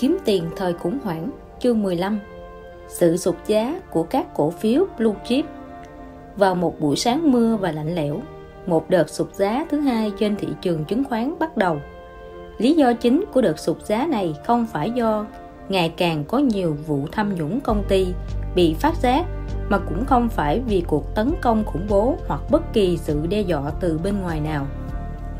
Kiếm tiền thời khủng hoảng, chương 15 Sự sụt giá của các cổ phiếu blue chip. Vào một buổi sáng mưa và lạnh lẽo, Một đợt sụt giá thứ hai trên thị trường chứng khoán bắt đầu. Lý do chính của đợt sụt giá này không phải do ngày càng có nhiều vụ tham nhũng công ty bị phát giác, mà cũng không phải vì cuộc tấn công khủng bố hoặc bất kỳ sự đe dọa từ bên ngoài nào.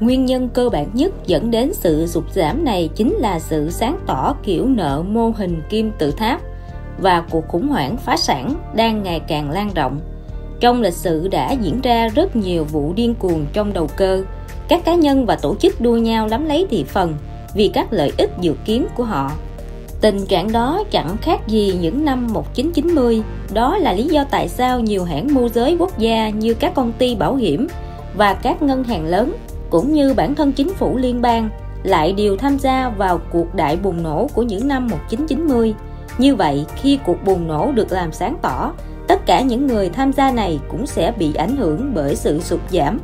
Nguyên nhân cơ bản nhất dẫn đến sự sụt giảm này chính là sự sáng tỏ kiểu nợ mô hình kim tự tháp và cuộc khủng hoảng phá sản đang ngày càng lan rộng. Trong lịch sử đã diễn ra rất nhiều vụ điên cuồng trong đầu cơ, các cá nhân và tổ chức đua nhau lắm lấy thị phần vì các lợi ích dự kiến của họ. Tình trạng đó chẳng khác gì những năm 1990, đó là lý do tại sao nhiều hãng môi giới quốc gia như các công ty bảo hiểm và các ngân hàng lớn cũng như bản thân chính phủ liên bang lại đều tham gia vào cuộc đại bùng nổ của những năm 1990. Như vậy, khi cuộc bùng nổ được làm sáng tỏ, tất cả những người tham gia này cũng sẽ bị ảnh hưởng bởi sự sụt giảm.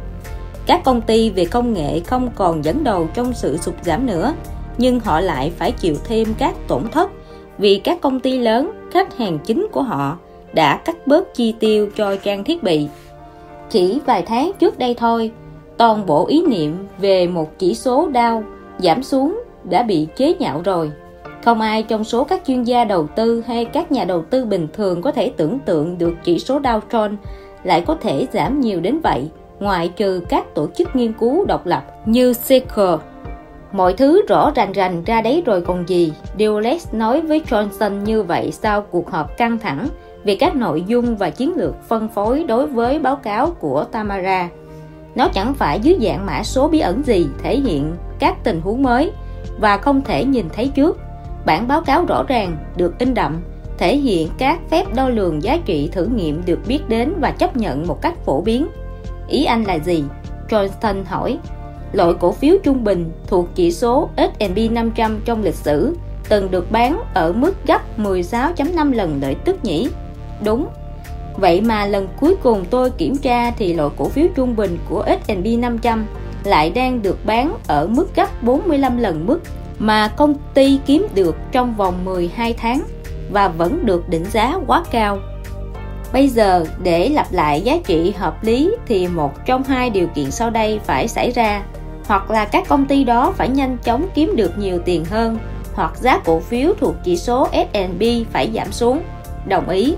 Các công ty về công nghệ không còn dẫn đầu trong sự sụt giảm nữa, nhưng họ lại phải chịu thêm các tổn thất vì các công ty lớn, khách hàng chính của họ đã cắt bớt chi tiêu cho trang thiết bị. Chỉ vài tháng trước đây thôi, toàn bộ ý niệm về một chỉ số đau giảm xuống đã bị chế nhạo rồi không ai trong số các chuyên gia đầu tư hay các nhà đầu tư bình thường có thể tưởng tượng được chỉ số Dow Jones lại có thể giảm nhiều đến vậy, ngoại trừ các tổ chức nghiên cứu độc lập như Seeker. Mọi thứ rõ ràng rành ra đấy rồi còn gì. Dulles nói với Johnson như vậy sau cuộc họp căng thẳng về các nội dung và chiến lược phân phối đối với báo cáo của Tamara nó chẳng phải dưới dạng mã số bí ẩn gì thể hiện các tình huống mới và không thể nhìn thấy trước. Bản báo cáo rõ ràng, được in đậm, thể hiện các phép đo lường giá trị thử nghiệm được biết đến và chấp nhận một cách phổ biến. Ý anh là gì? Johnston hỏi. Loại cổ phiếu trung bình thuộc chỉ số S&P 500 trong lịch sử, từng được bán ở mức gấp 16.5 lần lợi tức nhỉ? Đúng Vậy mà lần cuối cùng tôi kiểm tra thì loại cổ phiếu trung bình của S&P 500 lại đang được bán ở mức gấp 45 lần mức mà công ty kiếm được trong vòng 12 tháng và vẫn được định giá quá cao. Bây giờ, để lặp lại giá trị hợp lý thì một trong hai điều kiện sau đây phải xảy ra hoặc là các công ty đó phải nhanh chóng kiếm được nhiều tiền hơn, hoặc giá cổ phiếu thuộc chỉ số S&P phải giảm xuống. Đồng ý.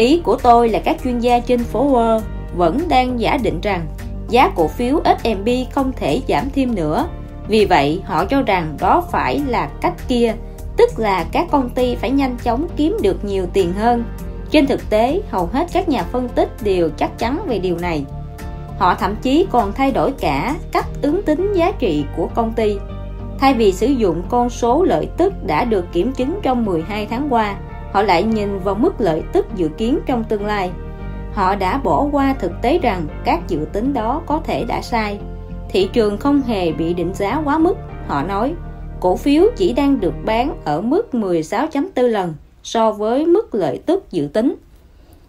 Ý của tôi là các chuyên gia trên phố Wall vẫn đang giả định rằng giá cổ phiếu S&P không thể giảm thêm nữa. Vì vậy, họ cho rằng đó phải là cách kia, tức là các công ty phải nhanh chóng kiếm được nhiều tiền hơn. Trên thực tế, hầu hết các nhà phân tích đều chắc chắn về điều này. Họ thậm chí còn thay đổi cả cách ứng tính giá trị của công ty. Thay vì sử dụng con số lợi tức đã được kiểm chứng trong 12 tháng qua, họ lại nhìn vào mức lợi tức dự kiến trong tương lai. Họ đã bỏ qua thực tế rằng các dự tính đó có thể đã sai. Thị trường không hề bị định giá quá mức, họ nói. Cổ phiếu chỉ đang được bán ở mức 16.4 lần so với mức lợi tức dự tính.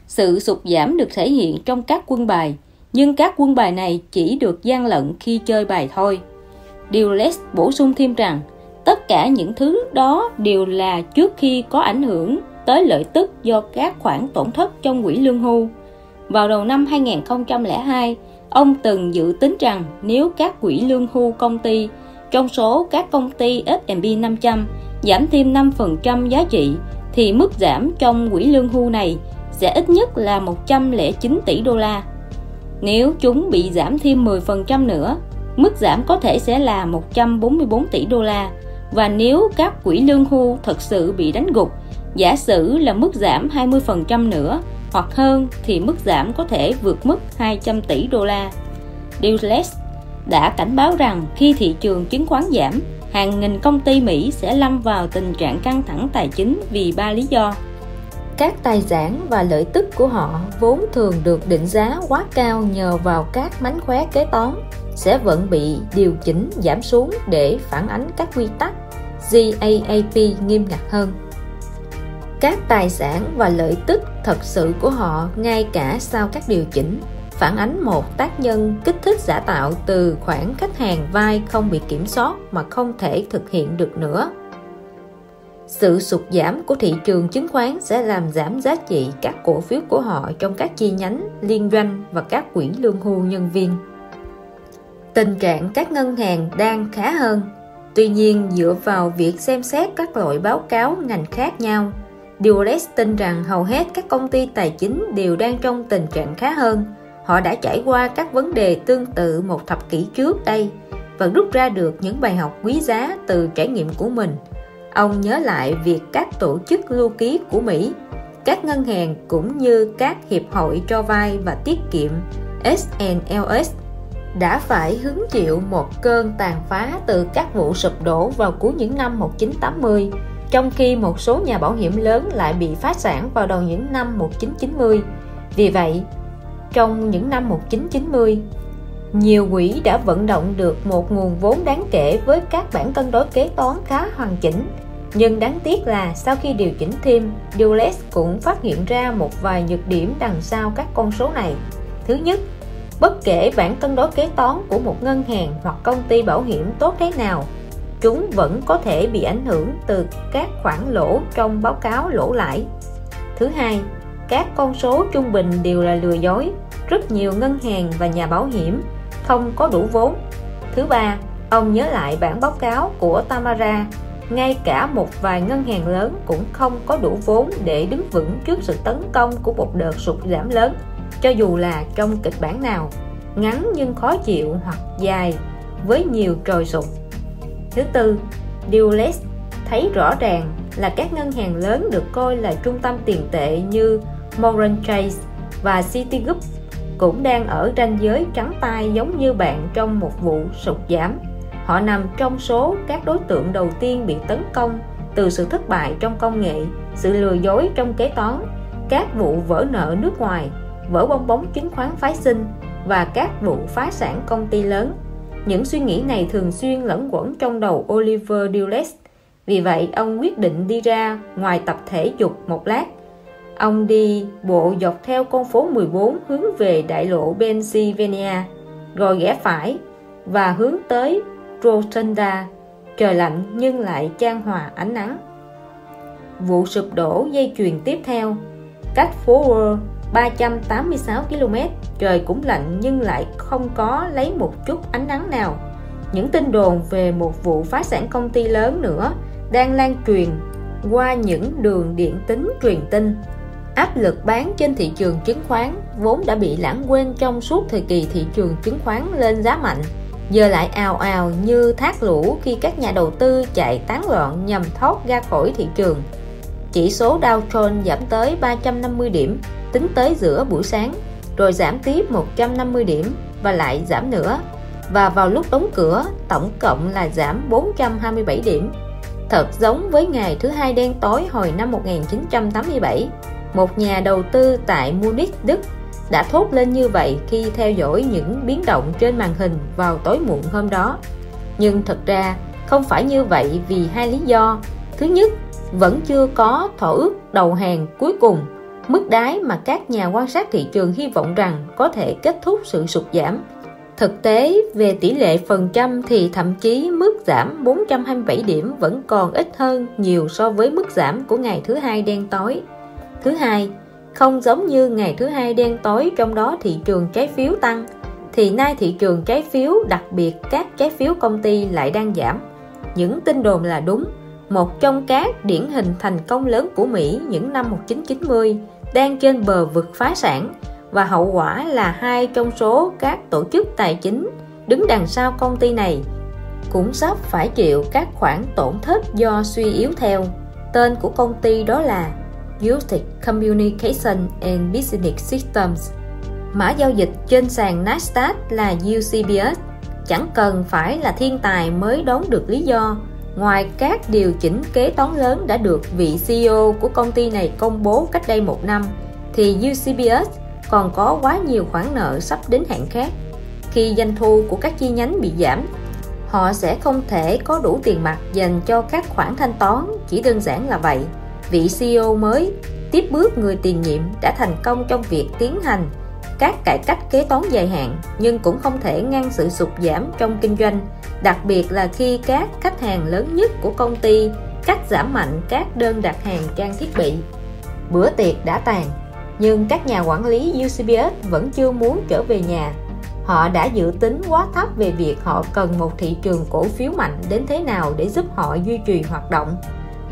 Sự sụt giảm được thể hiện trong các quân bài, nhưng các quân bài này chỉ được gian lận khi chơi bài thôi. Dulles bổ sung thêm rằng, tất cả những thứ đó đều là trước khi có ảnh hưởng tới lợi tức do các khoản tổn thất trong quỹ lương hưu. Vào đầu năm 2002, ông từng dự tính rằng nếu các quỹ lương hưu công ty trong số các công ty S&P 500 giảm thêm 5% giá trị thì mức giảm trong quỹ lương hưu này sẽ ít nhất là 109 tỷ đô la. Nếu chúng bị giảm thêm 10% nữa, mức giảm có thể sẽ là 144 tỷ đô la. Và nếu các quỹ lương hưu thật sự bị đánh gục Giả sử là mức giảm 20% nữa hoặc hơn thì mức giảm có thể vượt mức 200 tỷ đô la. Dulles đã cảnh báo rằng khi thị trường chứng khoán giảm, hàng nghìn công ty Mỹ sẽ lâm vào tình trạng căng thẳng tài chính vì ba lý do. Các tài sản và lợi tức của họ vốn thường được định giá quá cao nhờ vào các mánh khóe kế toán sẽ vẫn bị điều chỉnh giảm xuống để phản ánh các quy tắc GAAP nghiêm ngặt hơn các tài sản và lợi tức thật sự của họ ngay cả sau các điều chỉnh phản ánh một tác nhân kích thích giả tạo từ khoản khách hàng vay không bị kiểm soát mà không thể thực hiện được nữa sự sụt giảm của thị trường chứng khoán sẽ làm giảm giá trị các cổ phiếu của họ trong các chi nhánh, liên doanh và các quỹ lương hưu nhân viên. Tình trạng các ngân hàng đang khá hơn. Tuy nhiên, dựa vào việc xem xét các loại báo cáo ngành khác nhau, Diores tin rằng hầu hết các công ty tài chính đều đang trong tình trạng khá hơn. Họ đã trải qua các vấn đề tương tự một thập kỷ trước đây và rút ra được những bài học quý giá từ trải nghiệm của mình – Ông nhớ lại việc các tổ chức lưu ký của Mỹ, các ngân hàng cũng như các hiệp hội cho vay và tiết kiệm SNLS đã phải hứng chịu một cơn tàn phá từ các vụ sụp đổ vào cuối những năm 1980, trong khi một số nhà bảo hiểm lớn lại bị phá sản vào đầu những năm 1990. Vì vậy, trong những năm 1990, nhiều quỹ đã vận động được một nguồn vốn đáng kể với các bản cân đối kế toán khá hoàn chỉnh nhưng đáng tiếc là sau khi điều chỉnh thêm Dulles cũng phát hiện ra một vài nhược điểm đằng sau các con số này thứ nhất bất kể bản cân đối kế toán của một ngân hàng hoặc công ty bảo hiểm tốt thế nào chúng vẫn có thể bị ảnh hưởng từ các khoản lỗ trong báo cáo lỗ lãi thứ hai, các con số trung bình đều là lừa dối. Rất nhiều ngân hàng và nhà bảo hiểm không có đủ vốn. Thứ ba, ông nhớ lại bản báo cáo của Tamara. Ngay cả một vài ngân hàng lớn cũng không có đủ vốn để đứng vững trước sự tấn công của một đợt sụt giảm lớn, cho dù là trong kịch bản nào, ngắn nhưng khó chịu hoặc dài, với nhiều trồi sụt thứ tư Dulles thấy rõ ràng là các ngân hàng lớn được coi là trung tâm tiền tệ như Morgan Chase và Citigroup cũng đang ở ranh giới trắng tay giống như bạn trong một vụ sụt giảm. Họ nằm trong số các đối tượng đầu tiên bị tấn công từ sự thất bại trong công nghệ, sự lừa dối trong kế toán, các vụ vỡ nợ nước ngoài, vỡ bong bóng chứng khoán phái sinh và các vụ phá sản công ty lớn những suy nghĩ này thường xuyên lẫn quẩn trong đầu Oliver Dulles. Vì vậy, ông quyết định đi ra ngoài tập thể dục một lát. Ông đi bộ dọc theo con phố 14 hướng về đại lộ Pennsylvania, rồi ghé phải và hướng tới Rotunda, trời lạnh nhưng lại chan hòa ánh nắng. Vụ sụp đổ dây chuyền tiếp theo, cách phố World 386 km, trời cũng lạnh nhưng lại không có lấy một chút ánh nắng nào những tin đồn về một vụ phá sản công ty lớn nữa đang lan truyền qua những đường điện tính truyền tin áp lực bán trên thị trường chứng khoán vốn đã bị lãng quên trong suốt thời kỳ thị trường chứng khoán lên giá mạnh, giờ lại ào ào như thác lũ khi các nhà đầu tư chạy tán loạn nhằm thoát ra khỏi thị trường. Chỉ số Dow Jones giảm tới 350 điểm tính tới giữa buổi sáng, rồi giảm tiếp 150 điểm và lại giảm nữa. Và vào lúc đóng cửa, tổng cộng là giảm 427 điểm. Thật giống với ngày thứ hai đen tối hồi năm 1987, một nhà đầu tư tại Munich, Đức đã thốt lên như vậy khi theo dõi những biến động trên màn hình vào tối muộn hôm đó nhưng thật ra không phải như vậy vì hai lý do thứ nhất vẫn chưa có thỏa ước đầu hàng cuối cùng. Mức đáy mà các nhà quan sát thị trường hy vọng rằng có thể kết thúc sự sụt giảm. Thực tế, về tỷ lệ phần trăm thì thậm chí mức giảm 427 điểm vẫn còn ít hơn nhiều so với mức giảm của ngày thứ hai đen tối. Thứ hai, không giống như ngày thứ hai đen tối trong đó thị trường trái phiếu tăng, thì nay thị trường trái phiếu, đặc biệt các trái phiếu công ty lại đang giảm. Những tin đồn là đúng một trong các điển hình thành công lớn của Mỹ những năm 1990 đang trên bờ vực phá sản và hậu quả là hai trong số các tổ chức tài chính đứng đằng sau công ty này cũng sắp phải chịu các khoản tổn thất do suy yếu theo tên của công ty đó là United Communication and Business Systems. Mã giao dịch trên sàn Nasdaq là UCBS. Chẳng cần phải là thiên tài mới đón được lý do. Ngoài các điều chỉnh kế toán lớn đã được vị CEO của công ty này công bố cách đây một năm, thì UCBS còn có quá nhiều khoản nợ sắp đến hạn khác. Khi doanh thu của các chi nhánh bị giảm, họ sẽ không thể có đủ tiền mặt dành cho các khoản thanh toán, chỉ đơn giản là vậy vị CEO mới tiếp bước người tiền nhiệm đã thành công trong việc tiến hành các cải cách kế toán dài hạn nhưng cũng không thể ngăn sự sụt giảm trong kinh doanh đặc biệt là khi các khách hàng lớn nhất của công ty cắt giảm mạnh các đơn đặt hàng trang thiết bị. Bữa tiệc đã tàn, nhưng các nhà quản lý UCBS vẫn chưa muốn trở về nhà. Họ đã dự tính quá thấp về việc họ cần một thị trường cổ phiếu mạnh đến thế nào để giúp họ duy trì hoạt động.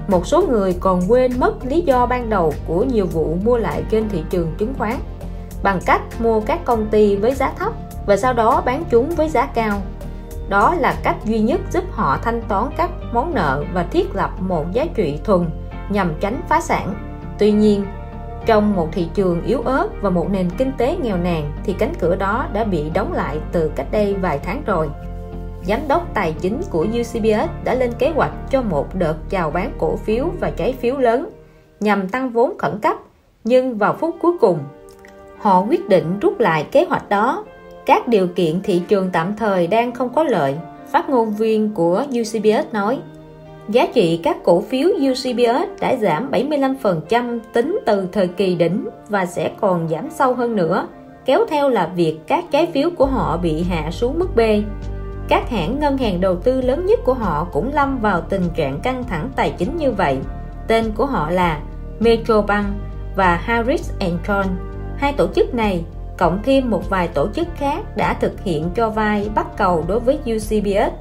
Một số người còn quên mất lý do ban đầu của nhiều vụ mua lại trên thị trường chứng khoán bằng cách mua các công ty với giá thấp và sau đó bán chúng với giá cao. Đó là cách duy nhất giúp họ thanh toán các món nợ và thiết lập một giá trị thuần nhằm tránh phá sản. Tuy nhiên, trong một thị trường yếu ớt và một nền kinh tế nghèo nàn thì cánh cửa đó đã bị đóng lại từ cách đây vài tháng rồi. Giám đốc tài chính của UCBS đã lên kế hoạch cho một đợt chào bán cổ phiếu và trái phiếu lớn nhằm tăng vốn khẩn cấp, nhưng vào phút cuối cùng, họ quyết định rút lại kế hoạch đó. Các điều kiện thị trường tạm thời đang không có lợi, phát ngôn viên của UCBS nói. Giá trị các cổ phiếu UCBS đã giảm 75% tính từ thời kỳ đỉnh và sẽ còn giảm sâu hơn nữa, kéo theo là việc các trái phiếu của họ bị hạ xuống mức B. Các hãng ngân hàng đầu tư lớn nhất của họ cũng lâm vào tình trạng căng thẳng tài chính như vậy. Tên của họ là Metrobank và Harris John. Hai tổ chức này cộng thêm một vài tổ chức khác đã thực hiện cho vay bắt cầu đối với UCBS,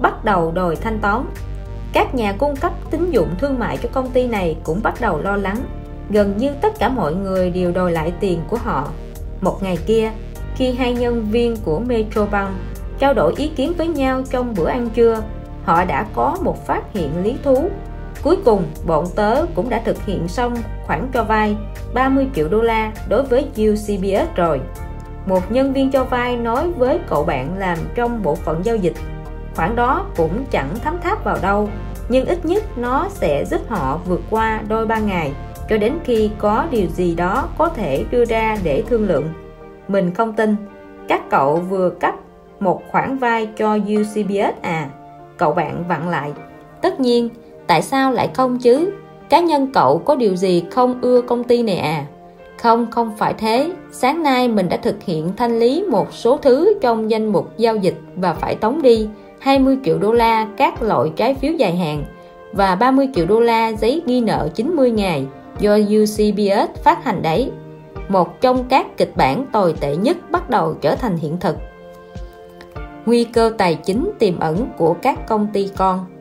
bắt đầu đòi thanh toán các nhà cung cấp tín dụng thương mại cho công ty này cũng bắt đầu lo lắng. Gần như tất cả mọi người đều đòi lại tiền của họ. Một ngày kia, khi hai nhân viên của Metrobank trao đổi ý kiến với nhau trong bữa ăn trưa, họ đã có một phát hiện lý thú. Cuối cùng, bọn tớ cũng đã thực hiện xong khoản cho vay 30 triệu đô la đối với UCBS rồi. Một nhân viên cho vay nói với cậu bạn làm trong bộ phận giao dịch. Khoản đó cũng chẳng thấm tháp vào đâu nhưng ít nhất nó sẽ giúp họ vượt qua đôi ba ngày cho đến khi có điều gì đó có thể đưa ra để thương lượng. Mình không tin. Các cậu vừa cấp một khoản vay cho UCBS à? Cậu bạn vặn lại. Tất nhiên tại sao lại không chứ? Cá nhân cậu có điều gì không ưa công ty này à? Không không phải thế. Sáng nay mình đã thực hiện thanh lý một số thứ trong danh mục giao dịch và phải tống đi. 20 triệu đô la các loại trái phiếu dài hạn và 30 triệu đô la giấy ghi nợ 90 ngày do UCBS phát hành đấy. Một trong các kịch bản tồi tệ nhất bắt đầu trở thành hiện thực. Nguy cơ tài chính tiềm ẩn của các công ty con.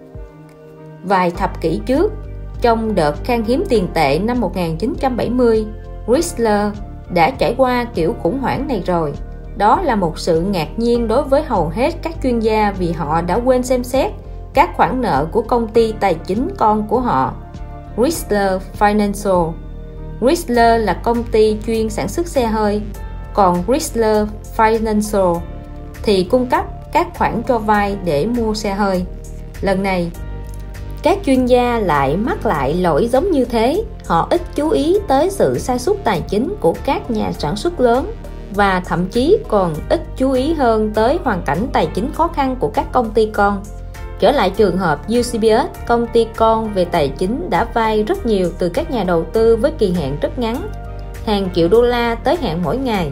Vài thập kỷ trước, trong đợt khan hiếm tiền tệ năm 1970, Chrysler đã trải qua kiểu khủng hoảng này rồi. Đó là một sự ngạc nhiên đối với hầu hết các chuyên gia vì họ đã quên xem xét các khoản nợ của công ty tài chính con của họ Chrysler Financial. Chrysler là công ty chuyên sản xuất xe hơi còn Chrysler Financial thì cung cấp các khoản cho vay để mua xe hơi. Lần này các chuyên gia lại mắc lại lỗi giống như thế họ ít chú ý tới sự sai sót tài chính của các nhà sản xuất lớn và thậm chí còn ít chú ý hơn tới hoàn cảnh tài chính khó khăn của các công ty con. Trở lại trường hợp UCBS, công ty con về tài chính đã vay rất nhiều từ các nhà đầu tư với kỳ hạn rất ngắn, hàng triệu đô la tới hạn mỗi ngày.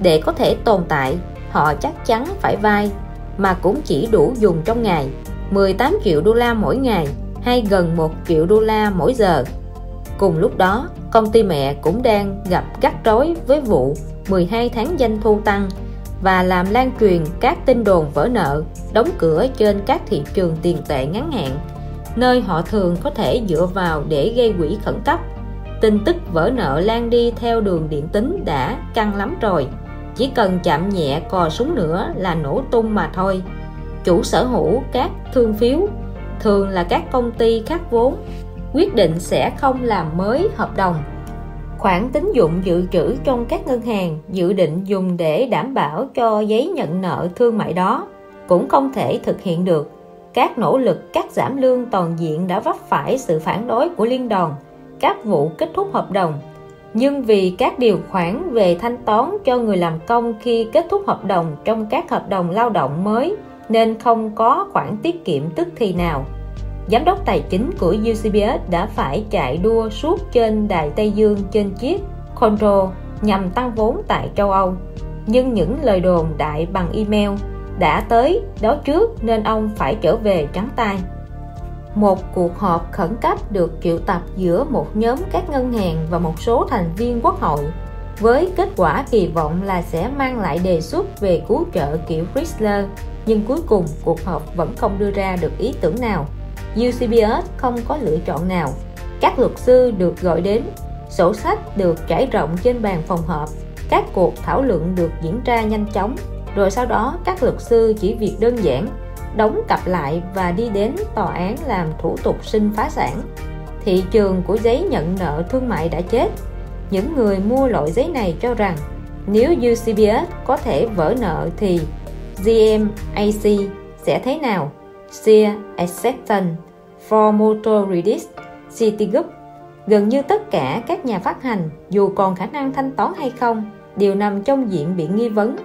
Để có thể tồn tại, họ chắc chắn phải vay, mà cũng chỉ đủ dùng trong ngày, 18 triệu đô la mỗi ngày hay gần 1 triệu đô la mỗi giờ. Cùng lúc đó, công ty mẹ cũng đang gặp rắc rối với vụ 12 tháng doanh thu tăng và làm lan truyền các tin đồn vỡ nợ, đóng cửa trên các thị trường tiền tệ ngắn hạn, nơi họ thường có thể dựa vào để gây quỹ khẩn cấp. Tin tức vỡ nợ lan đi theo đường điện tính đã căng lắm rồi, chỉ cần chạm nhẹ cò súng nữa là nổ tung mà thôi. Chủ sở hữu các thương phiếu thường là các công ty khác vốn, quyết định sẽ không làm mới hợp đồng. Khoản tín dụng dự trữ trong các ngân hàng dự định dùng để đảm bảo cho giấy nhận nợ thương mại đó cũng không thể thực hiện được. Các nỗ lực cắt giảm lương toàn diện đã vấp phải sự phản đối của liên đoàn, các vụ kết thúc hợp đồng. Nhưng vì các điều khoản về thanh toán cho người làm công khi kết thúc hợp đồng trong các hợp đồng lao động mới nên không có khoản tiết kiệm tức thì nào Giám đốc tài chính của UCBS đã phải chạy đua suốt trên đài Tây Dương trên chiếc Control nhằm tăng vốn tại châu Âu. Nhưng những lời đồn đại bằng email đã tới đó trước nên ông phải trở về trắng tay. một cuộc họp khẩn cấp được triệu tập giữa một nhóm các ngân hàng và một số thành viên quốc hội, với kết quả kỳ vọng là sẽ mang lại đề xuất về cứu trợ kiểu Chrysler nhưng cuối cùng, cuộc họp vẫn không đưa ra được ý tưởng nào. UCBS không có lựa chọn nào. Các luật sư được gọi đến, sổ sách được trải rộng trên bàn phòng họp. Các cuộc thảo luận được diễn ra nhanh chóng. Rồi sau đó, các luật sư chỉ việc đơn giản, đóng cặp lại và đi đến tòa án làm thủ tục xin phá sản. Thị trường của giấy nhận nợ thương mại đã chết. Những người mua loại giấy này cho rằng, nếu UCBS có thể vỡ nợ thì GMAC sẽ thế nào? Sear Acceptance for Motor Redis Citigroup gần như tất cả các nhà phát hành, dù còn khả năng thanh toán hay không, đều nằm trong diện bị nghi vấn.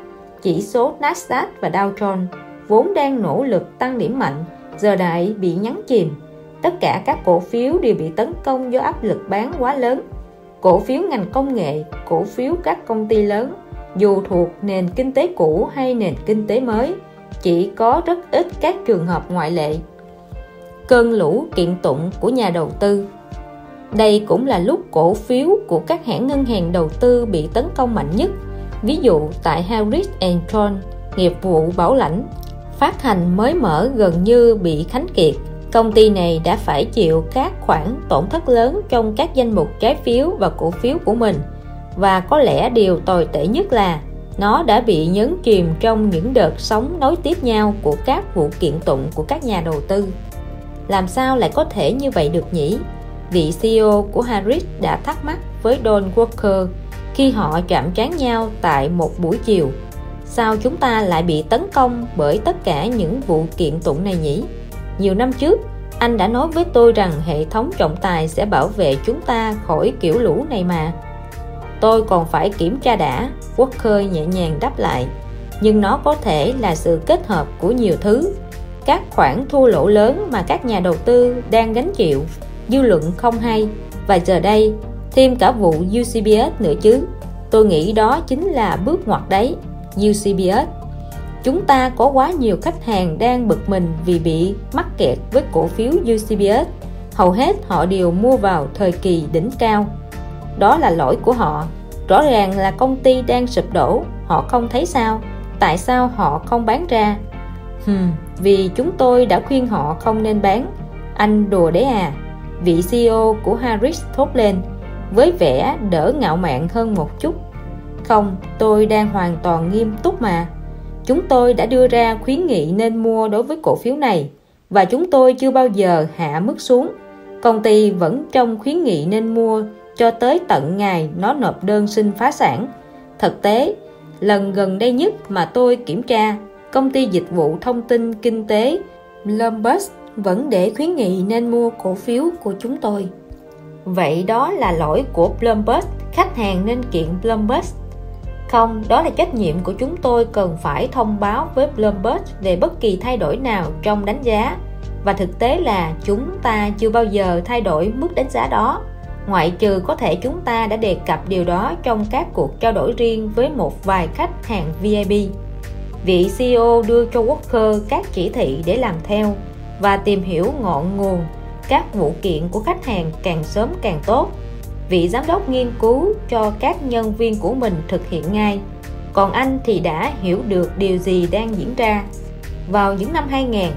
Chỉ số Nasdaq và Dow Jones vốn đang nỗ lực tăng điểm mạnh, giờ đại bị nhấn chìm. Tất cả các cổ phiếu đều bị tấn công do áp lực bán quá lớn. Cổ phiếu ngành công nghệ, cổ phiếu các công ty lớn dù thuộc nền kinh tế cũ hay nền kinh tế mới, chỉ có rất ít các trường hợp ngoại lệ. Cơn lũ kiện tụng của nhà đầu tư. Đây cũng là lúc cổ phiếu của các hãng ngân hàng đầu tư bị tấn công mạnh nhất, ví dụ tại Harris John nghiệp vụ bảo lãnh, phát hành mới mở gần như bị khánh kiệt. Công ty này đã phải chịu các khoản tổn thất lớn trong các danh mục trái phiếu và cổ phiếu của mình và có lẽ điều tồi tệ nhất là nó đã bị nhấn chìm trong những đợt sóng nối tiếp nhau của các vụ kiện tụng của các nhà đầu tư. Làm sao lại có thể như vậy được nhỉ? Vị CEO của Harris đã thắc mắc với Don Walker khi họ chạm trán nhau tại một buổi chiều. Sao chúng ta lại bị tấn công bởi tất cả những vụ kiện tụng này nhỉ? Nhiều năm trước, anh đã nói với tôi rằng hệ thống trọng tài sẽ bảo vệ chúng ta khỏi kiểu lũ này mà tôi còn phải kiểm tra đã. Walker nhẹ nhàng đáp lại. Nhưng nó có thể là sự kết hợp của nhiều thứ. Các khoản thua lỗ lớn mà các nhà đầu tư đang gánh chịu. Dư luận không hay. Và giờ đây, thêm cả vụ UCBS nữa chứ. Tôi nghĩ đó chính là bước ngoặt đấy. UCBS. Chúng ta có quá nhiều khách hàng đang bực mình vì bị mắc kẹt với cổ phiếu UCBS. Hầu hết họ đều mua vào thời kỳ đỉnh cao đó là lỗi của họ. Rõ ràng là công ty đang sụp đổ họ không thấy sao. Tại sao họ không bán ra? Hmm, vì chúng tôi đã khuyên họ không nên bán. Anh đùa đấy à. Vị CEO của Harris thốt lên với vẻ đỡ ngạo mạn hơn một chút. Không tôi đang hoàn toàn nghiêm túc mà. Chúng tôi đã đưa ra khuyến nghị nên mua đối với cổ phiếu này và chúng tôi chưa bao giờ hạ mức xuống. Công ty vẫn trong khuyến nghị nên mua cho tới tận ngày nó nộp đơn xin phá sản. Thực tế lần gần đây nhất mà tôi kiểm tra công ty dịch vụ thông tin kinh tế Bloomberg vẫn để khuyến nghị nên mua cổ phiếu của chúng tôi. Vậy đó là lỗi của Bloomberg khách hàng nên kiện Bloomberg. Không, đó là trách nhiệm của chúng tôi cần phải thông báo với Bloomberg về bất kỳ thay đổi nào trong đánh giá. Và thực tế là chúng ta chưa bao giờ thay đổi mức đánh giá đó ngoại trừ có thể chúng ta đã đề cập điều đó trong các cuộc trao đổi riêng với một vài khách hàng VIP. Vị CEO đưa cho Walker các chỉ thị để làm theo và tìm hiểu ngọn nguồn, các vụ kiện của khách hàng càng sớm càng tốt. Vị giám đốc nghiên cứu cho các nhân viên của mình thực hiện ngay. Còn anh thì đã hiểu được điều gì đang diễn ra. Vào những năm 2000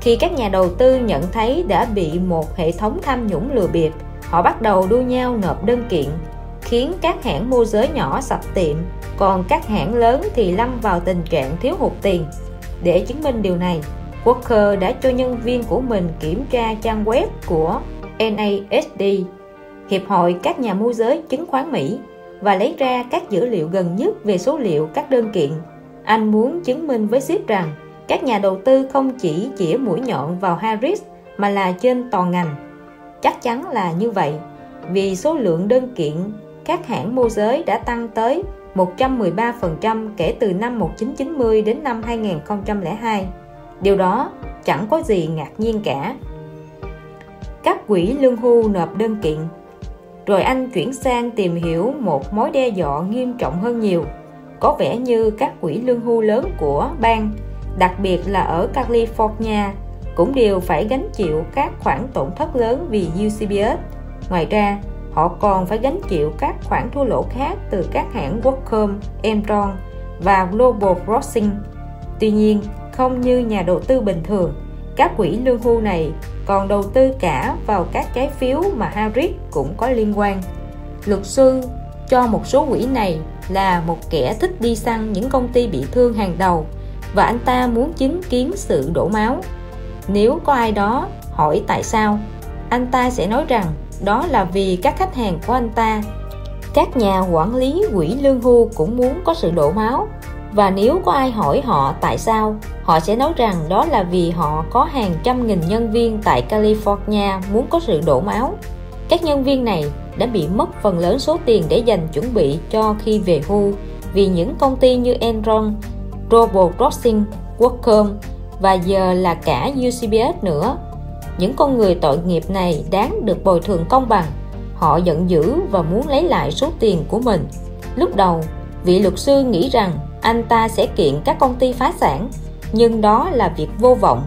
khi các nhà đầu tư nhận thấy đã bị một hệ thống tham nhũng lừa bịp họ bắt đầu đua nhau nộp đơn kiện, khiến các hãng môi giới nhỏ sập tiệm, còn các hãng lớn thì lâm vào tình trạng thiếu hụt tiền để chứng minh điều này, Walker đã cho nhân viên của mình kiểm tra trang web của NASD Hiệp hội các nhà môi giới chứng khoán Mỹ, và lấy ra các dữ liệu gần nhất về số liệu các đơn kiện. Anh muốn chứng minh với ship rằng, các nhà đầu tư không chỉ chĩa mũi nhọn vào Harris, mà là trên toàn ngành. Chắc chắn là như vậy vì số lượng đơn kiện các hãng môi giới đã tăng tới 113% kể từ năm 1990 đến năm 2002. Điều đó chẳng có gì ngạc nhiên cả. Các quỹ lương hưu nộp đơn kiện rồi anh chuyển sang tìm hiểu một mối đe dọa nghiêm trọng hơn nhiều có vẻ như các quỹ lương hưu lớn của bang, đặc biệt là ở California cũng đều phải gánh chịu các khoản tổn thất lớn vì UCBS. Ngoài ra, họ còn phải gánh chịu các khoản thua lỗ khác từ các hãng Qualcomm, emtron và Global Crossing. Tuy nhiên, không như nhà đầu tư bình thường, các quỹ lương hưu này còn đầu tư cả vào các trái phiếu mà Harris cũng có liên quan. Luật sư cho một số quỹ này là một kẻ thích đi săn những công ty bị thương hàng đầu và anh ta muốn chứng kiến sự đổ máu. Nếu có ai đó hỏi tại sao, anh ta sẽ nói rằng đó là vì các khách hàng của anh ta. Các nhà quản lý quỹ lương hưu cũng muốn có sự đổ máu và nếu có ai hỏi họ tại sao họ sẽ nói rằng đó là vì họ có hàng trăm nghìn nhân viên tại California muốn có sự đổ máu các nhân viên này đã bị mất phần lớn số tiền để dành chuẩn bị cho khi về hưu vì những công ty như Enron, Robo, Crossing, Qualcomm và giờ là cả UCBS nữa. Những con người tội nghiệp này đáng được bồi thường công bằng. Họ giận dữ và muốn lấy lại số tiền của mình. Lúc đầu, vị luật sư nghĩ rằng anh ta sẽ kiện các công ty phá sản nhưng đó là việc vô vọng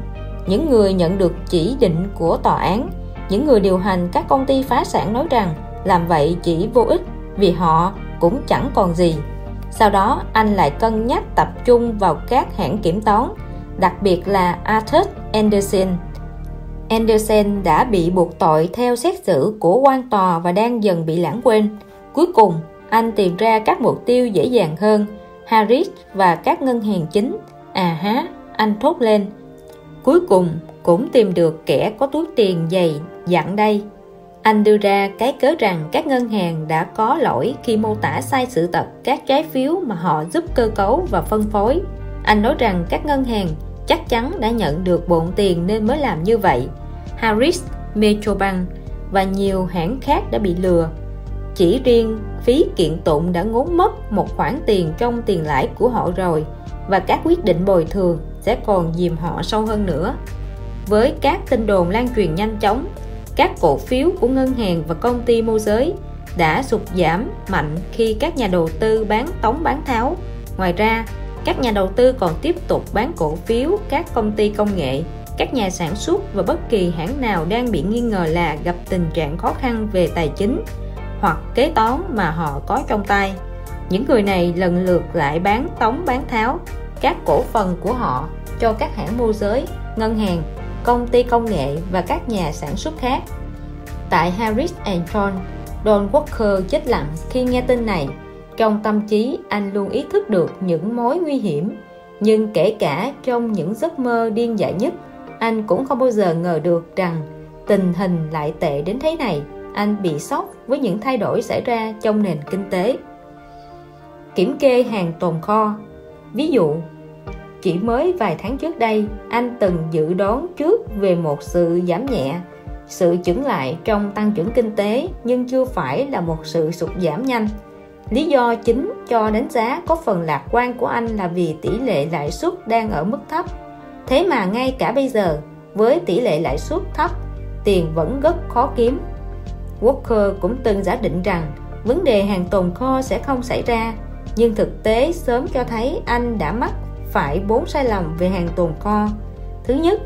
những người nhận được chỉ định của tòa án những người điều hành các công ty phá sản nói rằng làm vậy chỉ vô ích vì họ cũng chẳng còn gì sau đó anh lại cân nhắc tập trung vào các hãng kiểm toán đặc biệt là Arthur Anderson Anderson đã bị buộc tội theo xét xử của quan tòa và đang dần bị lãng quên cuối cùng anh tìm ra các mục tiêu dễ dàng hơn Harris và các ngân hàng chính. À há, anh thốt lên. Cuối cùng cũng tìm được kẻ có túi tiền dày dặn đây. Anh đưa ra cái cớ rằng các ngân hàng đã có lỗi khi mô tả sai sự thật các trái phiếu mà họ giúp cơ cấu và phân phối. Anh nói rằng các ngân hàng chắc chắn đã nhận được bộn tiền nên mới làm như vậy. Harris, Metrobank và nhiều hãng khác đã bị lừa chỉ riêng phí kiện tụng đã ngốn mất một khoản tiền trong tiền lãi của họ rồi và các quyết định bồi thường sẽ còn dìm họ sâu hơn nữa. Với các tin đồn lan truyền nhanh chóng, các cổ phiếu của ngân hàng và công ty môi giới đã sụt giảm mạnh khi các nhà đầu tư bán tống bán tháo. Ngoài ra, các nhà đầu tư còn tiếp tục bán cổ phiếu các công ty công nghệ, các nhà sản xuất và bất kỳ hãng nào đang bị nghi ngờ là gặp tình trạng khó khăn về tài chính hoặc kế toán mà họ có trong tay. Những người này lần lượt lại bán tống bán tháo các cổ phần của họ cho các hãng môi giới ngân hàng công ty công nghệ và các nhà sản xuất khác. Tại Harris John Don Walker chết lặng khi nghe tin này trong tâm trí anh luôn ý thức được những mối nguy hiểm nhưng kể cả trong những giấc mơ điên dại nhất anh cũng không bao giờ ngờ được rằng tình hình lại tệ đến thế này anh bị sốc với những thay đổi xảy ra trong nền kinh tế. Kiểm kê hàng tồn kho Ví dụ, chỉ mới vài tháng trước đây, anh từng dự đoán trước về một sự giảm nhẹ, sự chững lại trong tăng trưởng kinh tế nhưng chưa phải là một sự sụt giảm nhanh. Lý do chính cho đánh giá có phần lạc quan của anh là vì tỷ lệ lãi suất đang ở mức thấp. Thế mà ngay cả bây giờ, với tỷ lệ lãi suất thấp, tiền vẫn rất khó kiếm. Walker cũng từng giả định rằng vấn đề hàng tồn kho sẽ không xảy ra nhưng thực tế sớm cho thấy anh đã mắc phải bốn sai lầm về hàng tồn kho. Thứ nhất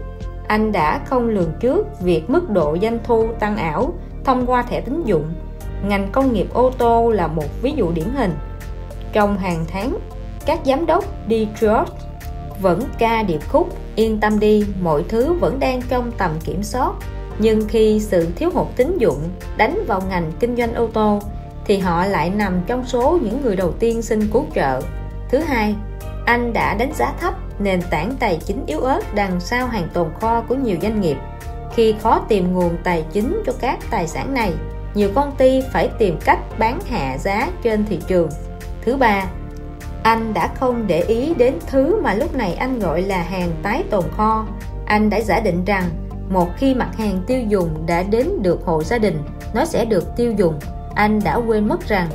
anh đã không lường trước việc mức độ doanh thu tăng ảo thông qua thẻ tín dụng ngành công nghiệp ô tô là một ví dụ điển hình. Trong hàng tháng, các giám đốc Detroit vẫn ca điệp khúc yên tâm đi, mọi thứ vẫn đang trong tầm kiểm soát nhưng khi sự thiếu hụt tín dụng đánh vào ngành kinh doanh ô tô, thì họ lại nằm trong số những người đầu tiên xin cứu trợ. Thứ hai, anh đã đánh giá thấp nền tảng tài chính yếu ớt đằng sau hàng tồn kho của nhiều doanh nghiệp khi khó tìm nguồn tài chính cho các tài sản này nhiều công ty phải tìm cách bán hạ giá trên thị trường. Thứ ba, anh đã không để ý đến thứ mà lúc này anh gọi là hàng tái tồn kho. Anh đã giả định rằng một khi mặt hàng tiêu dùng đã đến được hộ gia đình, nó sẽ được tiêu dùng. Anh đã quên mất rằng,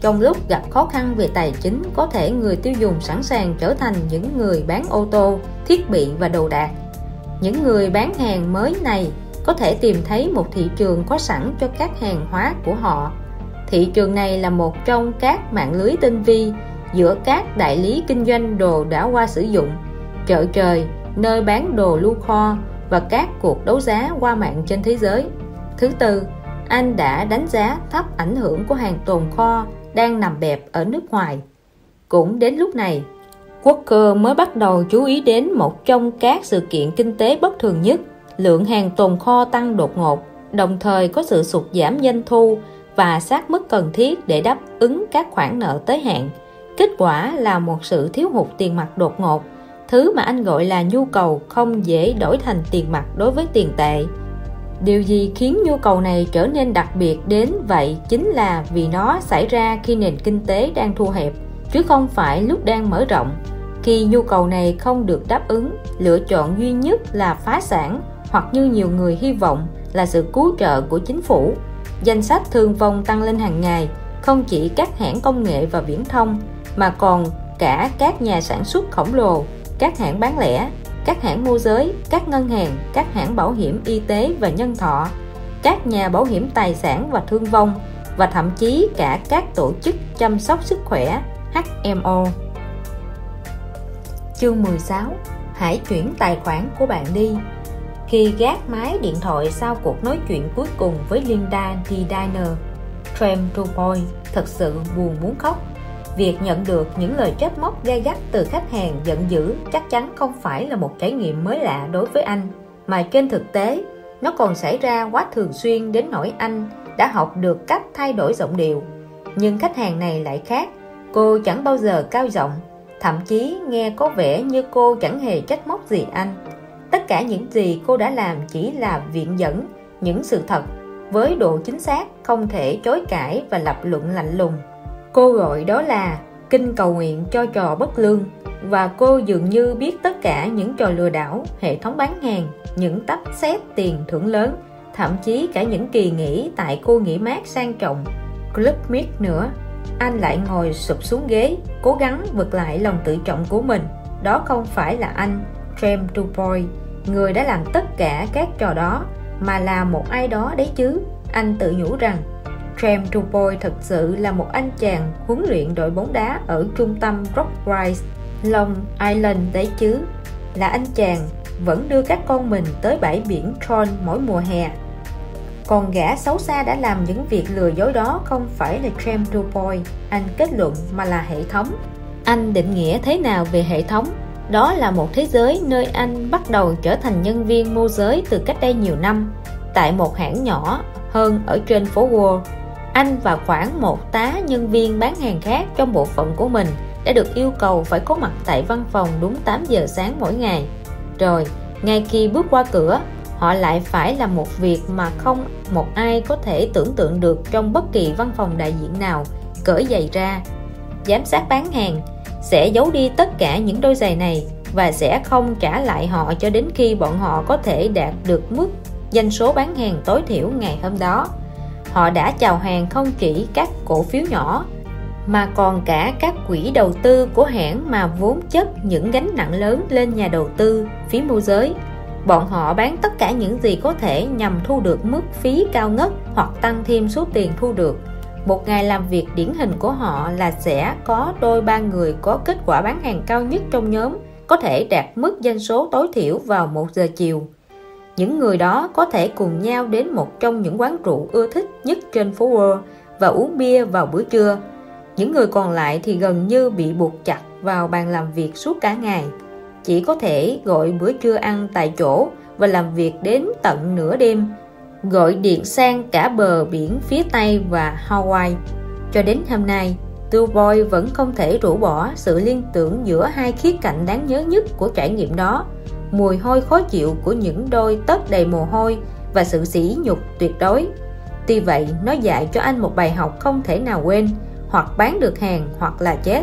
trong lúc gặp khó khăn về tài chính, có thể người tiêu dùng sẵn sàng trở thành những người bán ô tô, thiết bị và đồ đạc. Những người bán hàng mới này có thể tìm thấy một thị trường có sẵn cho các hàng hóa của họ thị trường này là một trong các mạng lưới tinh vi giữa các đại lý kinh doanh đồ đã qua sử dụng chợ trời nơi bán đồ lưu kho và các cuộc đấu giá qua mạng trên thế giới. Thứ tư, anh đã đánh giá thấp ảnh hưởng của hàng tồn kho đang nằm bẹp ở nước ngoài. Cũng đến lúc này, Walker mới bắt đầu chú ý đến một trong các sự kiện kinh tế bất thường nhất, lượng hàng tồn kho tăng đột ngột, đồng thời có sự sụt giảm doanh thu và sát mức cần thiết để đáp ứng các khoản nợ tới hạn. Kết quả là một sự thiếu hụt tiền mặt đột ngột, thứ mà anh gọi là nhu cầu không dễ đổi thành tiền mặt đối với tiền tệ. Điều gì khiến nhu cầu này trở nên đặc biệt đến vậy chính là vì nó xảy ra khi nền kinh tế đang thu hẹp, chứ không phải lúc đang mở rộng. Khi nhu cầu này không được đáp ứng, lựa chọn duy nhất là phá sản hoặc như nhiều người hy vọng là sự cứu trợ của chính phủ. Danh sách thương vong tăng lên hàng ngày, không chỉ các hãng công nghệ và viễn thông mà còn cả các nhà sản xuất khổng lồ, các hãng bán lẻ, các hãng môi giới, các ngân hàng, các hãng bảo hiểm y tế và nhân thọ, các nhà bảo hiểm tài sản và thương vong và thậm chí cả các tổ chức chăm sóc sức khỏe HMO. Chương 16 Hãy chuyển tài khoản của bạn đi khi gác máy điện thoại sau cuộc nói chuyện cuối cùng với Linda D. Diner, Trem Dubois thật sự buồn muốn khóc Việc nhận được những lời trách móc gay gắt từ khách hàng giận dữ chắc chắn không phải là một trải nghiệm mới lạ đối với anh, mà trên thực tế, nó còn xảy ra quá thường xuyên đến nỗi anh đã học được cách thay đổi giọng điệu. Nhưng khách hàng này lại khác, cô chẳng bao giờ cao giọng, thậm chí nghe có vẻ như cô chẳng hề trách móc gì anh. Tất cả những gì cô đã làm chỉ là viện dẫn những sự thật. Với độ chính xác không thể chối cãi và lập luận lạnh lùng. Cô gọi đó là kinh cầu nguyện cho trò bất lương. Và cô dường như biết tất cả những trò lừa đảo, hệ thống bán hàng, những tắp xét tiền thưởng lớn, thậm chí cả những kỳ nghỉ tại cô nghỉ mát sang trọng. Club Meet nữa, anh lại ngồi sụp xuống ghế, cố gắng vực lại lòng tự trọng của mình. Đó không phải là anh, Trem Dubois, người đã làm tất cả các trò đó, mà là một ai đó đấy chứ. Anh tự nhủ rằng Trem Dubois thực sự là một anh chàng huấn luyện đội bóng đá ở trung tâm Rockrise, Long Island đấy chứ. Là anh chàng vẫn đưa các con mình tới bãi biển Tron mỗi mùa hè. Còn gã xấu xa đã làm những việc lừa dối đó không phải là Trem Dupoy anh kết luận mà là hệ thống. Anh định nghĩa thế nào về hệ thống? Đó là một thế giới nơi anh bắt đầu trở thành nhân viên môi giới từ cách đây nhiều năm, tại một hãng nhỏ hơn ở trên phố Wall anh và khoảng một tá nhân viên bán hàng khác trong bộ phận của mình đã được yêu cầu phải có mặt tại văn phòng đúng 8 giờ sáng mỗi ngày. Rồi, ngay khi bước qua cửa, họ lại phải làm một việc mà không một ai có thể tưởng tượng được trong bất kỳ văn phòng đại diện nào cởi giày ra. Giám sát bán hàng sẽ giấu đi tất cả những đôi giày này và sẽ không trả lại họ cho đến khi bọn họ có thể đạt được mức doanh số bán hàng tối thiểu ngày hôm đó. Họ đã chào hàng không chỉ các cổ phiếu nhỏ, mà còn cả các quỹ đầu tư của hãng mà vốn chất những gánh nặng lớn lên nhà đầu tư, phí môi giới. Bọn họ bán tất cả những gì có thể nhằm thu được mức phí cao ngất hoặc tăng thêm số tiền thu được một ngày làm việc điển hình của họ là sẽ có đôi ba người có kết quả bán hàng cao nhất trong nhóm có thể đạt mức doanh số tối thiểu vào một giờ chiều những người đó có thể cùng nhau đến một trong những quán rượu ưa thích nhất trên phố Wall và uống bia vào bữa trưa. Những người còn lại thì gần như bị buộc chặt vào bàn làm việc suốt cả ngày. Chỉ có thể gọi bữa trưa ăn tại chỗ và làm việc đến tận nửa đêm, gọi điện sang cả bờ biển phía Tây và Hawaii. Cho đến hôm nay, Du vẫn không thể rũ bỏ sự liên tưởng giữa hai khía cạnh đáng nhớ nhất của trải nghiệm đó mùi hôi khó chịu của những đôi tất đầy mồ hôi và sự sỉ nhục tuyệt đối. Tuy vậy, nó dạy cho anh một bài học không thể nào quên, hoặc bán được hàng hoặc là chết.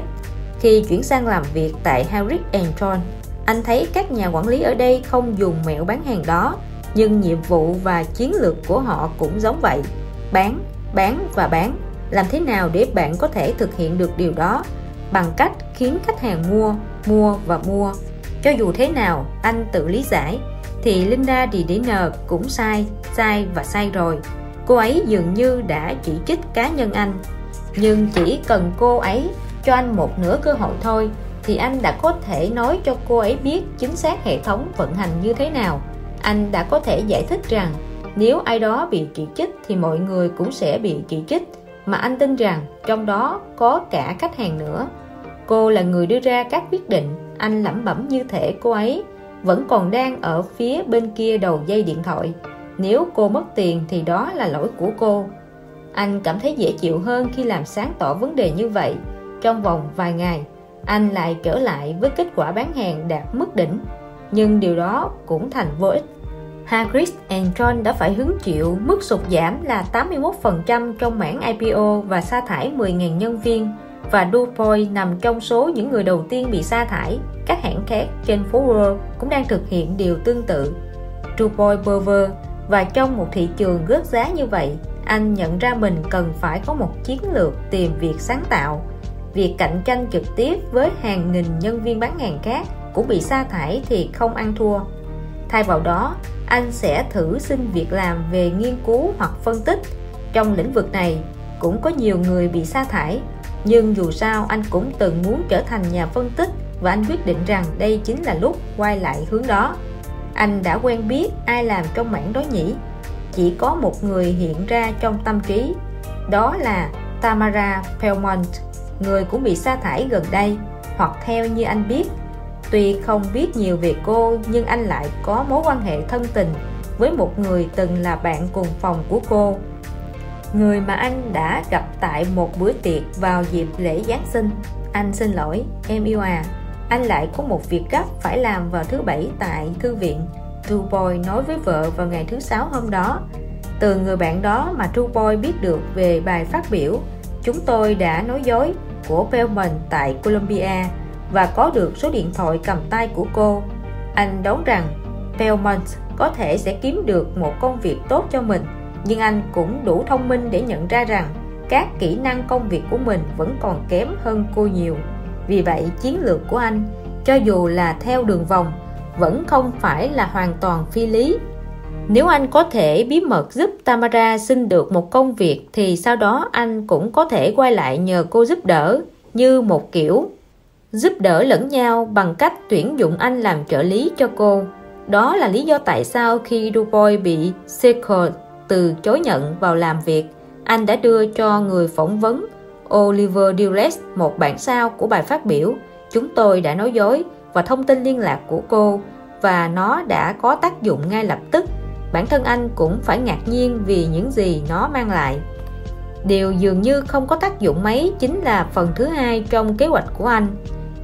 Khi chuyển sang làm việc tại Harris John, anh thấy các nhà quản lý ở đây không dùng mẹo bán hàng đó, nhưng nhiệm vụ và chiến lược của họ cũng giống vậy. Bán, bán và bán. Làm thế nào để bạn có thể thực hiện được điều đó? Bằng cách khiến khách hàng mua, mua và mua cho dù thế nào anh tự lý giải thì Linda đi cũng sai, sai và sai rồi. Cô ấy dường như đã chỉ trích cá nhân anh. Nhưng chỉ cần cô ấy cho anh một nửa cơ hội thôi thì anh đã có thể nói cho cô ấy biết chính xác hệ thống vận hành như thế nào anh đã có thể giải thích rằng, nếu ai đó bị chỉ trích thì mọi người cũng sẽ bị chỉ trích. Mà anh tin rằng, trong đó có cả khách hàng nữa. Cô là người đưa ra các quyết định, anh lẩm bẩm như thể cô ấy vẫn còn đang ở phía bên kia đầu dây điện thoại. Nếu cô mất tiền thì đó là lỗi của cô. Anh cảm thấy dễ chịu hơn khi làm sáng tỏ vấn đề như vậy. Trong vòng vài ngày, anh lại trở lại với kết quả bán hàng đạt mức đỉnh nhưng điều đó cũng thành vô ích Hargreaves John đã phải hứng chịu mức sụt giảm là 81% trong mảng IPO và sa thải 10.000 nhân viên và DuPont nằm trong số những người đầu tiên bị sa thải. Các hãng khác trên phố Wall cũng đang thực hiện điều tương tự. DuPont Burver và trong một thị trường rớt giá như vậy, anh nhận ra mình cần phải có một chiến lược tìm việc sáng tạo. Việc cạnh tranh trực tiếp với hàng nghìn nhân viên bán hàng khác cũng bị sa thải thì không ăn thua. Thay vào đó, anh sẽ thử xin việc làm về nghiên cứu hoặc phân tích. Trong lĩnh vực này, cũng có nhiều người bị sa thải nhưng dù sao anh cũng từng muốn trở thành nhà phân tích và anh quyết định rằng đây chính là lúc quay lại hướng đó anh đã quen biết ai làm trong mảng đó nhỉ chỉ có một người hiện ra trong tâm trí đó là Tamara Belmont người cũng bị sa thải gần đây hoặc theo như anh biết tuy không biết nhiều về cô nhưng anh lại có mối quan hệ thân tình với một người từng là bạn cùng phòng của cô người mà anh đã gặp tại một bữa tiệc vào dịp lễ Giáng sinh. Anh xin lỗi, em yêu à, anh lại có một việc gấp phải làm vào thứ bảy tại thư viện. True Boy nói với vợ vào ngày thứ sáu hôm đó. Từ người bạn đó mà True Boy biết được về bài phát biểu, chúng tôi đã nói dối của Bellman tại Columbia và có được số điện thoại cầm tay của cô. Anh đoán rằng Belmont có thể sẽ kiếm được một công việc tốt cho mình, nhưng anh cũng đủ thông minh để nhận ra rằng các kỹ năng công việc của mình vẫn còn kém hơn cô nhiều vì vậy, chiến lược của anh, cho dù là theo đường vòng, vẫn không phải là hoàn toàn phi lý nếu anh có thể bí mật giúp Tamara xin được một công việc thì sau đó anh cũng có thể quay lại nhờ cô giúp đỡ, như một kiểu giúp đỡ lẫn nhau bằng cách tuyển dụng anh làm trợ lý cho cô. Đó là lý do tại sao khi Dubois bị Secord từ chối nhận vào làm việc, anh đã đưa cho người phỏng vấn Oliver Dulles một bản sao của bài phát biểu chúng tôi đã nói dối và thông tin liên lạc của cô và nó đã có tác dụng ngay lập tức. Bản thân anh cũng phải ngạc nhiên vì những gì nó mang lại. Điều dường như không có tác dụng mấy chính là phần thứ hai trong kế hoạch của anh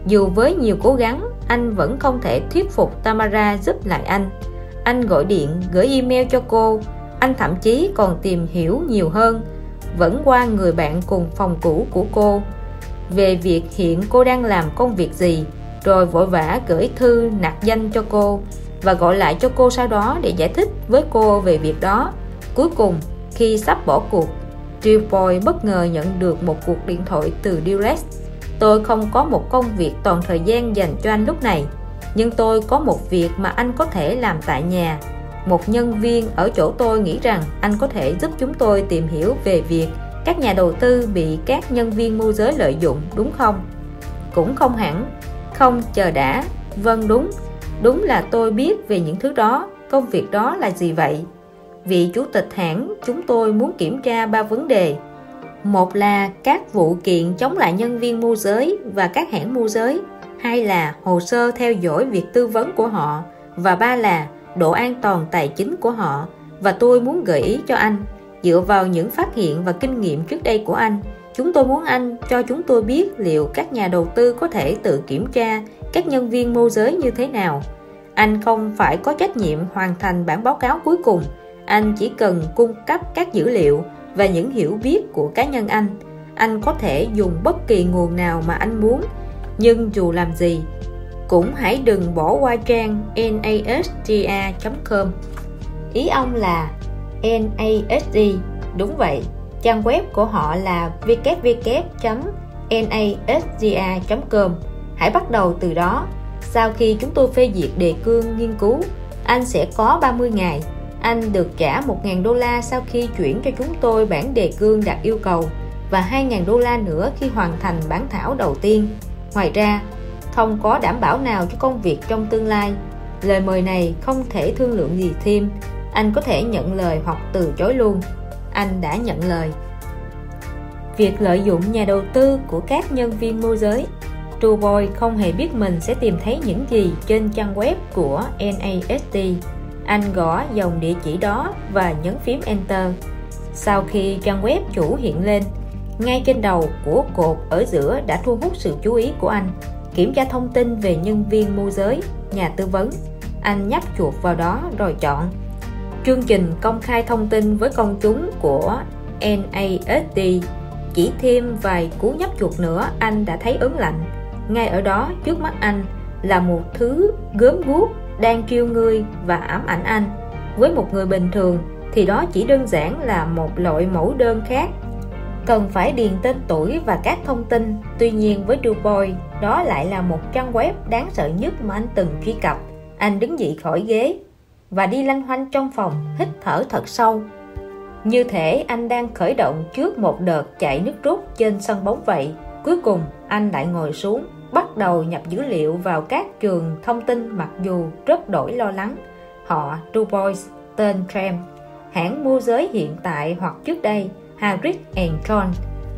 dù với nhiều cố gắng, anh vẫn không thể thuyết phục Tamara giúp lại anh. Anh gọi điện, gửi email cho cô. Anh thậm chí còn tìm hiểu nhiều hơn, vẫn qua người bạn cùng phòng cũ của cô. Về việc hiện cô đang làm công việc gì, rồi vội vã gửi thư nạc danh cho cô và gọi lại cho cô sau đó để giải thích với cô về việc đó. Cuối cùng, khi sắp bỏ cuộc Boy bất ngờ nhận được một cuộc điện thoại từ Durex tôi không có một công việc toàn thời gian dành cho anh lúc này, nhưng tôi có một việc mà anh có thể làm tại nhà. Một nhân viên ở chỗ tôi nghĩ rằng anh có thể giúp chúng tôi tìm hiểu về việc các nhà đầu tư bị các nhân viên môi giới lợi dụng, đúng không? Cũng không hẳn. Không, chờ đã. Vâng đúng. Đúng là tôi biết về những thứ đó. Công việc đó là gì vậy? Vị chủ tịch hãng, chúng tôi muốn kiểm tra ba vấn đề một là các vụ kiện chống lại nhân viên môi giới và các hãng môi giới. Hai là hồ sơ theo dõi việc tư vấn của họ. Và ba là độ an toàn tài chính của họ. Và tôi muốn gợi ý cho anh, dựa vào những phát hiện và kinh nghiệm trước đây của anh, chúng tôi muốn anh cho chúng tôi biết liệu các nhà đầu tư có thể tự kiểm tra các nhân viên môi giới như thế nào. Anh không phải có trách nhiệm hoàn thành bản báo cáo cuối cùng. Anh chỉ cần cung cấp các dữ liệu và những hiểu biết của cá nhân anh. Anh có thể dùng bất kỳ nguồn nào mà anh muốn, nhưng dù làm gì, cũng hãy đừng bỏ qua trang nasga.com ý ông là NASD đúng vậy. Trang web của họ là www.nasga.com hãy bắt đầu từ đó. Sau khi chúng tôi phê duyệt đề cương nghiên cứu, anh sẽ có 30 ngày anh được trả 1.000 đô la sau khi chuyển cho chúng tôi bản đề cương đạt yêu cầu và 2.000 đô la nữa khi hoàn thành bản thảo đầu tiên. Ngoài ra, không có đảm bảo nào cho công việc trong tương lai. Lời mời này không thể thương lượng gì thêm. Anh có thể nhận lời hoặc từ chối luôn. Anh đã nhận lời. Việc lợi dụng nhà đầu tư của các nhân viên môi giới Trueboy không hề biết mình sẽ tìm thấy những gì trên trang web của NASD anh gõ dòng địa chỉ đó và nhấn phím Enter. Sau khi trang web chủ hiện lên, ngay trên đầu của cột ở giữa đã thu hút sự chú ý của anh. Kiểm tra thông tin về nhân viên môi giới, nhà tư vấn. Anh nhấp chuột vào đó rồi chọn. Chương trình công khai thông tin với công chúng của NASD chỉ thêm vài cú nhấp chuột nữa, anh đã thấy ớn lạnh. Ngay ở đó, trước mắt anh là một thứ gớm guốc đang kêu ngươi và ám ảnh anh. Với một người bình thường, thì đó chỉ đơn giản là một loại mẫu đơn khác. Cần phải điền tên tuổi và các thông tin. Tuy nhiên với DuBois, đó lại là một trang web đáng sợ nhất mà anh từng truy cập. Anh đứng dậy khỏi ghế và đi lanh hoanh trong phòng, hít thở thật sâu. Như thể anh đang khởi động trước một đợt chạy nước rút trên sân bóng vậy. Cuối cùng, anh lại ngồi xuống bắt đầu nhập dữ liệu vào các trường thông tin mặc dù rất đổi lo lắng. Họ DuBois tên Trem hãng môi giới hiện tại hoặc trước đây Harris and John.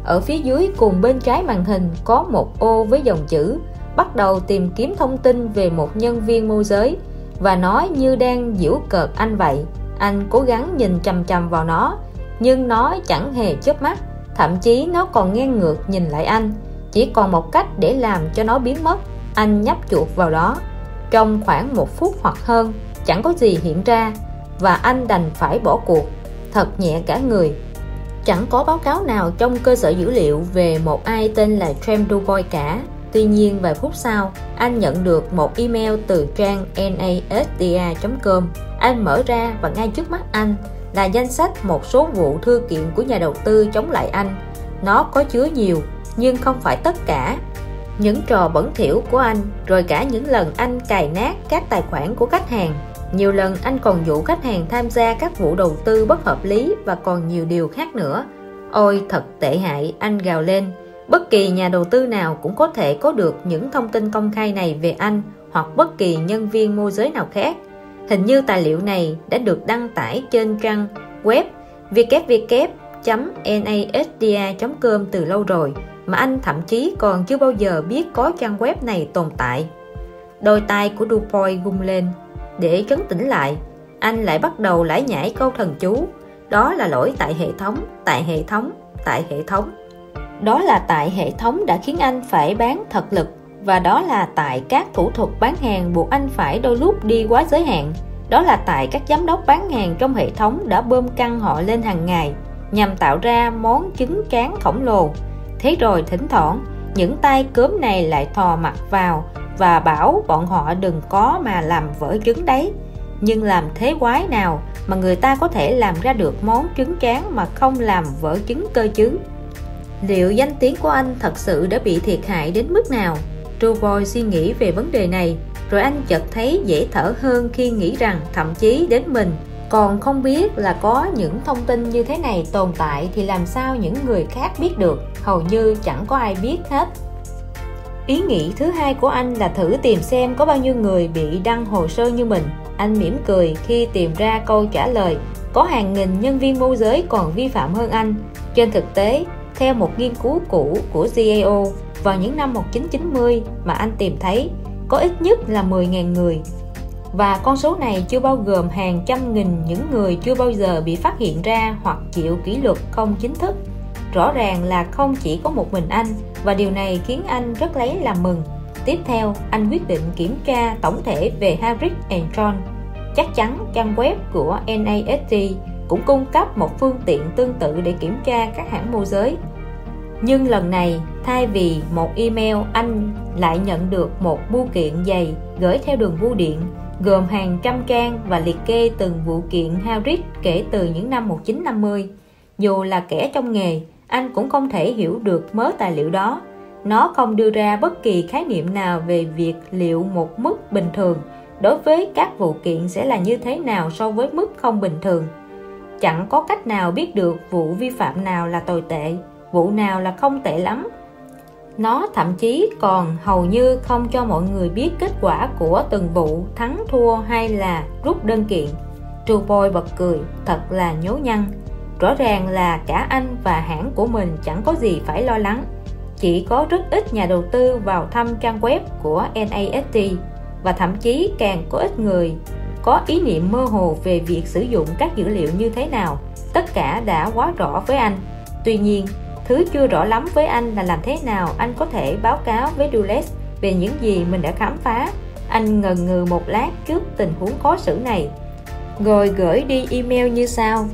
Ở phía dưới cùng bên trái màn hình có một ô với dòng chữ, bắt đầu tìm kiếm thông tin về một nhân viên môi giới. Và nói như đang giễu cợt anh vậy. Anh cố gắng nhìn chằm chằm vào nó, nhưng nó chẳng hề chớp mắt. Thậm chí nó còn ngang ngược nhìn lại anh chỉ còn một cách để làm cho nó biến mất, anh nhấp chuột vào đó. Trong khoảng một phút hoặc hơn, chẳng có gì hiện ra, và anh đành phải bỏ cuộc, thật nhẹ cả người. Chẳng có báo cáo nào trong cơ sở dữ liệu về một ai tên là Trem Dubois cả. Tuy nhiên vài phút sau, anh nhận được một email từ trang nasda.com anh mở ra và ngay trước mắt anh là danh sách một số vụ thư kiện của nhà đầu tư chống lại anh. Nó có chứa nhiều nhưng không phải tất cả. Những trò bẩn thỉu của anh, rồi cả những lần anh cài nát các tài khoản của khách hàng. Nhiều lần anh còn dụ khách hàng tham gia các vụ đầu tư bất hợp lý và còn nhiều điều khác nữa. Ôi, thật tệ hại, anh gào lên. Bất kỳ nhà đầu tư nào cũng có thể có được những thông tin công khai này về anh hoặc bất kỳ nhân viên môi giới nào khác. Hình như tài liệu này đã được đăng tải trên trang web www.nasda.com từ lâu rồi mà anh thậm chí còn chưa bao giờ biết có trang web này tồn tại. Đôi tay của Dupoy gung lên, để trấn tĩnh lại, anh lại bắt đầu lải nhải câu thần chú. Đó là lỗi tại hệ thống, tại hệ thống, tại hệ thống. Đó là tại hệ thống đã khiến anh phải bán thật lực, và đó là tại các thủ thuật bán hàng buộc anh phải đôi lúc đi quá giới hạn. Đó là tại các giám đốc bán hàng trong hệ thống đã bơm căng họ lên hàng ngày, nhằm tạo ra món trứng tráng khổng lồ thế rồi thỉnh thoảng, những tay cớm này lại thò mặt vào và bảo bọn họ đừng có mà làm vỡ trứng đấy. Nhưng làm thế quái nào mà người ta có thể làm ra được món trứng tráng mà không làm vỡ trứng cơ chứ? Liệu danh tiếng của anh thật sự đã bị thiệt hại đến mức nào? Trovoy suy nghĩ về vấn đề này, rồi anh chợt thấy dễ thở hơn khi nghĩ rằng thậm chí đến mình còn không biết là có những thông tin như thế này tồn tại thì làm sao những người khác biết được? Hầu như chẳng có ai biết hết. Ý nghĩ thứ hai của anh là thử tìm xem có bao nhiêu người bị đăng hồ sơ như mình. Anh mỉm cười khi tìm ra câu trả lời. Có hàng nghìn nhân viên môi giới còn vi phạm hơn anh. Trên thực tế, theo một nghiên cứu cũ của GAO vào những năm 1990 mà anh tìm thấy, có ít nhất là 10.000 người và con số này chưa bao gồm hàng trăm nghìn những người chưa bao giờ bị phát hiện ra hoặc chịu kỷ luật không chính thức. Rõ ràng là không chỉ có một mình anh, và điều này khiến anh rất lấy làm mừng. Tiếp theo, anh quyết định kiểm tra tổng thể về Harris and John. Chắc chắn trang web của NAST cũng cung cấp một phương tiện tương tự để kiểm tra các hãng môi giới. Nhưng lần này, thay vì một email, anh lại nhận được một bưu kiện dày gửi theo đường bưu điện gồm hàng trăm trang và liệt kê từng vụ kiện Harris kể từ những năm 1950 dù là kẻ trong nghề, anh cũng không thể hiểu được mớ tài liệu đó. Nó không đưa ra bất kỳ khái niệm nào về việc liệu một mức bình thường đối với các vụ kiện sẽ là như thế nào so với mức không bình thường. Chẳng có cách nào biết được vụ vi phạm nào là tồi tệ, vụ nào là không tệ lắm nó thậm chí còn hầu như không cho mọi người biết kết quả của từng vụ thắng thua hay là rút đơn kiện. Trù bôi bật cười, thật là nhố nhăn. Rõ ràng là cả anh và hãng của mình chẳng có gì phải lo lắng. Chỉ có rất ít nhà đầu tư vào thăm trang web của NASD và thậm chí càng có ít người có ý niệm mơ hồ về việc sử dụng các dữ liệu như thế nào. Tất cả đã quá rõ với anh. Tuy nhiên thứ chưa rõ lắm với anh là làm thế nào anh có thể báo cáo với Dulles về những gì mình đã khám phá. Anh ngần ngừ một lát trước tình huống khó xử này. Rồi gửi đi email như sau.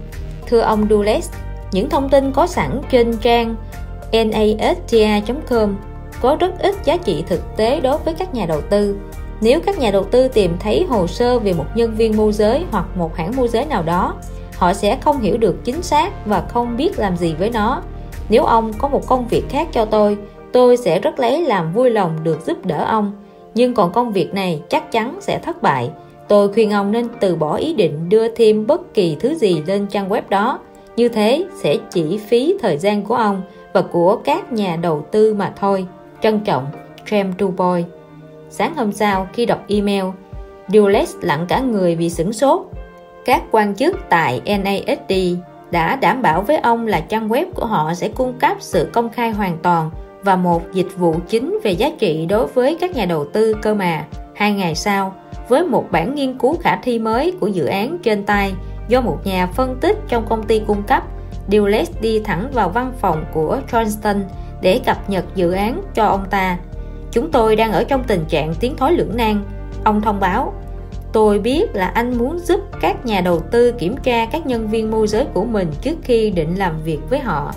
Thưa ông Dulles những thông tin có sẵn trên trang nastia.com có rất ít giá trị thực tế đối với các nhà đầu tư. Nếu các nhà đầu tư tìm thấy hồ sơ về một nhân viên môi giới hoặc một hãng môi giới nào đó, họ sẽ không hiểu được chính xác và không biết làm gì với nó nếu ông có một công việc khác cho tôi tôi sẽ rất lấy làm vui lòng được giúp đỡ ông. Nhưng còn công việc này chắc chắn sẽ thất bại. Tôi khuyên ông nên từ bỏ ý định đưa thêm bất kỳ thứ gì lên trang web đó. Như thế sẽ chỉ phí thời gian của ông và của các nhà đầu tư mà thôi. Trân trọng Trem Dubois. Sáng hôm sau khi đọc email, Dulles lặng cả người vì sửng sốt. Các quan chức tại NASD đã đảm bảo với ông là trang web của họ sẽ cung cấp sự công khai hoàn toàn và một dịch vụ chính về giá trị đối với các nhà đầu tư cơ mà. Hai ngày sau, với một bản nghiên cứu khả thi mới của dự án trên tay do một nhà phân tích trong công ty cung cấp Dulles đi thẳng vào văn phòng của Johnston để cập nhật dự án cho ông ta. Chúng tôi đang ở trong tình trạng tiến thoái lưỡng nan, ông thông báo tôi biết là anh muốn giúp các nhà đầu tư kiểm tra các nhân viên môi giới của mình trước khi định làm việc với họ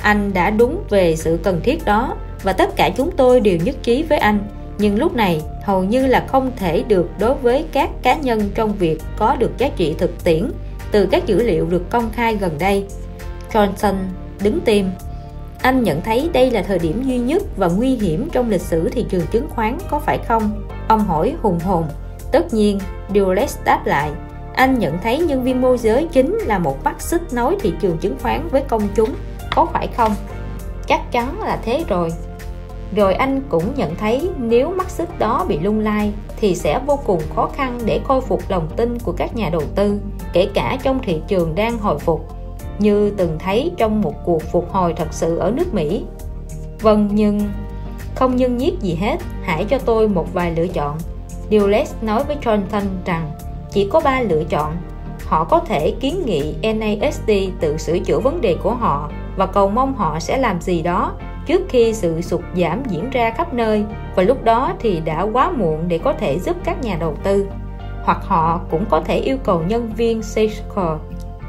anh đã đúng về sự cần thiết đó và tất cả chúng tôi đều nhất trí với anh nhưng lúc này, hầu như là không thể được đối với các cá nhân trong việc có được giá trị thực tiễn từ các dữ liệu được công khai gần đây Johnson đứng tim anh nhận thấy đây là thời điểm duy nhất và nguy hiểm trong lịch sử thị trường chứng khoán có phải không? Ông hỏi hùng hồn. Tất nhiên, Dulles đáp lại. Anh nhận thấy nhân viên môi giới chính là một mắt xích nối thị trường chứng khoán với công chúng, có phải không? Chắc chắn là thế rồi. Rồi anh cũng nhận thấy nếu mắt xích đó bị lung lai thì sẽ vô cùng khó khăn để khôi phục lòng tin của các nhà đầu tư, kể cả trong thị trường đang hồi phục như từng thấy trong một cuộc phục hồi thật sự ở nước Mỹ. Vâng, nhưng không nhân nhiếp gì hết, hãy cho tôi một vài lựa chọn. Dulles nói với Johnson rằng chỉ có ba lựa chọn. Họ có thể kiến nghị NASD tự sửa chữa vấn đề của họ và cầu mong họ sẽ làm gì đó trước khi sự sụt giảm diễn ra khắp nơi, và lúc đó thì đã quá muộn để có thể giúp các nhà đầu tư. Hoặc họ cũng có thể yêu cầu nhân viên Cisco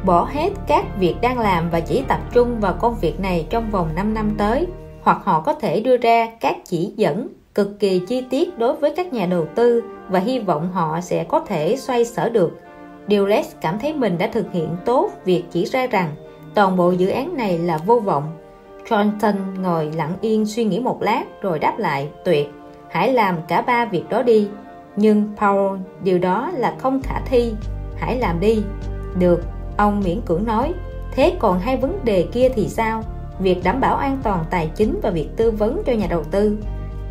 bỏ hết các việc đang làm và chỉ tập trung vào công việc này trong vòng 5 năm tới, hoặc họ có thể đưa ra các chỉ dẫn cực kỳ chi tiết đối với các nhà đầu tư và hy vọng họ sẽ có thể xoay sở được. Dulles cảm thấy mình đã thực hiện tốt việc chỉ ra rằng toàn bộ dự án này là vô vọng. Johnson ngồi lặng yên suy nghĩ một lát rồi đáp lại tuyệt, hãy làm cả ba việc đó đi. Nhưng Paul, điều đó là không khả thi, hãy làm đi. Được, Ông miễn cưỡng nói, thế còn hai vấn đề kia thì sao? Việc đảm bảo an toàn tài chính và việc tư vấn cho nhà đầu tư.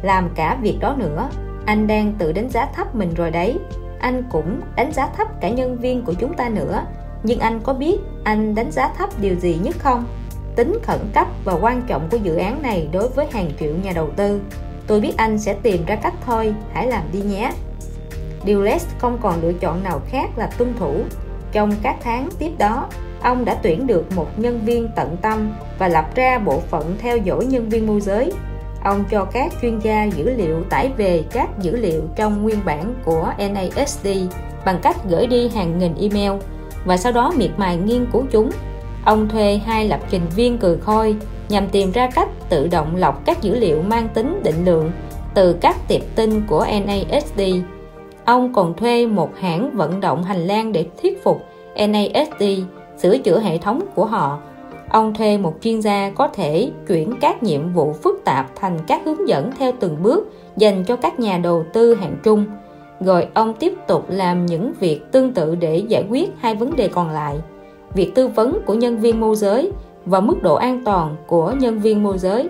Làm cả việc đó nữa, anh đang tự đánh giá thấp mình rồi đấy. Anh cũng đánh giá thấp cả nhân viên của chúng ta nữa. Nhưng anh có biết anh đánh giá thấp điều gì nhất không? Tính khẩn cấp và quan trọng của dự án này đối với hàng triệu nhà đầu tư. Tôi biết anh sẽ tìm ra cách thôi, hãy làm đi nhé. Dulles không còn lựa chọn nào khác là tuân thủ trong các tháng tiếp đó, ông đã tuyển được một nhân viên tận tâm và lập ra bộ phận theo dõi nhân viên môi giới. Ông cho các chuyên gia dữ liệu tải về các dữ liệu trong nguyên bản của NASD bằng cách gửi đi hàng nghìn email và sau đó miệt mài nghiên cứu chúng. Ông thuê hai lập trình viên cười khôi nhằm tìm ra cách tự động lọc các dữ liệu mang tính định lượng từ các tiệp tin của NASD Ông còn thuê một hãng vận động hành lang để thuyết phục NASD sửa chữa hệ thống của họ. Ông thuê một chuyên gia có thể chuyển các nhiệm vụ phức tạp thành các hướng dẫn theo từng bước dành cho các nhà đầu tư hạng trung. Rồi ông tiếp tục làm những việc tương tự để giải quyết hai vấn đề còn lại. Việc tư vấn của nhân viên môi giới và mức độ an toàn của nhân viên môi giới.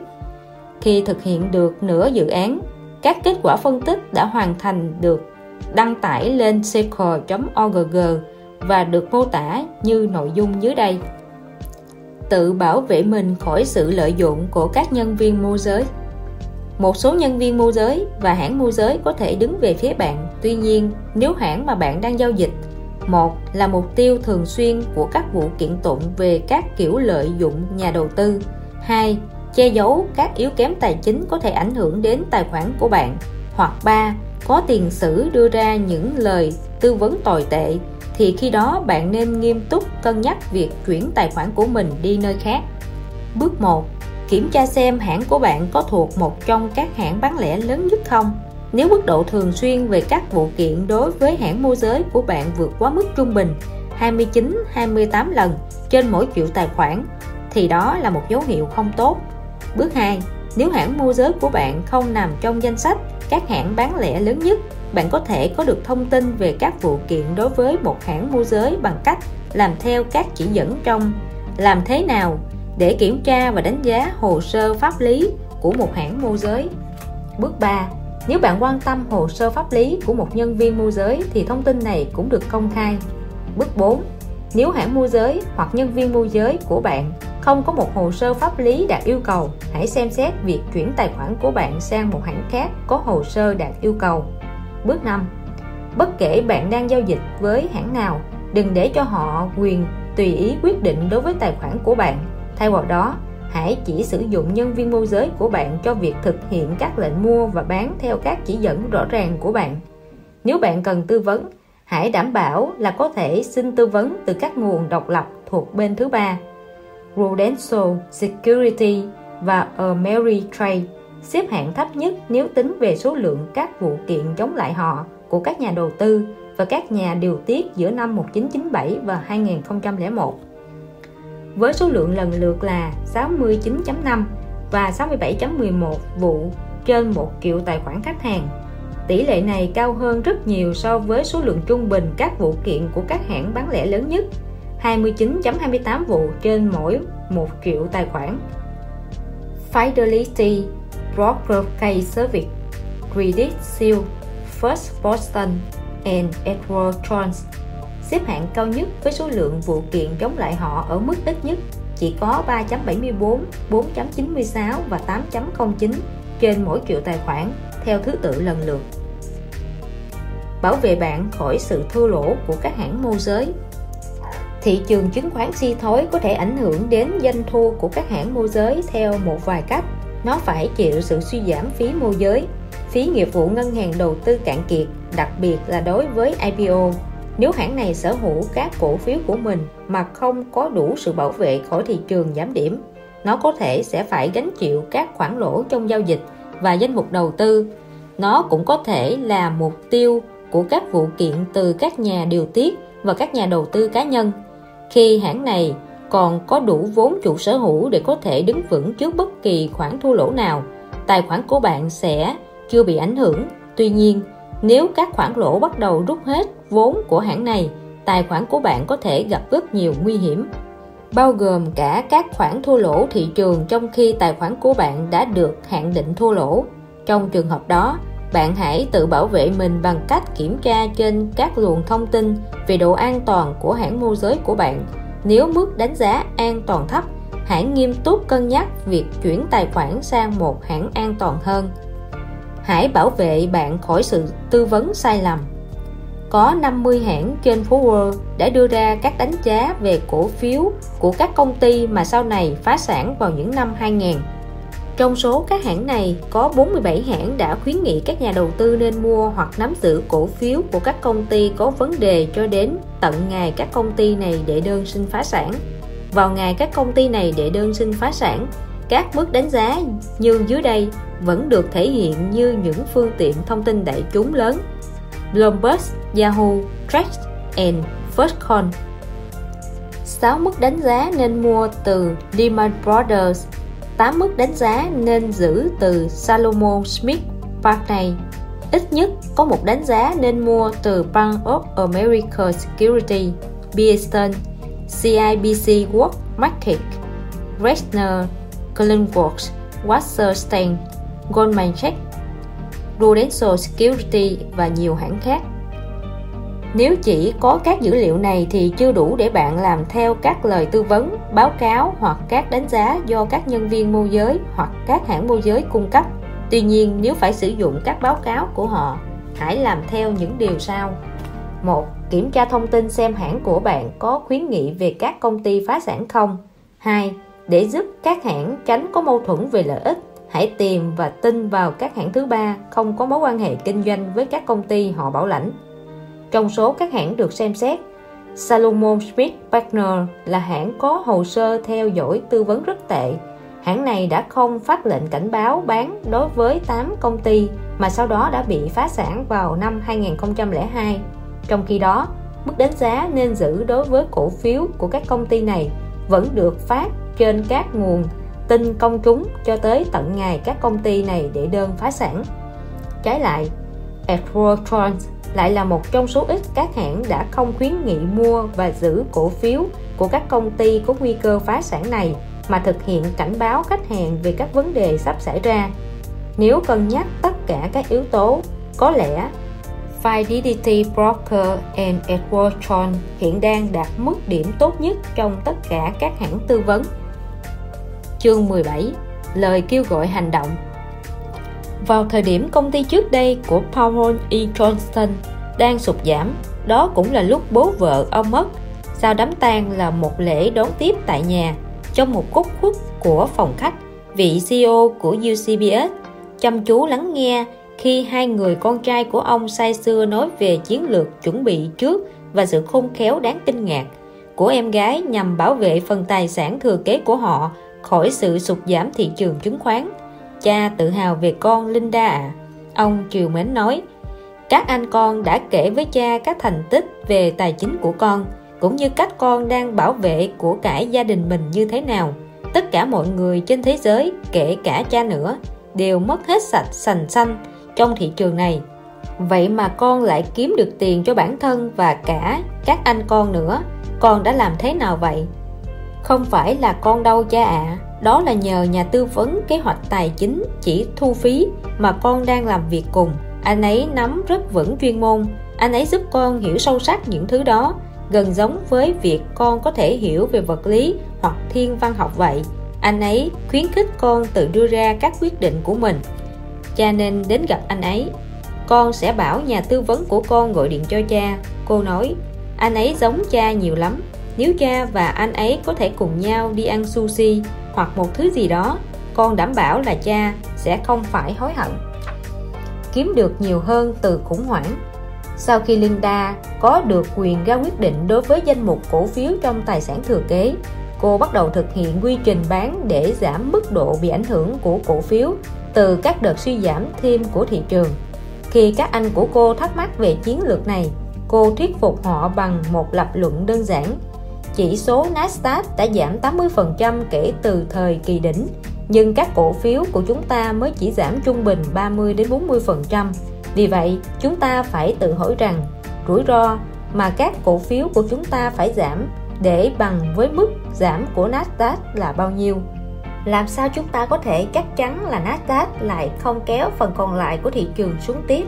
khi thực hiện được nửa dự án, các kết quả phân tích đã hoàn thành được đăng tải lên sequel.org và được mô tả như nội dung dưới đây tự bảo vệ mình khỏi sự lợi dụng của các nhân viên môi giới. Một số nhân viên môi giới và hãng môi giới có thể đứng về phía bạn. Tuy nhiên, nếu hãng mà bạn đang giao dịch, một là mục tiêu thường xuyên của các vụ kiện tụng về các kiểu lợi dụng nhà đầu tư. Hai, che giấu các yếu kém tài chính có thể ảnh hưởng đến tài khoản của bạn. Hoặc ba, có tiền sử đưa ra những lời tư vấn tồi tệ thì khi đó bạn nên nghiêm túc cân nhắc việc chuyển tài khoản của mình đi nơi khác bước 1 kiểm tra xem hãng của bạn có thuộc một trong các hãng bán lẻ lớn nhất không nếu mức độ thường xuyên về các vụ kiện đối với hãng môi giới của bạn vượt quá mức trung bình 29-28 lần trên mỗi triệu tài khoản, thì đó là một dấu hiệu không tốt. Bước 2. Nếu hãng môi giới của bạn không nằm trong danh sách các hãng bán lẻ lớn nhất, bạn có thể có được thông tin về các vụ kiện đối với một hãng môi giới bằng cách làm theo các chỉ dẫn trong làm thế nào để kiểm tra và đánh giá hồ sơ pháp lý của một hãng môi giới. Bước 3 nếu bạn quan tâm hồ sơ pháp lý của một nhân viên môi giới thì thông tin này cũng được công khai. Bước 4. Nếu hãng môi giới hoặc nhân viên môi giới của bạn không có một hồ sơ pháp lý đạt yêu cầu, hãy xem xét việc chuyển tài khoản của bạn sang một hãng khác có hồ sơ đạt yêu cầu. Bước 5. Bất kể bạn đang giao dịch với hãng nào, đừng để cho họ quyền tùy ý quyết định đối với tài khoản của bạn. Thay vào đó, hãy chỉ sử dụng nhân viên môi giới của bạn cho việc thực hiện các lệnh mua và bán theo các chỉ dẫn rõ ràng của bạn nếu bạn cần tư vấn hãy đảm bảo là có thể xin tư vấn từ các nguồn độc lập thuộc bên thứ ba Prudential Security và Ameritrade xếp hạng thấp nhất nếu tính về số lượng các vụ kiện chống lại họ của các nhà đầu tư và các nhà điều tiết giữa năm 1997 và 2001 với số lượng lần lượt là 69.5 và 67.11 vụ trên 1 triệu tài khoản khách hàng. Tỷ lệ này cao hơn rất nhiều so với số lượng trung bình các vụ kiện của các hãng bán lẻ lớn nhất 29.28 vụ trên mỗi 1 triệu tài khoản. Fidelity Broker Case Service Credit Seal First Boston and Edward Jones xếp hạng cao nhất với số lượng vụ kiện chống lại họ ở mức ít nhất chỉ có 3.74, 4.96 và 8.09 trên mỗi triệu tài khoản theo thứ tự lần lượt. Bảo vệ bạn khỏi sự thua lỗ của các hãng môi giới Thị trường chứng khoán suy thoái có thể ảnh hưởng đến doanh thu của các hãng môi giới theo một vài cách. Nó phải chịu sự suy giảm phí môi giới, phí nghiệp vụ ngân hàng đầu tư cạn kiệt, đặc biệt là đối với IPO nếu hãng này sở hữu các cổ phiếu của mình mà không có đủ sự bảo vệ khỏi thị trường giảm điểm, nó có thể sẽ phải gánh chịu các khoản lỗ trong giao dịch và danh mục đầu tư. Nó cũng có thể là mục tiêu của các vụ kiện từ các nhà điều tiết và các nhà đầu tư cá nhân. Khi hãng này còn có đủ vốn chủ sở hữu để có thể đứng vững trước bất kỳ khoản thua lỗ nào, tài khoản của bạn sẽ chưa bị ảnh hưởng. Tuy nhiên, nếu các khoản lỗ bắt đầu rút hết vốn của hãng này, tài khoản của bạn có thể gặp rất nhiều nguy hiểm, bao gồm cả các khoản thua lỗ thị trường trong khi tài khoản của bạn đã được hạn định thua lỗ. Trong trường hợp đó, bạn hãy tự bảo vệ mình bằng cách kiểm tra trên các luồng thông tin về độ an toàn của hãng môi giới của bạn. Nếu mức đánh giá an toàn thấp, hãy nghiêm túc cân nhắc việc chuyển tài khoản sang một hãng an toàn hơn hãy bảo vệ bạn khỏi sự tư vấn sai lầm. Có 50 hãng trên phố World đã đưa ra các đánh giá về cổ phiếu của các công ty mà sau này phá sản vào những năm 2000. Trong số các hãng này, có 47 hãng đã khuyến nghị các nhà đầu tư nên mua hoặc nắm giữ cổ phiếu của các công ty có vấn đề cho đến tận ngày các công ty này đệ đơn xin phá sản. Vào ngày các công ty này đệ đơn xin phá sản, các mức đánh giá như dưới đây vẫn được thể hiện như những phương tiện thông tin đại chúng lớn Bloomberg, Yahoo, Trax and Firstcon 6 mức đánh giá nên mua từ Lehman Brothers 8 mức đánh giá nên giữ từ Salomon Smith Barney ít nhất có một đánh giá nên mua từ Bank of America Security, Beeston, CIBC World Market, Rexner, Glenworks Wasserstein, Goldman Sachs, Prudential Security và nhiều hãng khác. Nếu chỉ có các dữ liệu này thì chưa đủ để bạn làm theo các lời tư vấn, báo cáo hoặc các đánh giá do các nhân viên môi giới hoặc các hãng môi giới cung cấp. Tuy nhiên, nếu phải sử dụng các báo cáo của họ, hãy làm theo những điều sau. 1. Kiểm tra thông tin xem hãng của bạn có khuyến nghị về các công ty phá sản không. 2. Để giúp các hãng tránh có mâu thuẫn về lợi ích, hãy tìm và tin vào các hãng thứ ba không có mối quan hệ kinh doanh với các công ty họ bảo lãnh. Trong số các hãng được xem xét, Salomon Smith Partner là hãng có hồ sơ theo dõi tư vấn rất tệ. Hãng này đã không phát lệnh cảnh báo bán đối với 8 công ty mà sau đó đã bị phá sản vào năm 2002. Trong khi đó, mức đánh giá nên giữ đối với cổ phiếu của các công ty này vẫn được phát trên các nguồn tin công chúng cho tới tận ngày các công ty này để đơn phá sản. Trái lại, Electronics lại là một trong số ít các hãng đã không khuyến nghị mua và giữ cổ phiếu của các công ty có nguy cơ phá sản này mà thực hiện cảnh báo khách hàng về các vấn đề sắp xảy ra. Nếu cân nhắc tất cả các yếu tố, có lẽ Fidelity Broker and Edward hiện đang đạt mức điểm tốt nhất trong tất cả các hãng tư vấn. Chương 17 Lời kêu gọi hành động vào thời điểm công ty trước đây của Paul E. Johnston đang sụt giảm, đó cũng là lúc bố vợ ông mất. Sau đám tang là một lễ đón tiếp tại nhà. Trong một cúc khuất của phòng khách, vị CEO của UCBS chăm chú lắng nghe khi hai người con trai của ông say xưa nói về chiến lược chuẩn bị trước và sự khôn khéo đáng kinh ngạc của em gái nhằm bảo vệ phần tài sản thừa kế của họ khỏi sự sụt giảm thị trường chứng khoán. Cha tự hào về con Linda ạ. À. Ông triều mến nói, các anh con đã kể với cha các thành tích về tài chính của con, cũng như cách con đang bảo vệ của cải gia đình mình như thế nào. Tất cả mọi người trên thế giới, kể cả cha nữa, đều mất hết sạch sành xanh trong thị trường này. Vậy mà con lại kiếm được tiền cho bản thân và cả các anh con nữa. Con đã làm thế nào vậy? Không phải là con đâu cha ạ. À đó là nhờ nhà tư vấn kế hoạch tài chính chỉ thu phí mà con đang làm việc cùng. Anh ấy nắm rất vững chuyên môn. Anh ấy giúp con hiểu sâu sắc những thứ đó, gần giống với việc con có thể hiểu về vật lý hoặc thiên văn học vậy. Anh ấy khuyến khích con tự đưa ra các quyết định của mình. Cha nên đến gặp anh ấy. Con sẽ bảo nhà tư vấn của con gọi điện cho cha. Cô nói, anh ấy giống cha nhiều lắm nếu cha và anh ấy có thể cùng nhau đi ăn sushi hoặc một thứ gì đó, con đảm bảo là cha sẽ không phải hối hận. Kiếm được nhiều hơn từ khủng hoảng. Sau khi Linda có được quyền ra quyết định đối với danh mục cổ phiếu trong tài sản thừa kế, cô bắt đầu thực hiện quy trình bán để giảm mức độ bị ảnh hưởng của cổ phiếu từ các đợt suy giảm thêm của thị trường. Khi các anh của cô thắc mắc về chiến lược này, cô thuyết phục họ bằng một lập luận đơn giản chỉ số Nasdaq đã giảm 80% kể từ thời kỳ đỉnh, nhưng các cổ phiếu của chúng ta mới chỉ giảm trung bình 30 đến 40%. Vì vậy, chúng ta phải tự hỏi rằng rủi ro mà các cổ phiếu của chúng ta phải giảm để bằng với mức giảm của Nasdaq là bao nhiêu. Làm sao chúng ta có thể chắc chắn là Nasdaq lại không kéo phần còn lại của thị trường xuống tiếp?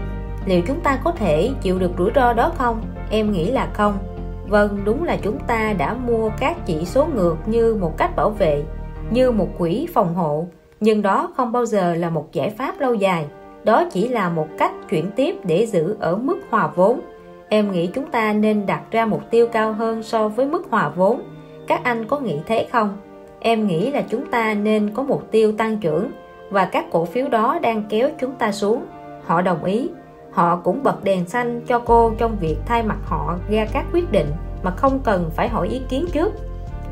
Liệu chúng ta có thể chịu được rủi ro đó không? Em nghĩ là không Vâng, đúng là chúng ta đã mua các chỉ số ngược như một cách bảo vệ, như một quỹ phòng hộ, nhưng đó không bao giờ là một giải pháp lâu dài. Đó chỉ là một cách chuyển tiếp để giữ ở mức hòa vốn. Em nghĩ chúng ta nên đặt ra mục tiêu cao hơn so với mức hòa vốn. Các anh có nghĩ thế không? Em nghĩ là chúng ta nên có mục tiêu tăng trưởng và các cổ phiếu đó đang kéo chúng ta xuống. Họ đồng ý họ cũng bật đèn xanh cho cô trong việc thay mặt họ ra các quyết định mà không cần phải hỏi ý kiến trước.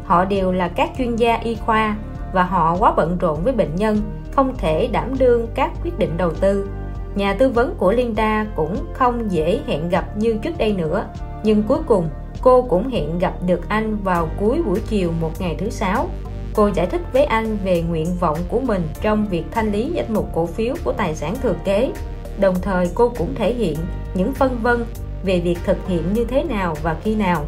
Họ đều là các chuyên gia y khoa và họ quá bận rộn với bệnh nhân, không thể đảm đương các quyết định đầu tư. Nhà tư vấn của Linda cũng không dễ hẹn gặp như trước đây nữa, nhưng cuối cùng cô cũng hẹn gặp được anh vào cuối buổi chiều một ngày thứ sáu. Cô giải thích với anh về nguyện vọng của mình trong việc thanh lý danh mục cổ phiếu của tài sản thừa kế đồng thời cô cũng thể hiện những phân vân về việc thực hiện như thế nào và khi nào.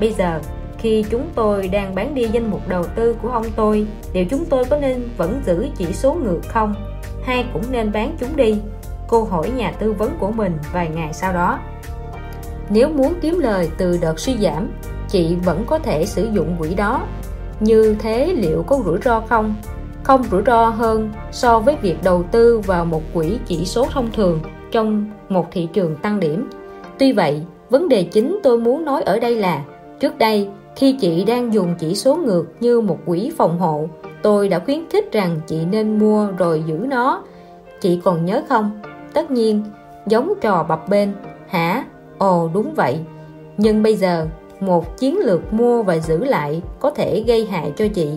Bây giờ, khi chúng tôi đang bán đi danh mục đầu tư của ông tôi, liệu chúng tôi có nên vẫn giữ chỉ số ngược không? Hay cũng nên bán chúng đi? Cô hỏi nhà tư vấn của mình vài ngày sau đó. Nếu muốn kiếm lời từ đợt suy giảm, chị vẫn có thể sử dụng quỹ đó. Như thế liệu có rủi ro không? Không rủi ro hơn so với việc đầu tư vào một quỹ chỉ số thông thường trong một thị trường tăng điểm. Tuy vậy, vấn đề chính tôi muốn nói ở đây là, trước đây, khi chị đang dùng chỉ số ngược như một quỹ phòng hộ, tôi đã khuyến khích rằng chị nên mua rồi giữ nó. Chị còn nhớ không? Tất nhiên, giống trò bập bên hả? Ồ, đúng vậy. Nhưng bây giờ, một chiến lược mua và giữ lại có thể gây hại cho chị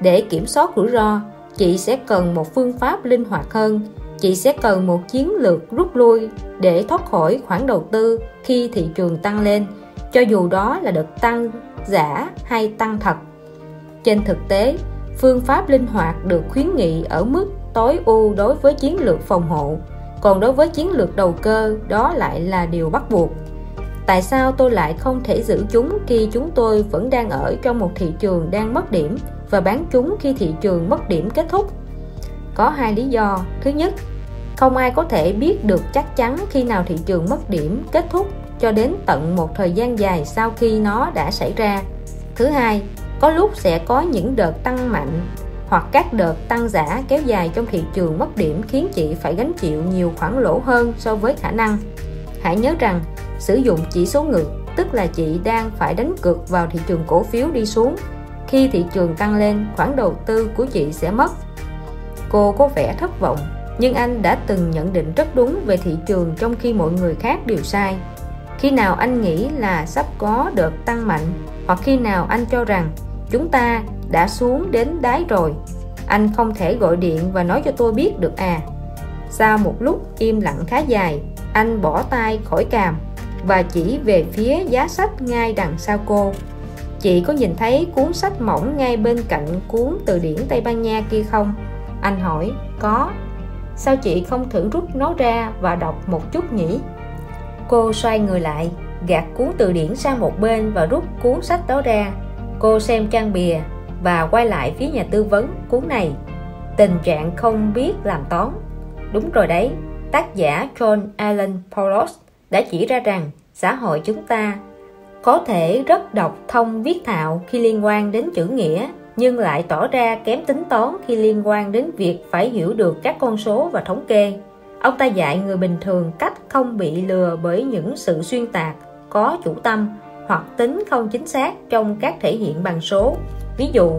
để kiểm soát rủi ro, chị sẽ cần một phương pháp linh hoạt hơn. Chị sẽ cần một chiến lược rút lui để thoát khỏi khoản đầu tư khi thị trường tăng lên. Cho dù đó là đợt tăng giả hay tăng thật. Trên thực tế, phương pháp linh hoạt được khuyến nghị ở mức tối ưu đối với chiến lược phòng hộ. Còn đối với chiến lược đầu cơ, đó lại là điều bắt buộc. Tại sao tôi lại không thể giữ chúng khi chúng tôi vẫn đang ở trong một thị trường đang mất điểm? Và bán chúng khi thị trường mất điểm kết thúc. Có hai lý do. Thứ nhất, không ai có thể biết được chắc chắn khi nào thị trường mất điểm kết thúc cho đến tận một thời gian dài sau khi nó đã xảy ra. Thứ hai, có lúc sẽ có những đợt tăng mạnh hoặc các đợt tăng giả kéo dài trong thị trường mất điểm khiến chị phải gánh chịu nhiều khoản lỗ hơn so với khả năng. Hãy nhớ rằng, sử dụng chỉ số ngược, tức là chị đang phải đánh cược vào thị trường cổ phiếu đi xuống khi thị trường tăng lên, khoản đầu tư của chị sẽ mất. Cô có vẻ thất vọng, nhưng anh đã từng nhận định rất đúng về thị trường trong khi mọi người khác đều sai. Khi nào anh nghĩ là sắp có đợt tăng mạnh, hoặc khi nào anh cho rằng chúng ta đã xuống đến đáy rồi, anh không thể gọi điện và nói cho tôi biết được à. Sau một lúc im lặng khá dài, anh bỏ tay khỏi càm và chỉ về phía giá sách ngay đằng sau cô chị có nhìn thấy cuốn sách mỏng ngay bên cạnh cuốn từ điển Tây Ban Nha kia không? Anh hỏi, có. Sao chị không thử rút nó ra và đọc một chút nhỉ? Cô xoay người lại, gạt cuốn từ điển sang một bên và rút cuốn sách đó ra. Cô xem trang bìa và quay lại phía nhà tư vấn cuốn này. Tình trạng không biết làm toán Đúng rồi đấy, tác giả John Allen Paulos đã chỉ ra rằng xã hội chúng ta có thể rất độc thông viết thạo khi liên quan đến chữ nghĩa, nhưng lại tỏ ra kém tính toán khi liên quan đến việc phải hiểu được các con số và thống kê. Ông ta dạy người bình thường cách không bị lừa bởi những sự xuyên tạc, có chủ tâm hoặc tính không chính xác trong các thể hiện bằng số. Ví dụ,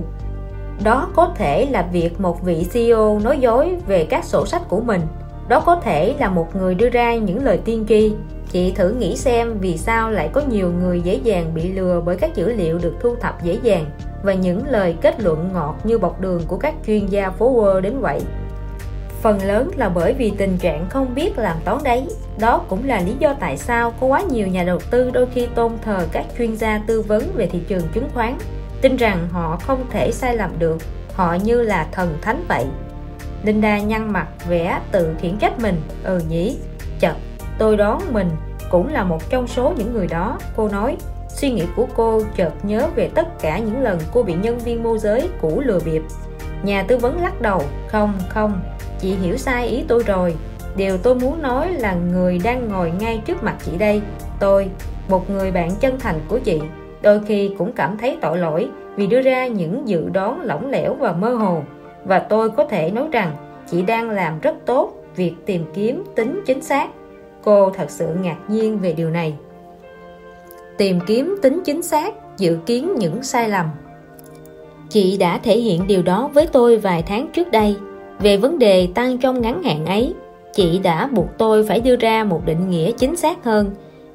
đó có thể là việc một vị CEO nói dối về các sổ sách của mình. Đó có thể là một người đưa ra những lời tiên tri chị thử nghĩ xem vì sao lại có nhiều người dễ dàng bị lừa bởi các dữ liệu được thu thập dễ dàng và những lời kết luận ngọt như bọc đường của các chuyên gia phố Wall đến vậy. Phần lớn là bởi vì tình trạng không biết làm toán đấy. Đó cũng là lý do tại sao có quá nhiều nhà đầu tư đôi khi tôn thờ các chuyên gia tư vấn về thị trường chứng khoán, tin rằng họ không thể sai lầm được, họ như là thần thánh vậy. Linda nhăn mặt vẻ tự khiển trách mình ừ nhỉ chật tôi đoán mình cũng là một trong số những người đó, cô nói. Suy nghĩ của cô chợt nhớ về tất cả những lần cô bị nhân viên môi giới cũ lừa bịp. Nhà tư vấn lắc đầu, không không, chị hiểu sai ý tôi rồi. Điều tôi muốn nói là người đang ngồi ngay trước mặt chị đây. Tôi, một người bạn chân thành của chị, đôi khi cũng cảm thấy tội lỗi vì đưa ra những dự đoán lỏng lẻo và mơ hồ. Và tôi có thể nói rằng chị đang làm rất tốt việc tìm kiếm tính chính xác cô thật sự ngạc nhiên về điều này. Tìm kiếm tính chính xác, dự kiến những sai lầm. Chị đã thể hiện điều đó với tôi vài tháng trước đây. Về vấn đề tăng trong ngắn hạn ấy, chị đã buộc tôi phải đưa ra một định nghĩa chính xác hơn.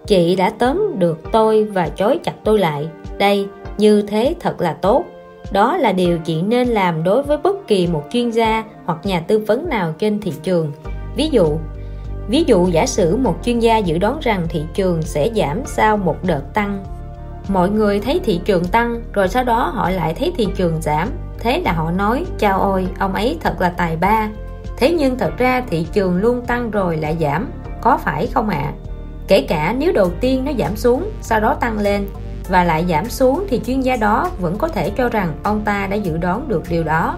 Chị đã tóm được tôi và chối chặt tôi lại. Đây, như thế thật là tốt. Đó là điều chị nên làm đối với bất kỳ một chuyên gia hoặc nhà tư vấn nào trên thị trường. Ví dụ ví dụ giả sử một chuyên gia dự đoán rằng thị trường sẽ giảm sau một đợt tăng. Mọi người thấy thị trường tăng, rồi sau đó họ lại thấy thị trường giảm. Thế là họ nói, chao ôi, ông ấy thật là tài ba. Thế nhưng thật ra thị trường luôn tăng rồi lại giảm. Có phải không ạ? À? kể cả nếu đầu tiên nó giảm xuống, sau đó tăng lên và lại giảm xuống thì chuyên gia đó vẫn có thể cho rằng ông ta đã dự đoán được điều đó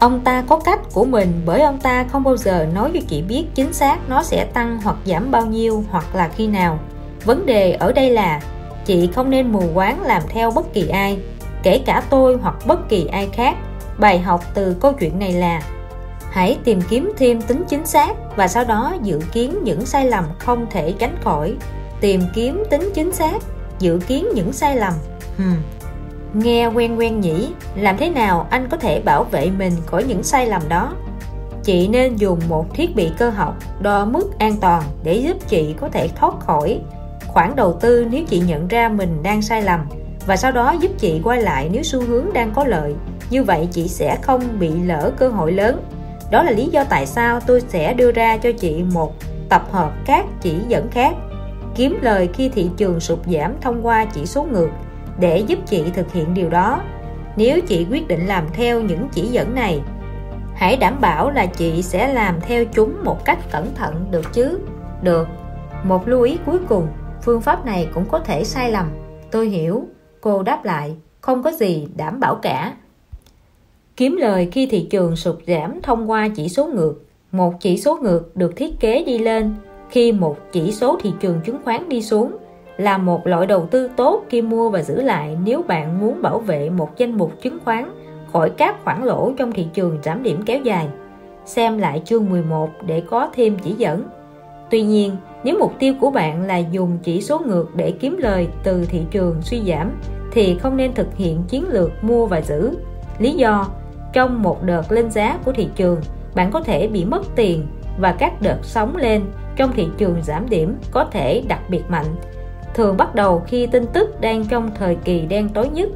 ông ta có cách của mình bởi ông ta không bao giờ nói cho chị biết chính xác nó sẽ tăng hoặc giảm bao nhiêu hoặc là khi nào. Vấn đề ở đây là, chị không nên mù quáng làm theo bất kỳ ai, kể cả tôi hoặc bất kỳ ai khác. Bài học từ câu chuyện này là, hãy tìm kiếm thêm tính chính xác và sau đó dự kiến những sai lầm không thể tránh khỏi. Tìm kiếm tính chính xác, dự kiến những sai lầm. Hmm nghe quen quen nhỉ, làm thế nào anh có thể bảo vệ mình khỏi những sai lầm đó? Chị nên dùng một thiết bị cơ học đo mức an toàn để giúp chị có thể thoát khỏi khoản đầu tư nếu chị nhận ra mình đang sai lầm và sau đó giúp chị quay lại nếu xu hướng đang có lợi. Như vậy chị sẽ không bị lỡ cơ hội lớn. Đó là lý do tại sao tôi sẽ đưa ra cho chị một tập hợp các chỉ dẫn khác. Kiếm lời khi thị trường sụt giảm thông qua chỉ số ngược để giúp chị thực hiện điều đó. Nếu chị quyết định làm theo những chỉ dẫn này, hãy đảm bảo là chị sẽ làm theo chúng một cách cẩn thận được chứ? Được. Một lưu ý cuối cùng, phương pháp này cũng có thể sai lầm. Tôi hiểu. Cô đáp lại, không có gì đảm bảo cả. Kiếm lời khi thị trường sụt giảm thông qua chỉ số ngược. Một chỉ số ngược được thiết kế đi lên khi một chỉ số thị trường chứng khoán đi xuống là một loại đầu tư tốt khi mua và giữ lại nếu bạn muốn bảo vệ một danh mục chứng khoán khỏi các khoản lỗ trong thị trường giảm điểm kéo dài. Xem lại chương 11 để có thêm chỉ dẫn. Tuy nhiên, nếu mục tiêu của bạn là dùng chỉ số ngược để kiếm lời từ thị trường suy giảm thì không nên thực hiện chiến lược mua và giữ. Lý do, trong một đợt lên giá của thị trường, bạn có thể bị mất tiền và các đợt sóng lên trong thị trường giảm điểm có thể đặc biệt mạnh thường bắt đầu khi tin tức đang trong thời kỳ đen tối nhất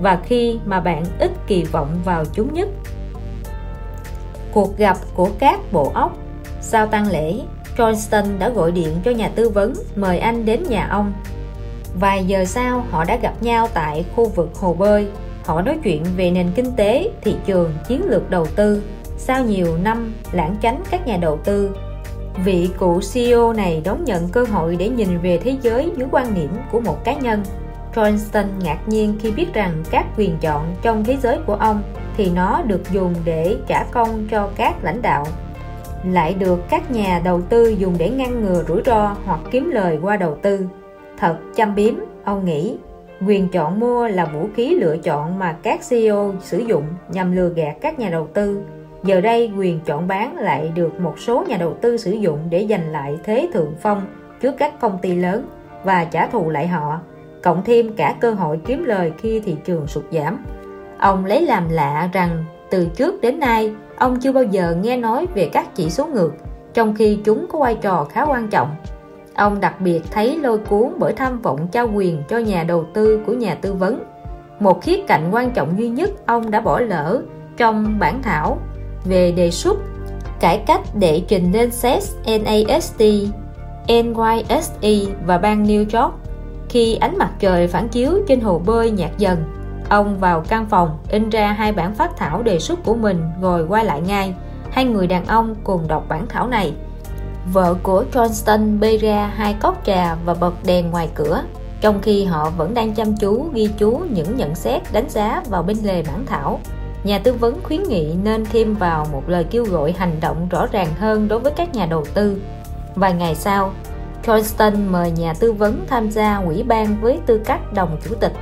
và khi mà bạn ít kỳ vọng vào chúng nhất. Cuộc gặp của các bộ óc. Sau tang lễ, Johnston đã gọi điện cho nhà tư vấn mời anh đến nhà ông. Vài giờ sau, họ đã gặp nhau tại khu vực hồ bơi. Họ nói chuyện về nền kinh tế, thị trường, chiến lược đầu tư. Sau nhiều năm lãng tránh các nhà đầu tư vị cựu CEO này đón nhận cơ hội để nhìn về thế giới dưới quan điểm của một cá nhân. Johnston ngạc nhiên khi biết rằng các quyền chọn trong thế giới của ông thì nó được dùng để trả công cho các lãnh đạo lại được các nhà đầu tư dùng để ngăn ngừa rủi ro hoặc kiếm lời qua đầu tư. Thật chăm biếm, ông nghĩ, quyền chọn mua là vũ khí lựa chọn mà các CEO sử dụng nhằm lừa gạt các nhà đầu tư Giờ đây quyền chọn bán lại được một số nhà đầu tư sử dụng để giành lại thế thượng phong trước các công ty lớn và trả thù lại họ, cộng thêm cả cơ hội kiếm lời khi thị trường sụt giảm. Ông lấy làm lạ rằng từ trước đến nay ông chưa bao giờ nghe nói về các chỉ số ngược, trong khi chúng có vai trò khá quan trọng. Ông đặc biệt thấy lôi cuốn bởi tham vọng trao quyền cho nhà đầu tư của nhà tư vấn. Một khía cạnh quan trọng duy nhất ông đã bỏ lỡ trong bản thảo về đề xuất cải cách để trình lên SES, NASD, NYSE và bang New York. Khi ánh mặt trời phản chiếu trên hồ bơi nhạt dần, ông vào căn phòng in ra hai bản phát thảo đề xuất của mình rồi quay lại ngay. Hai người đàn ông cùng đọc bản thảo này. Vợ của Johnston bê ra hai cốc trà và bật đèn ngoài cửa, trong khi họ vẫn đang chăm chú ghi chú những nhận xét đánh giá vào bên lề bản thảo nhà tư vấn khuyến nghị nên thêm vào một lời kêu gọi hành động rõ ràng hơn đối với các nhà đầu tư. Vài ngày sau, Johnston mời nhà tư vấn tham gia ủy ban với tư cách đồng chủ tịch.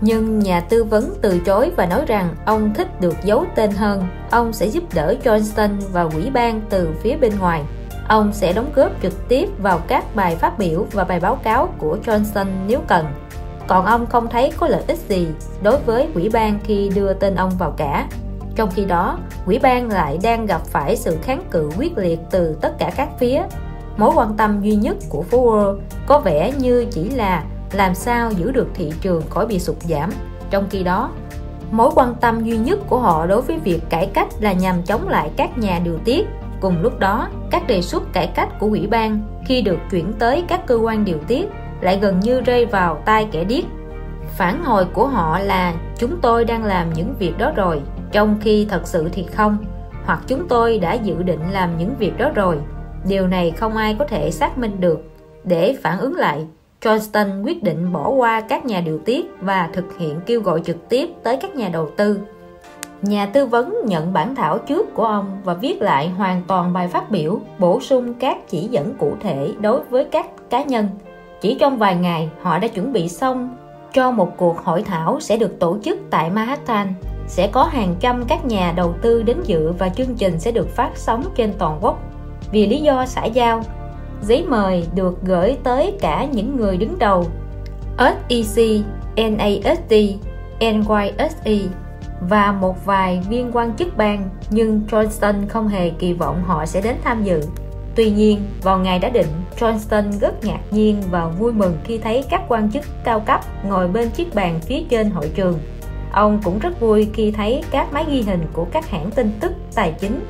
Nhưng nhà tư vấn từ chối và nói rằng ông thích được giấu tên hơn. Ông sẽ giúp đỡ Johnston và ủy ban từ phía bên ngoài. Ông sẽ đóng góp trực tiếp vào các bài phát biểu và bài báo cáo của Johnson nếu cần còn ông không thấy có lợi ích gì đối với quỹ ban khi đưa tên ông vào cả. Trong khi đó, quỹ ban lại đang gặp phải sự kháng cự quyết liệt từ tất cả các phía. Mối quan tâm duy nhất của Fowler có vẻ như chỉ là làm sao giữ được thị trường khỏi bị sụt giảm. Trong khi đó, mối quan tâm duy nhất của họ đối với việc cải cách là nhằm chống lại các nhà điều tiết. Cùng lúc đó, các đề xuất cải cách của ủy ban khi được chuyển tới các cơ quan điều tiết lại gần như rơi vào tay kẻ điếc phản hồi của họ là chúng tôi đang làm những việc đó rồi trong khi thật sự thì không hoặc chúng tôi đã dự định làm những việc đó rồi điều này không ai có thể xác minh được để phản ứng lại Johnston quyết định bỏ qua các nhà điều tiết và thực hiện kêu gọi trực tiếp tới các nhà đầu tư. Nhà tư vấn nhận bản thảo trước của ông và viết lại hoàn toàn bài phát biểu, bổ sung các chỉ dẫn cụ thể đối với các cá nhân. Chỉ trong vài ngày, họ đã chuẩn bị xong cho một cuộc hội thảo sẽ được tổ chức tại Manhattan. Sẽ có hàng trăm các nhà đầu tư đến dự và chương trình sẽ được phát sóng trên toàn quốc. Vì lý do xã giao, giấy mời được gửi tới cả những người đứng đầu SEC, NASD, NYSE và một vài viên quan chức bang nhưng Johnson không hề kỳ vọng họ sẽ đến tham dự. Tuy nhiên, vào ngày đã định, Johnston rất ngạc nhiên và vui mừng khi thấy các quan chức cao cấp ngồi bên chiếc bàn phía trên hội trường. Ông cũng rất vui khi thấy các máy ghi hình của các hãng tin tức tài chính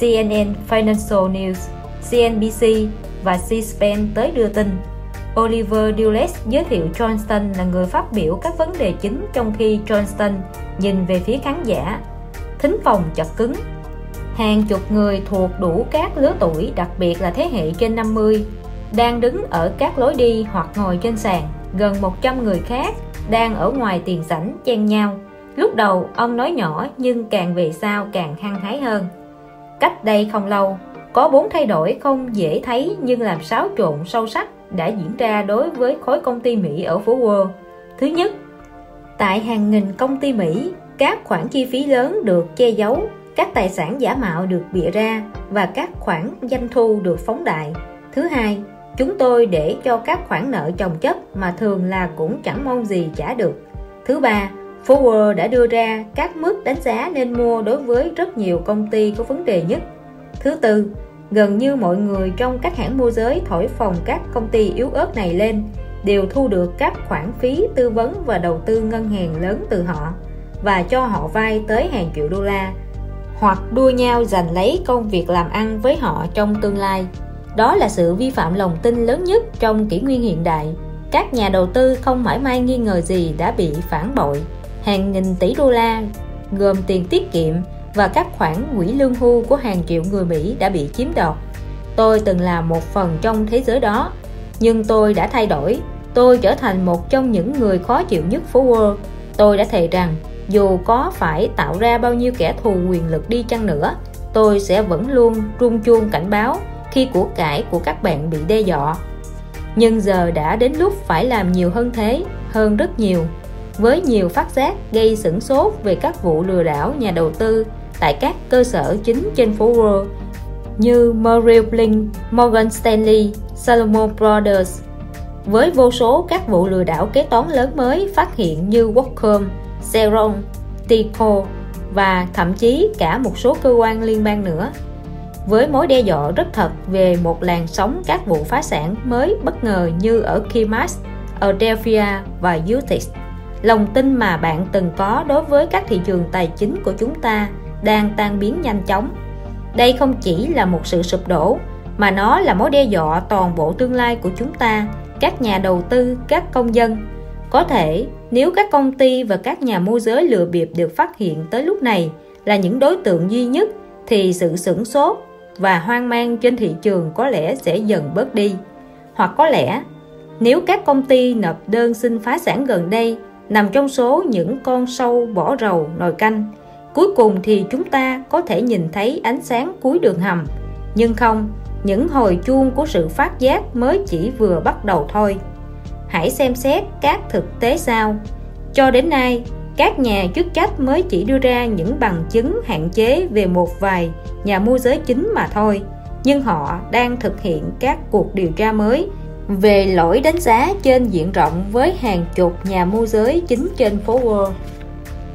CNN Financial News, CNBC và C-SPAN tới đưa tin. Oliver Dulles giới thiệu Johnston là người phát biểu các vấn đề chính trong khi Johnston nhìn về phía khán giả. Thính phòng chật cứng. Hàng chục người thuộc đủ các lứa tuổi, đặc biệt là thế hệ trên 50, đang đứng ở các lối đi hoặc ngồi trên sàn. Gần 100 người khác đang ở ngoài tiền sảnh chen nhau. Lúc đầu ông nói nhỏ nhưng càng về sau càng hăng hái hơn. Cách đây không lâu, có bốn thay đổi không dễ thấy nhưng làm xáo trộn sâu sắc đã diễn ra đối với khối công ty Mỹ ở phố Wall. Thứ nhất, tại hàng nghìn công ty Mỹ, các khoản chi phí lớn được che giấu, các tài sản giả mạo được bịa ra và các khoản doanh thu được phóng đại. Thứ hai, chúng tôi để cho các khoản nợ chồng chất mà thường là cũng chẳng mong gì trả được. Thứ ba, Forward đã đưa ra các mức đánh giá nên mua đối với rất nhiều công ty có vấn đề nhất. Thứ tư, gần như mọi người trong các hãng môi giới thổi phồng các công ty yếu ớt này lên đều thu được các khoản phí tư vấn và đầu tư ngân hàng lớn từ họ và cho họ vay tới hàng triệu đô la hoặc đua nhau giành lấy công việc làm ăn với họ trong tương lai đó là sự vi phạm lòng tin lớn nhất trong kỷ nguyên hiện đại các nhà đầu tư không mãi may nghi ngờ gì đã bị phản bội hàng nghìn tỷ đô la gồm tiền tiết kiệm và các khoản quỹ lương hưu của hàng triệu người Mỹ đã bị chiếm đoạt. Tôi từng là một phần trong thế giới đó, nhưng tôi đã thay đổi. Tôi trở thành một trong những người khó chịu nhất phố Wall. Tôi đã thề rằng dù có phải tạo ra bao nhiêu kẻ thù quyền lực đi chăng nữa, tôi sẽ vẫn luôn rung chuông cảnh báo khi của cải của các bạn bị đe dọa. Nhưng giờ đã đến lúc phải làm nhiều hơn thế, hơn rất nhiều với nhiều phát giác gây sửng sốt về các vụ lừa đảo nhà đầu tư tại các cơ sở chính trên phố Wall như Merrill Lynch, Morgan Stanley, Salomon Brothers. Với vô số các vụ lừa đảo kế toán lớn mới phát hiện như Wacom, Xeron, Tico và thậm chí cả một số cơ quan liên bang nữa. Với mối đe dọa rất thật về một làn sóng các vụ phá sản mới bất ngờ như ở Kimas, Adelphia và Utix. Lòng tin mà bạn từng có đối với các thị trường tài chính của chúng ta đang tan biến nhanh chóng. Đây không chỉ là một sự sụp đổ, mà nó là mối đe dọa toàn bộ tương lai của chúng ta, các nhà đầu tư, các công dân. Có thể, nếu các công ty và các nhà môi giới lừa bịp được phát hiện tới lúc này là những đối tượng duy nhất, thì sự sửng sốt và hoang mang trên thị trường có lẽ sẽ dần bớt đi. Hoặc có lẽ, nếu các công ty nộp đơn xin phá sản gần đây nằm trong số những con sâu bỏ rầu nồi canh, cuối cùng thì chúng ta có thể nhìn thấy ánh sáng cuối đường hầm nhưng không những hồi chuông của sự phát giác mới chỉ vừa bắt đầu thôi hãy xem xét các thực tế sau. Cho đến nay các nhà chức trách mới chỉ đưa ra những bằng chứng hạn chế về một vài nhà môi giới chính mà thôi. Nhưng họ đang thực hiện các cuộc điều tra mới về lỗi đánh giá trên diện rộng với hàng chục nhà môi giới chính trên phố Wall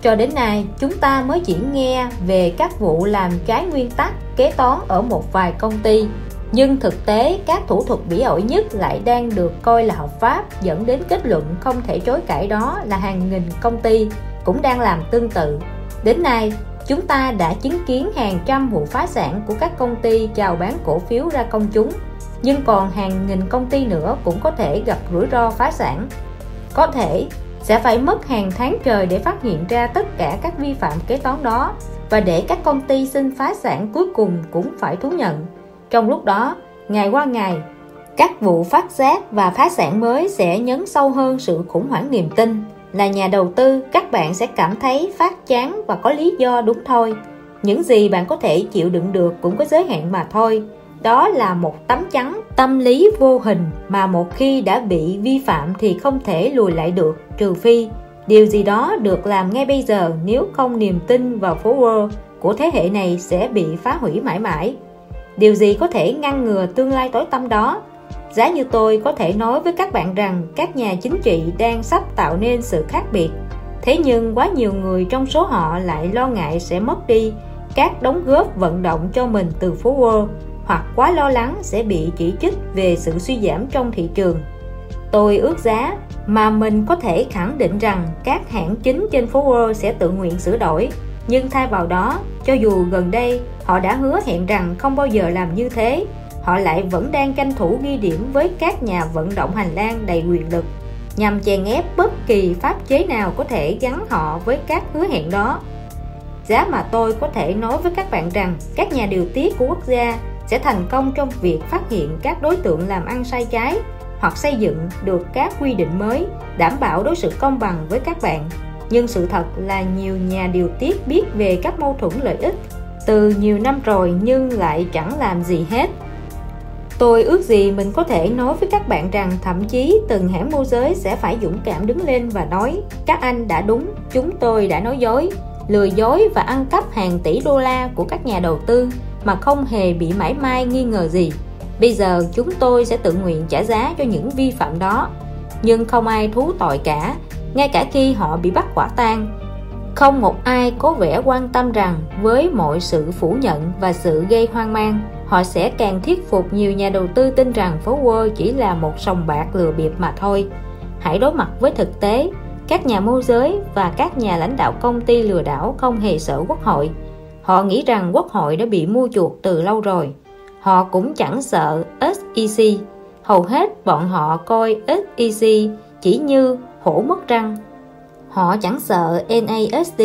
cho đến nay, chúng ta mới chỉ nghe về các vụ làm trái nguyên tắc kế toán ở một vài công ty, nhưng thực tế các thủ thuật bỉ ổi nhất lại đang được coi là hợp pháp dẫn đến kết luận không thể chối cãi đó là hàng nghìn công ty cũng đang làm tương tự. Đến nay, chúng ta đã chứng kiến hàng trăm vụ phá sản của các công ty chào bán cổ phiếu ra công chúng, nhưng còn hàng nghìn công ty nữa cũng có thể gặp rủi ro phá sản. Có thể sẽ phải mất hàng tháng trời để phát hiện ra tất cả các vi phạm kế toán đó và để các công ty xin phá sản cuối cùng cũng phải thú nhận. Trong lúc đó, ngày qua ngày, các vụ phát giác và phá sản mới sẽ nhấn sâu hơn sự khủng hoảng niềm tin. Là nhà đầu tư các bạn sẽ cảm thấy phát chán và có lý do đúng thôi. Những gì bạn có thể chịu đựng được cũng có giới hạn mà thôi. Đó là một tấm chắn tâm lý vô hình mà một khi đã bị vi phạm thì không thể lùi lại được trừ phi điều gì đó được làm ngay bây giờ nếu không niềm tin vào phố Wall của thế hệ này sẽ bị phá hủy mãi mãi điều gì có thể ngăn ngừa tương lai tối tăm đó? Giá như tôi có thể nói với các bạn rằng các nhà chính trị đang sắp tạo nên sự khác biệt. Thế nhưng quá nhiều người trong số họ lại lo ngại sẽ mất đi các đóng góp vận động cho mình từ phố Wall, hoặc quá lo lắng sẽ bị chỉ trích về sự suy giảm trong thị trường. Tôi ước giá mà mình có thể khẳng định rằng các hãng chính trên phố Wall sẽ tự nguyện sửa đổi nhưng thay vào đó, cho dù gần đây họ đã hứa hẹn rằng không bao giờ làm như thế, họ lại vẫn đang tranh thủ ghi điểm với các nhà vận động hành lang đầy quyền lực, nhằm chèn ép bất kỳ pháp chế nào có thể gắn họ với các hứa hẹn đó. Giá mà tôi có thể nói với các bạn rằng các nhà điều tiết của quốc gia sẽ thành công trong việc phát hiện các đối tượng làm ăn sai trái hoặc xây dựng được các quy định mới, đảm bảo đối xử công bằng với các bạn nhưng sự thật là nhiều nhà điều tiết biết về các mâu thuẫn lợi ích từ nhiều năm rồi nhưng lại chẳng làm gì hết Tôi ước gì mình có thể nói với các bạn rằng thậm chí từng hãng môi giới sẽ phải dũng cảm đứng lên và nói các anh đã đúng, chúng tôi đã nói dối, lừa dối và ăn cắp hàng tỷ đô la của các nhà đầu tư mà không hề bị mãi mai nghi ngờ gì. Bây giờ chúng tôi sẽ tự nguyện trả giá cho những vi phạm đó. Nhưng không ai thú tội cả, ngay cả khi họ bị bắt quả tang. Không một ai có vẻ quan tâm rằng với mọi sự phủ nhận và sự gây hoang mang, họ sẽ càng thuyết phục nhiều nhà đầu tư tin rằng phố Wall chỉ là một sòng bạc lừa bịp mà thôi. Hãy đối mặt với thực tế, các nhà môi giới và các nhà lãnh đạo công ty lừa đảo không hề sợ quốc hội. Họ nghĩ rằng quốc hội đã bị mua chuộc từ lâu rồi. Họ cũng chẳng sợ SEC. Hầu hết bọn họ coi SEC chỉ như hổ mất răng. Họ chẳng sợ NASD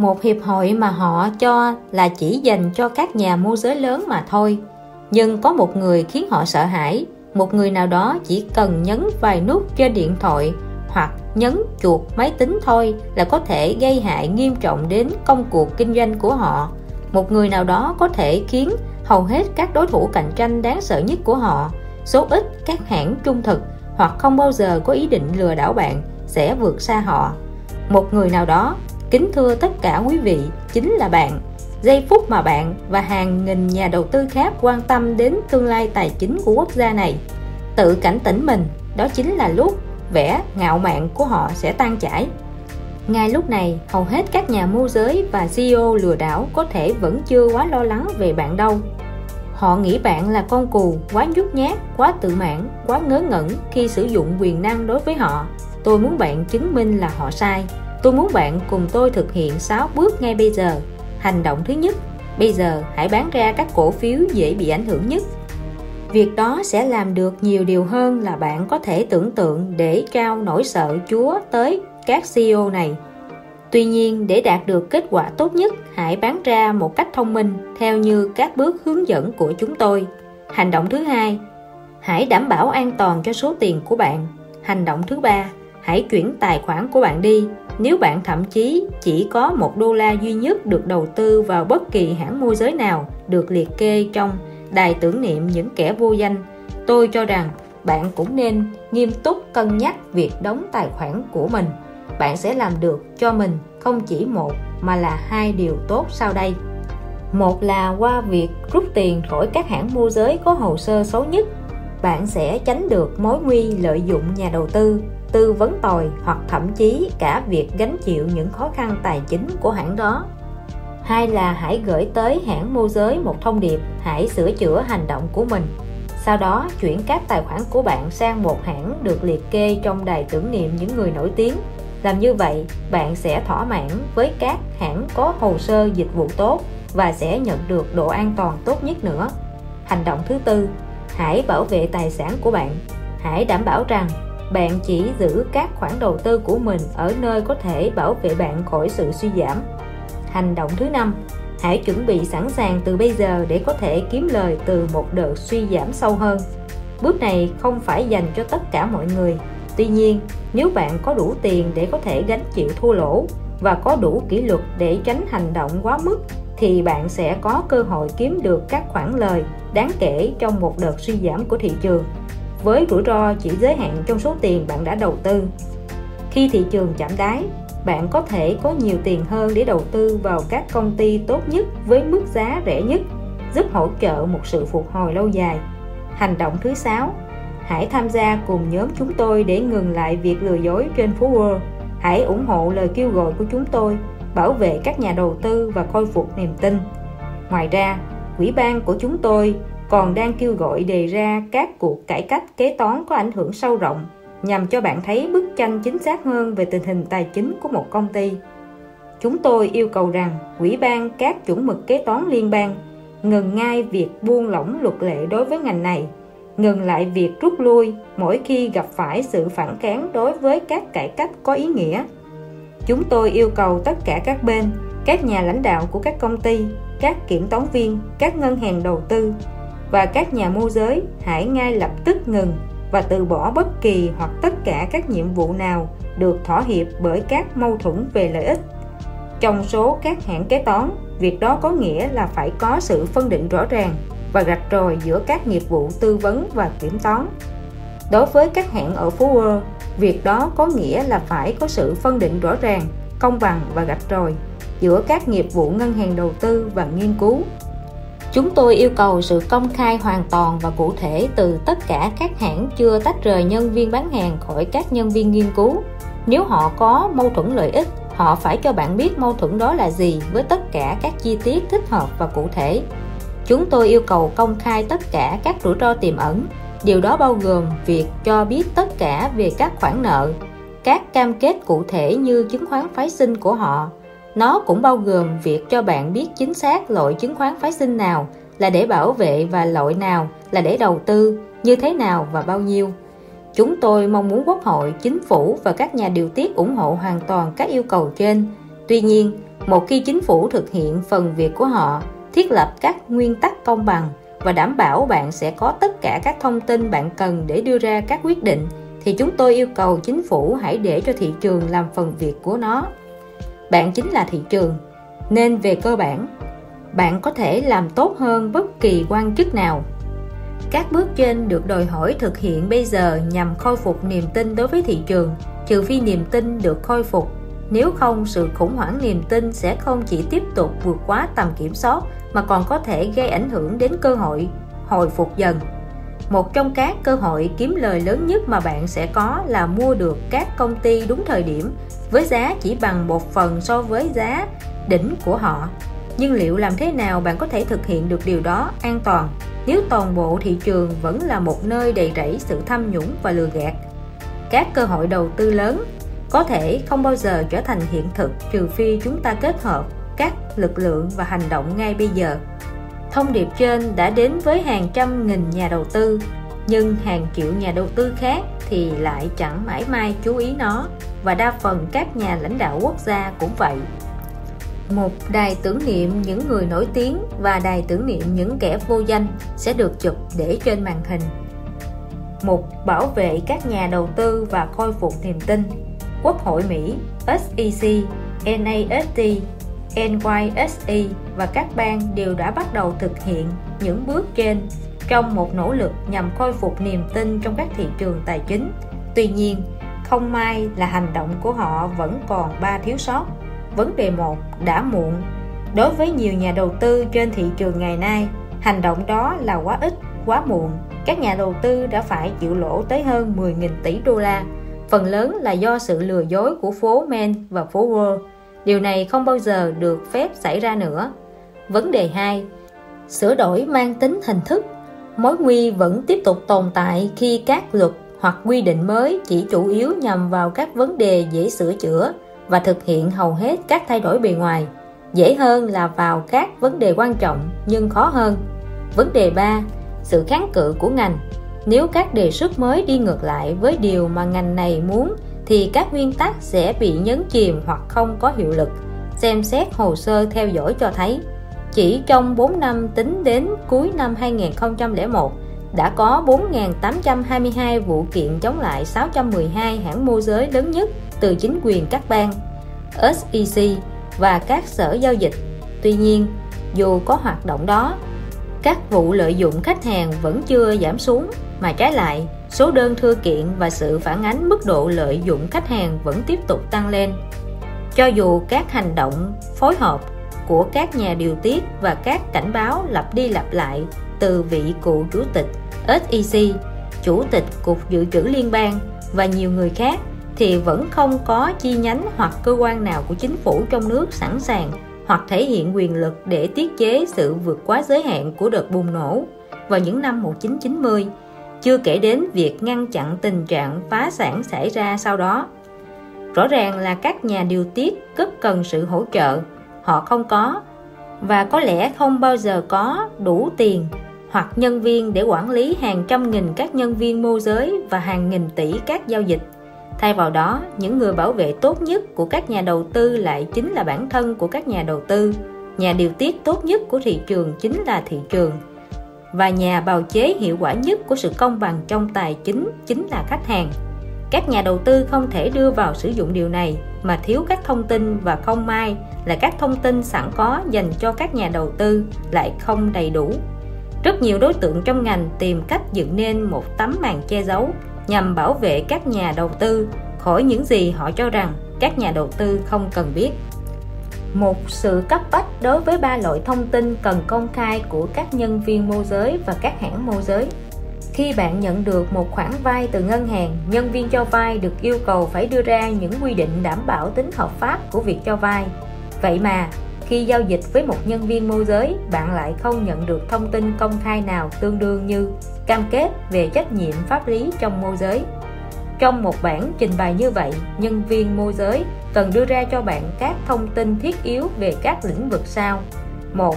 một hiệp hội mà họ cho là chỉ dành cho các nhà môi giới lớn mà thôi. Nhưng có một người khiến họ sợ hãi. Một người nào đó chỉ cần nhấn vài nút trên điện thoại hoặc nhấn chuột máy tính thôi là có thể gây hại nghiêm trọng đến công cuộc kinh doanh của họ. Một người nào đó có thể khiến hầu hết các đối thủ cạnh tranh đáng sợ nhất của họ số ít các hãng trung thực hoặc không bao giờ có ý định lừa đảo bạn sẽ vượt xa họ một người nào đó Kính thưa tất cả quý vị, chính là bạn. Giây phút mà bạn và hàng nghìn nhà đầu tư khác quan tâm đến tương lai tài chính của quốc gia này, tự cảnh tỉnh mình, đó chính là lúc vẻ ngạo mạn của họ sẽ tan chảy. Ngay lúc này, hầu hết các nhà môi giới và CEO lừa đảo có thể vẫn chưa quá lo lắng về bạn đâu. Họ nghĩ bạn là con cù, quá nhút nhát, quá tự mãn, quá ngớ ngẩn khi sử dụng quyền năng đối với họ. Tôi muốn bạn chứng minh là họ sai. Tôi muốn bạn cùng tôi thực hiện 6 bước ngay bây giờ. Hành động thứ nhất, bây giờ hãy bán ra các cổ phiếu dễ bị ảnh hưởng nhất. Việc đó sẽ làm được nhiều điều hơn là bạn có thể tưởng tượng để trao nỗi sợ Chúa tới các CEO này. Tuy nhiên, để đạt được kết quả tốt nhất, hãy bán ra một cách thông minh theo như các bước hướng dẫn của chúng tôi. Hành động thứ hai, hãy đảm bảo an toàn cho số tiền của bạn. Hành động thứ ba, hãy chuyển tài khoản của bạn đi nếu bạn thậm chí chỉ có một đô la duy nhất được đầu tư vào bất kỳ hãng môi giới nào được liệt kê trong đài tưởng niệm những kẻ vô danh, tôi cho rằng bạn cũng nên nghiêm túc cân nhắc việc đóng tài khoản của mình. Bạn sẽ làm được cho mình không chỉ một mà là hai điều tốt sau đây. Một là qua việc rút tiền khỏi các hãng môi giới có hồ sơ xấu nhất, bạn sẽ tránh được mối nguy lợi dụng nhà đầu tư tư vấn tồi hoặc thậm chí cả việc gánh chịu những khó khăn tài chính của hãng đó. Hai là hãy gửi tới hãng môi giới một thông điệp hãy sửa chữa hành động của mình. Sau đó chuyển các tài khoản của bạn sang một hãng được liệt kê trong đài tưởng niệm những người nổi tiếng làm như vậy, bạn sẽ thỏa mãn với các hãng có hồ sơ dịch vụ tốt và sẽ nhận được độ an toàn tốt nhất nữa. Hành động thứ tư, hãy bảo vệ tài sản của bạn. Hãy đảm bảo rằng bạn chỉ giữ các khoản đầu tư của mình ở nơi có thể bảo vệ bạn khỏi sự suy giảm. Hành động thứ năm, hãy chuẩn bị sẵn sàng từ bây giờ để có thể kiếm lời từ một đợt suy giảm sâu hơn. Bước này không phải dành cho tất cả mọi người tuy nhiên, nếu bạn có đủ tiền để có thể gánh chịu thua lỗ và có đủ kỷ luật để tránh hành động quá mức, thì bạn sẽ có cơ hội kiếm được các khoản lời đáng kể trong một đợt suy giảm của thị trường. Với rủi ro chỉ giới hạn trong số tiền bạn đã đầu tư. Khi thị trường chạm đáy, bạn có thể có nhiều tiền hơn để đầu tư vào các công ty tốt nhất với mức giá rẻ nhất, giúp hỗ trợ một sự phục hồi lâu dài. Hành động thứ sáu hãy tham gia cùng nhóm chúng tôi để ngừng lại việc lừa dối trên phố Wall hãy ủng hộ lời kêu gọi của chúng tôi, bảo vệ các nhà đầu tư và khôi phục niềm tin. Ngoài ra, quỹ ban của chúng tôi còn đang kêu gọi đề ra các cuộc cải cách kế toán có ảnh hưởng sâu rộng, nhằm cho bạn thấy bức tranh chính xác hơn về tình hình tài chính của một công ty. Chúng tôi yêu cầu rằng quỹ ban các chuẩn mực kế toán liên bang ngừng ngay việc buông lỏng luật lệ đối với ngành này ngừng lại việc rút lui mỗi khi gặp phải sự phản kháng đối với các cải cách có ý nghĩa. Chúng tôi yêu cầu tất cả các bên, các nhà lãnh đạo của các công ty, các kiểm toán viên, các ngân hàng đầu tư và các nhà môi giới hãy ngay lập tức ngừng và từ bỏ bất kỳ hoặc tất cả các nhiệm vụ nào được thỏa hiệp bởi các mâu thuẫn về lợi ích. Trong số các hãng kế toán, việc đó có nghĩa là phải có sự phân định rõ ràng và gạch rời giữa các nghiệp vụ tư vấn và kiểm toán đối với các hãng ở phố World việc đó có nghĩa là phải có sự phân định rõ ràng công bằng và gạch rời giữa các nghiệp vụ ngân hàng đầu tư và nghiên cứu Chúng tôi yêu cầu sự công khai hoàn toàn và cụ thể từ tất cả các hãng chưa tách rời nhân viên bán hàng khỏi các nhân viên nghiên cứu. Nếu họ có mâu thuẫn lợi ích, họ phải cho bạn biết mâu thuẫn đó là gì với tất cả các chi tiết thích hợp và cụ thể. Chúng tôi yêu cầu công khai tất cả các rủi ro tiềm ẩn. Điều đó bao gồm việc cho biết tất cả về các khoản nợ, các cam kết cụ thể như chứng khoán phái sinh của họ, nó cũng bao gồm việc cho bạn biết chính xác loại chứng khoán phái sinh nào là để bảo vệ và loại nào là để đầu tư, như thế nào và bao nhiêu. Chúng tôi mong muốn Quốc hội, Chính phủ và các nhà điều tiết ủng hộ hoàn toàn các yêu cầu trên. Tuy nhiên, một khi chính phủ thực hiện phần việc của họ, thiết lập các nguyên tắc công bằng và đảm bảo bạn sẽ có tất cả các thông tin bạn cần để đưa ra các quyết định, thì chúng tôi yêu cầu chính phủ hãy để cho thị trường làm phần việc của nó. Bạn chính là thị trường nên về cơ bản bạn có thể làm tốt hơn bất kỳ quan chức nào. Các bước trên được đòi hỏi thực hiện bây giờ nhằm khôi phục niềm tin đối với thị trường trừ phi niềm tin được khôi phục. Nếu không sự khủng hoảng niềm tin sẽ không chỉ tiếp tục vượt quá tầm kiểm soát mà còn có thể gây ảnh hưởng đến cơ hội hồi phục dần. Một trong các cơ hội kiếm lời lớn nhất mà bạn sẽ có là mua được các công ty đúng thời điểm, với giá chỉ bằng một phần so với giá đỉnh của họ. Nhưng liệu làm thế nào bạn có thể thực hiện được điều đó an toàn nếu toàn bộ thị trường vẫn là một nơi đầy rẫy sự tham nhũng và lừa gạt? Các cơ hội đầu tư lớn có thể không bao giờ trở thành hiện thực trừ phi chúng ta kết hợp các lực lượng và hành động ngay bây giờ. Thông điệp trên đã đến với hàng trăm nghìn nhà đầu tư nhưng hàng triệu nhà đầu tư khác thì lại chẳng mãi mai chú ý nó và đa phần các nhà lãnh đạo quốc gia cũng vậy. Một đài tưởng niệm những người nổi tiếng và đài tưởng niệm những kẻ vô danh sẽ được chụp để trên màn hình. Một bảo vệ các nhà đầu tư và khôi phục niềm tin Quốc hội Mỹ, SEC, NASD, NYSE và các bang đều đã bắt đầu thực hiện những bước trên trong một nỗ lực nhằm khôi phục niềm tin trong các thị trường tài chính. Tuy nhiên, không may là hành động của họ vẫn còn ba thiếu sót. Vấn đề một đã muộn. Đối với nhiều nhà đầu tư trên thị trường ngày nay, hành động đó là quá ít, quá muộn. Các nhà đầu tư đã phải chịu lỗ tới hơn 10.000 tỷ đô la. Phần lớn là do sự lừa dối của phố Men và phố Wall. Điều này không bao giờ được phép xảy ra nữa. Vấn đề 2. Sửa đổi mang tính hình thức mối nguy vẫn tiếp tục tồn tại khi các luật hoặc quy định mới chỉ chủ yếu nhằm vào các vấn đề dễ sửa chữa và thực hiện hầu hết các thay đổi bề ngoài dễ hơn là vào các vấn đề quan trọng nhưng khó hơn vấn đề 3 sự kháng cự của ngành nếu các đề xuất mới đi ngược lại với điều mà ngành này muốn thì các nguyên tắc sẽ bị nhấn chìm hoặc không có hiệu lực xem xét hồ sơ theo dõi cho thấy chỉ trong 4 năm tính đến cuối năm 2001 đã có 4.822 vụ kiện chống lại 612 hãng môi giới lớn nhất từ chính quyền các bang, SEC và các sở giao dịch. Tuy nhiên, dù có hoạt động đó, các vụ lợi dụng khách hàng vẫn chưa giảm xuống, mà trái lại, số đơn thư kiện và sự phản ánh mức độ lợi dụng khách hàng vẫn tiếp tục tăng lên. Cho dù các hành động phối hợp của các nhà điều tiết và các cảnh báo lặp đi lặp lại từ vị cựu chủ tịch SEC, chủ tịch Cục Dự trữ Liên bang và nhiều người khác thì vẫn không có chi nhánh hoặc cơ quan nào của chính phủ trong nước sẵn sàng hoặc thể hiện quyền lực để tiết chế sự vượt quá giới hạn của đợt bùng nổ vào những năm 1990, chưa kể đến việc ngăn chặn tình trạng phá sản xảy ra sau đó. Rõ ràng là các nhà điều tiết rất cần sự hỗ trợ, họ không có và có lẽ không bao giờ có đủ tiền hoặc nhân viên để quản lý hàng trăm nghìn các nhân viên môi giới và hàng nghìn tỷ các giao dịch. Thay vào đó những người bảo vệ tốt nhất của các nhà đầu tư lại chính là bản thân của các nhà đầu tư. Nhà điều tiết tốt nhất của thị trường chính là thị trường và nhà bào chế hiệu quả nhất của sự công bằng trong tài chính chính là khách hàng. Các nhà đầu tư không thể đưa vào sử dụng điều này, mà thiếu các thông tin và không may là các thông tin sẵn có dành cho các nhà đầu tư lại không đầy đủ. Rất nhiều đối tượng trong ngành tìm cách dựng nên một tấm màn che giấu nhằm bảo vệ các nhà đầu tư, khỏi những gì họ cho rằng các nhà đầu tư không cần biết một sự cấp bách đối với ba loại thông tin cần công khai của các nhân viên môi giới và các hãng môi giới. Khi bạn nhận được một khoản vay từ ngân hàng, nhân viên cho vay được yêu cầu phải đưa ra những quy định đảm bảo tính hợp pháp của việc cho vay vậy mà, khi giao dịch với một nhân viên môi giới, bạn lại không nhận được thông tin công khai nào tương đương như cam kết về trách nhiệm pháp lý trong môi giới. Trong một bản trình bày như vậy, nhân viên môi giới cần đưa ra cho bạn các thông tin thiết yếu về các lĩnh vực sau. Một,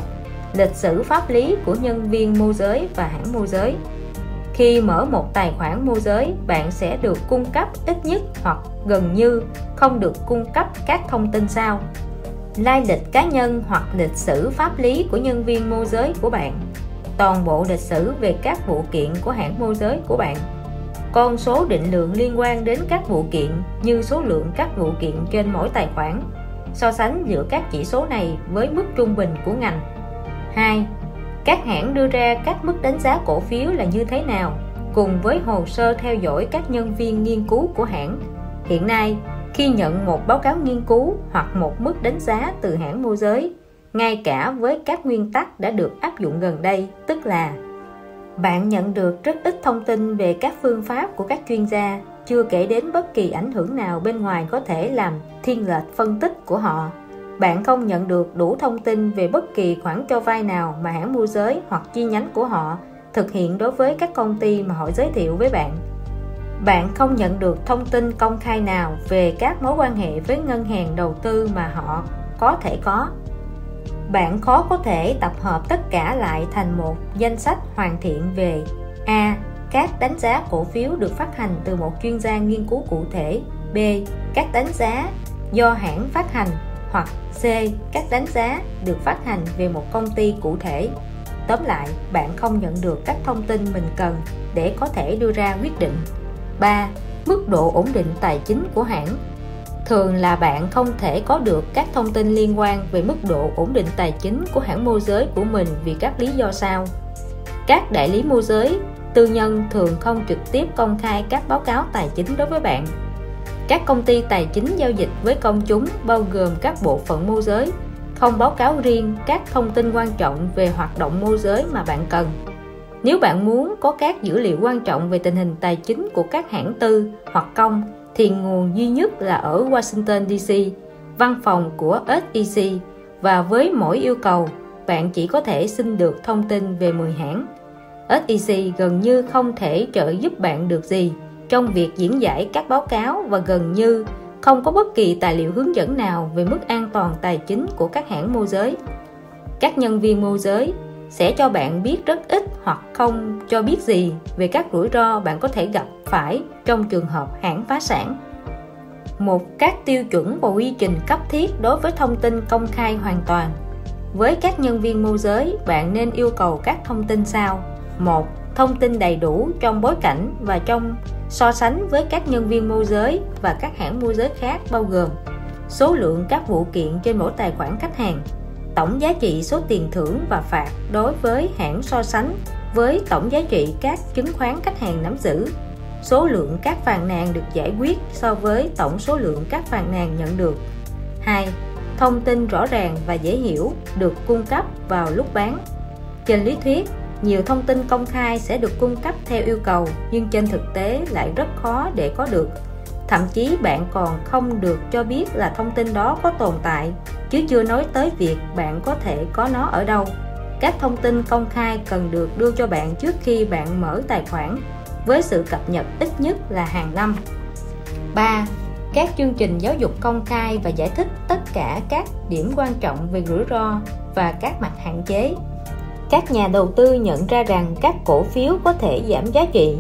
lịch sử pháp lý của nhân viên môi giới và hãng môi giới. Khi mở một tài khoản môi giới, bạn sẽ được cung cấp ít nhất hoặc gần như không được cung cấp các thông tin sau. Lai lịch cá nhân hoặc lịch sử pháp lý của nhân viên môi giới của bạn. Toàn bộ lịch sử về các vụ kiện của hãng môi giới của bạn con số định lượng liên quan đến các vụ kiện như số lượng các vụ kiện trên mỗi tài khoản, so sánh giữa các chỉ số này với mức trung bình của ngành 2. Các hãng đưa ra các mức đánh giá cổ phiếu là như thế nào, cùng với hồ sơ theo dõi các nhân viên nghiên cứu của hãng hiện nay, khi nhận một báo cáo nghiên cứu hoặc một mức đánh giá từ hãng môi giới, ngay cả với các nguyên tắc đã được áp dụng gần đây, tức là bạn nhận được rất ít thông tin về các phương pháp của các chuyên gia, chưa kể đến bất kỳ ảnh hưởng nào bên ngoài có thể làm thiên lệch phân tích của họ. Bạn không nhận được đủ thông tin về bất kỳ khoản cho vay nào mà hãng môi giới hoặc chi nhánh của họ thực hiện đối với các công ty mà họ giới thiệu với bạn. Bạn không nhận được thông tin công khai nào về các mối quan hệ với ngân hàng đầu tư mà họ có thể có bạn khó có thể tập hợp tất cả lại thành một danh sách hoàn thiện về a. Các đánh giá cổ phiếu được phát hành từ một chuyên gia nghiên cứu cụ thể. B. Các đánh giá do hãng phát hành. Hoặc c. Các đánh giá được phát hành về một công ty cụ thể. Tóm lại, bạn không nhận được các thông tin mình cần để có thể đưa ra quyết định. 3. Mức độ ổn định tài chính của hãng. Thường là bạn không thể có được các thông tin liên quan về mức độ ổn định tài chính của hãng môi giới của mình vì các lý do sau. Các đại lý môi giới, tư nhân thường không trực tiếp công khai các báo cáo tài chính đối với bạn. Các công ty tài chính giao dịch với công chúng bao gồm các bộ phận môi giới, không báo cáo riêng các thông tin quan trọng về hoạt động môi giới mà bạn cần. Nếu bạn muốn có các dữ liệu quan trọng về tình hình tài chính của các hãng tư hoặc công thì nguồn duy nhất là ở Washington DC, văn phòng của SEC và với mỗi yêu cầu, bạn chỉ có thể xin được thông tin về 10 hãng. SEC gần như không thể trợ giúp bạn được gì trong việc diễn giải các báo cáo và gần như không có bất kỳ tài liệu hướng dẫn nào về mức an toàn tài chính của các hãng môi giới. Các nhân viên môi giới sẽ cho bạn biết rất ít hoặc không cho biết gì về các rủi ro bạn có thể gặp phải trong trường hợp hãng phá sản. Một các tiêu chuẩn và quy trình cấp thiết đối với thông tin công khai hoàn toàn. Với các nhân viên môi giới, bạn nên yêu cầu các thông tin sau. một thông tin đầy đủ trong bối cảnh và trong so sánh với các nhân viên môi giới và các hãng môi giới khác bao gồm số lượng các vụ kiện trên mỗi tài khoản khách hàng tổng giá trị số tiền thưởng và phạt đối với hãng so sánh với tổng giá trị các chứng khoán khách hàng nắm giữ. Số lượng các phàn nàn được giải quyết so với tổng số lượng các phàn nàn nhận được. 2. Thông tin rõ ràng và dễ hiểu được cung cấp vào lúc bán. Trên lý thuyết, nhiều thông tin công khai sẽ được cung cấp theo yêu cầu, nhưng trên thực tế lại rất khó để có được. Thậm chí bạn còn không được cho biết là thông tin đó có tồn tại chứ chưa nói tới việc bạn có thể có nó ở đâu. Các thông tin công khai cần được đưa cho bạn trước khi bạn mở tài khoản, với sự cập nhật ít nhất là hàng năm. 3. Các chương trình giáo dục công khai và giải thích tất cả các điểm quan trọng về rủi ro và các mặt hạn chế. Các nhà đầu tư nhận ra rằng các cổ phiếu có thể giảm giá trị.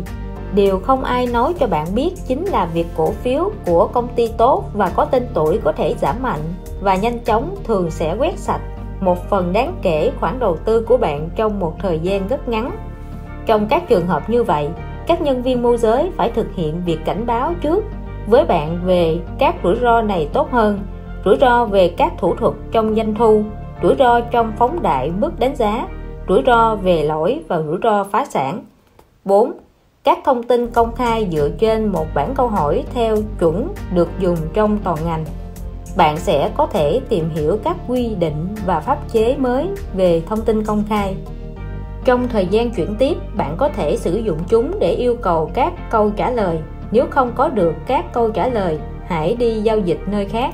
Điều không ai nói cho bạn biết chính là việc cổ phiếu của công ty tốt và có tên tuổi có thể giảm mạnh và nhanh chóng thường sẽ quét sạch. Một phần đáng kể khoản đầu tư của bạn trong một thời gian rất ngắn. Trong các trường hợp như vậy, các nhân viên môi giới phải thực hiện việc cảnh báo trước với bạn về các rủi ro này tốt hơn, rủi ro về các thủ thuật trong doanh thu, rủi ro trong phóng đại mức đánh giá, rủi ro về lỗi và rủi ro phá sản. 4. Các thông tin công khai dựa trên một bản câu hỏi theo chuẩn được dùng trong toàn ngành bạn sẽ có thể tìm hiểu các quy định và pháp chế mới về thông tin công khai. Trong thời gian chuyển tiếp, bạn có thể sử dụng chúng để yêu cầu các câu trả lời. Nếu không có được các câu trả lời, hãy đi giao dịch nơi khác.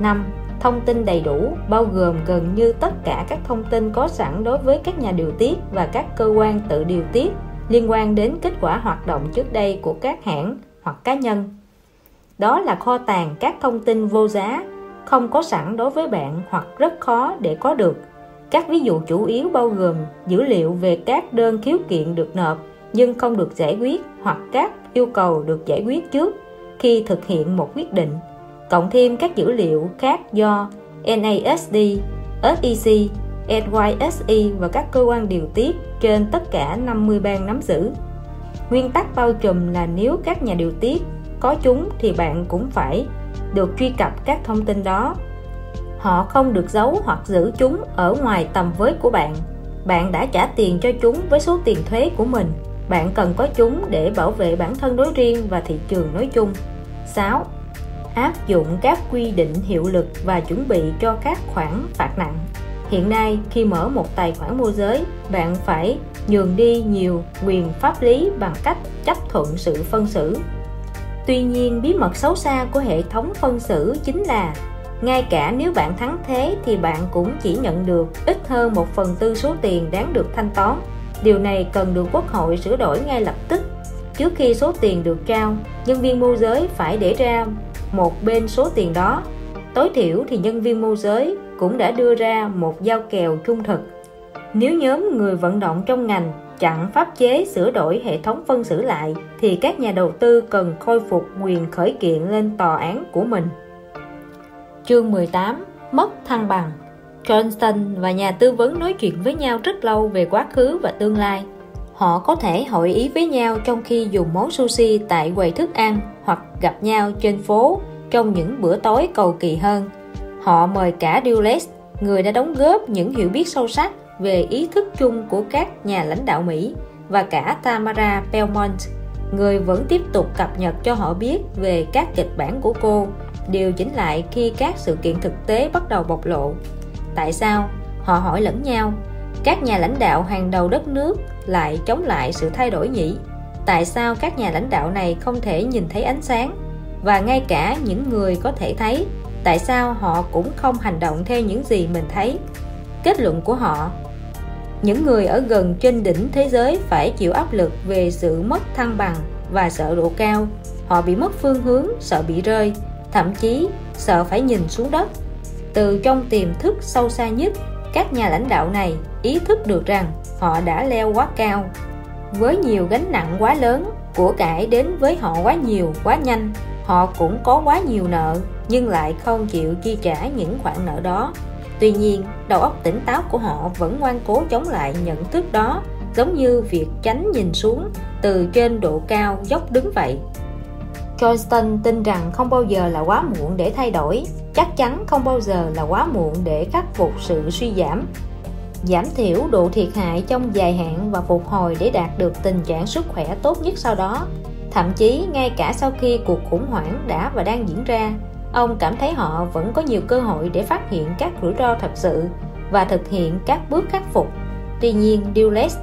5 thông tin đầy đủ, bao gồm gần như tất cả các thông tin có sẵn đối với các nhà điều tiết và các cơ quan tự điều tiết liên quan đến kết quả hoạt động trước đây của các hãng hoặc cá nhân đó là kho tàng các thông tin vô giá không có sẵn đối với bạn hoặc rất khó để có được các ví dụ chủ yếu bao gồm dữ liệu về các đơn khiếu kiện được nộp nhưng không được giải quyết hoặc các yêu cầu được giải quyết trước khi thực hiện một quyết định cộng thêm các dữ liệu khác do NASD, SEC, NYSE và các cơ quan điều tiết trên tất cả 50 bang nắm giữ. Nguyên tắc bao trùm là nếu các nhà điều tiết có chúng thì bạn cũng phải được truy cập các thông tin đó. Họ không được giấu hoặc giữ chúng ở ngoài tầm với của bạn. Bạn đã trả tiền cho chúng với số tiền thuế của mình. Bạn cần có chúng để bảo vệ bản thân đối riêng và thị trường nói chung. 6 áp dụng các quy định hiệu lực và chuẩn bị cho các khoản phạt nặng hiện nay, khi mở một tài khoản môi giới, bạn phải nhường đi nhiều quyền pháp lý bằng cách chấp thuận sự phân xử tuy nhiên, bí mật xấu xa của hệ thống phân xử chính là, ngay cả nếu bạn thắng thế thì bạn cũng chỉ nhận được ít hơn một phần tư số tiền đáng được thanh toán. Điều này cần được quốc hội sửa đổi ngay lập tức. Trước khi số tiền được trao, nhân viên môi giới phải để ra một bên số tiền đó. Tối thiểu thì nhân viên môi giới cũng đã đưa ra một giao kèo trung thực. Nếu nhóm người vận động trong ngành chặn pháp chế sửa đổi hệ thống phân xử lại thì các nhà đầu tư cần khôi phục quyền khởi kiện lên tòa án của mình. Chương 18 mất thăng bằng. Johnston và nhà tư vấn nói chuyện với nhau rất lâu về quá khứ và tương lai. Họ có thể hội ý với nhau trong khi dùng món sushi tại quầy thức ăn hoặc gặp nhau trên phố trong những bữa tối cầu kỳ hơn. Họ mời cả Dulles, người đã đóng góp những hiểu biết sâu sắc về ý thức chung của các nhà lãnh đạo Mỹ và cả Tamara Belmont, người vẫn tiếp tục cập nhật cho họ biết về các kịch bản của cô, điều chỉnh lại khi các sự kiện thực tế bắt đầu bộc lộ. Tại sao? Họ hỏi lẫn nhau. Các nhà lãnh đạo hàng đầu đất nước lại chống lại sự thay đổi nhỉ? Tại sao các nhà lãnh đạo này không thể nhìn thấy ánh sáng? Và ngay cả những người có thể thấy, tại sao họ cũng không hành động theo những gì mình thấy? Kết luận của họ những người ở gần trên đỉnh thế giới phải chịu áp lực về sự mất thăng bằng và sợ độ cao. Họ bị mất phương hướng, sợ bị rơi. Thậm chí, sợ phải nhìn xuống đất. Từ trong tiềm thức sâu xa nhất, các nhà lãnh đạo này ý thức được rằng họ đã leo quá cao. Với nhiều gánh nặng quá lớn, của cải đến với họ quá nhiều, quá nhanh, họ cũng có quá nhiều nợ, nhưng lại không chịu chi trả những khoản nợ đó tuy nhiên, đầu óc tỉnh táo của họ vẫn ngoan cố chống lại nhận thức đó, giống như việc tránh nhìn xuống, từ trên độ cao dốc đứng vậy. Johnston tin rằng không bao giờ là quá muộn để thay đổi, chắc chắn không bao giờ là quá muộn để khắc phục sự suy giảm. Giảm thiểu độ thiệt hại trong dài hạn và phục hồi để đạt được tình trạng sức khỏe tốt nhất sau đó, thậm chí ngay cả sau khi cuộc khủng hoảng đã và đang diễn ra ông cảm thấy họ vẫn có nhiều cơ hội để phát hiện các rủi ro thật sự và thực hiện các bước khắc phục. Tuy nhiên, Dulles,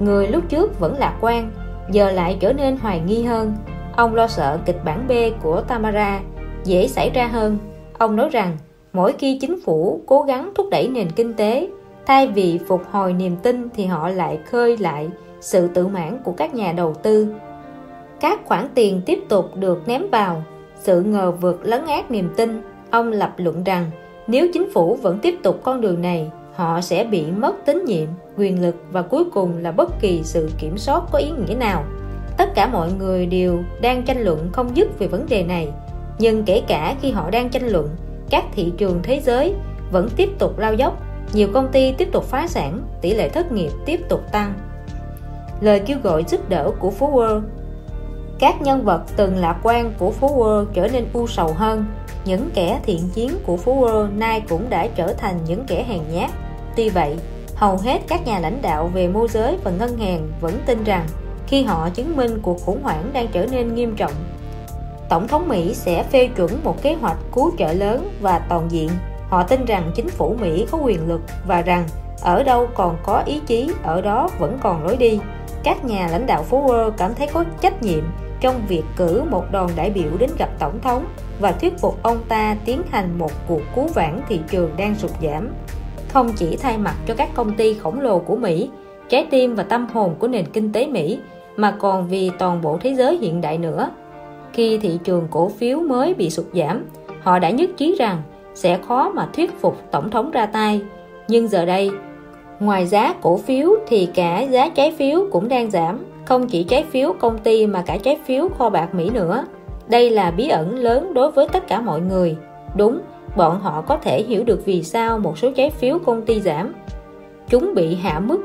người lúc trước vẫn lạc quan, giờ lại trở nên hoài nghi hơn. Ông lo sợ kịch bản B của Tamara dễ xảy ra hơn. Ông nói rằng, mỗi khi chính phủ cố gắng thúc đẩy nền kinh tế, thay vì phục hồi niềm tin thì họ lại khơi lại sự tự mãn của các nhà đầu tư. Các khoản tiền tiếp tục được ném vào sự ngờ vực lấn át niềm tin, ông lập luận rằng nếu chính phủ vẫn tiếp tục con đường này, họ sẽ bị mất tín nhiệm, quyền lực và cuối cùng là bất kỳ sự kiểm soát có ý nghĩa nào. Tất cả mọi người đều đang tranh luận không dứt về vấn đề này. Nhưng kể cả khi họ đang tranh luận, các thị trường thế giới vẫn tiếp tục lao dốc, nhiều công ty tiếp tục phá sản, tỷ lệ thất nghiệp tiếp tục tăng. Lời kêu gọi giúp đỡ của phố World các nhân vật từng lạc quan của phố World trở nên u sầu hơn. Những kẻ thiện chiến của phố World nay cũng đã trở thành những kẻ hèn nhát. Tuy vậy, hầu hết các nhà lãnh đạo về môi giới và ngân hàng vẫn tin rằng khi họ chứng minh cuộc khủng hoảng đang trở nên nghiêm trọng, Tổng thống Mỹ sẽ phê chuẩn một kế hoạch cứu trợ lớn và toàn diện. Họ tin rằng chính phủ Mỹ có quyền lực và rằng ở đâu còn có ý chí, ở đó vẫn còn lối đi. Các nhà lãnh đạo phố World cảm thấy có trách nhiệm trong việc cử một đoàn đại biểu đến gặp Tổng thống và thuyết phục ông ta tiến hành một cuộc cứu vãn thị trường đang sụt giảm. Không chỉ thay mặt cho các công ty khổng lồ của Mỹ, trái tim và tâm hồn của nền kinh tế Mỹ, mà còn vì toàn bộ thế giới hiện đại nữa. Khi thị trường cổ phiếu mới bị sụt giảm, họ đã nhất trí rằng sẽ khó mà thuyết phục tổng thống ra tay. Nhưng giờ đây, ngoài giá cổ phiếu thì cả giá trái phiếu cũng đang giảm không chỉ trái phiếu công ty mà cả trái phiếu kho bạc Mỹ nữa. Đây là bí ẩn lớn đối với tất cả mọi người. Đúng, bọn họ có thể hiểu được vì sao một số trái phiếu công ty giảm. Chúng bị hạ mức,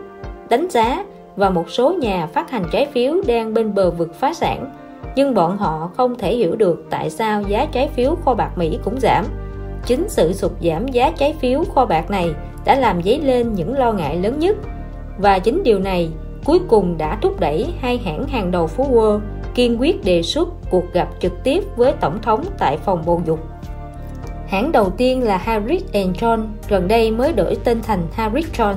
đánh giá và một số nhà phát hành trái phiếu đang bên bờ vực phá sản. Nhưng bọn họ không thể hiểu được tại sao giá trái phiếu kho bạc Mỹ cũng giảm. Chính sự sụt giảm giá trái phiếu kho bạc này đã làm dấy lên những lo ngại lớn nhất. Và chính điều này cuối cùng đã thúc đẩy hai hãng hàng đầu phố Wall kiên quyết đề xuất cuộc gặp trực tiếp với Tổng thống tại phòng bầu dục. Hãng đầu tiên là Harris John, gần đây mới đổi tên thành Harris John.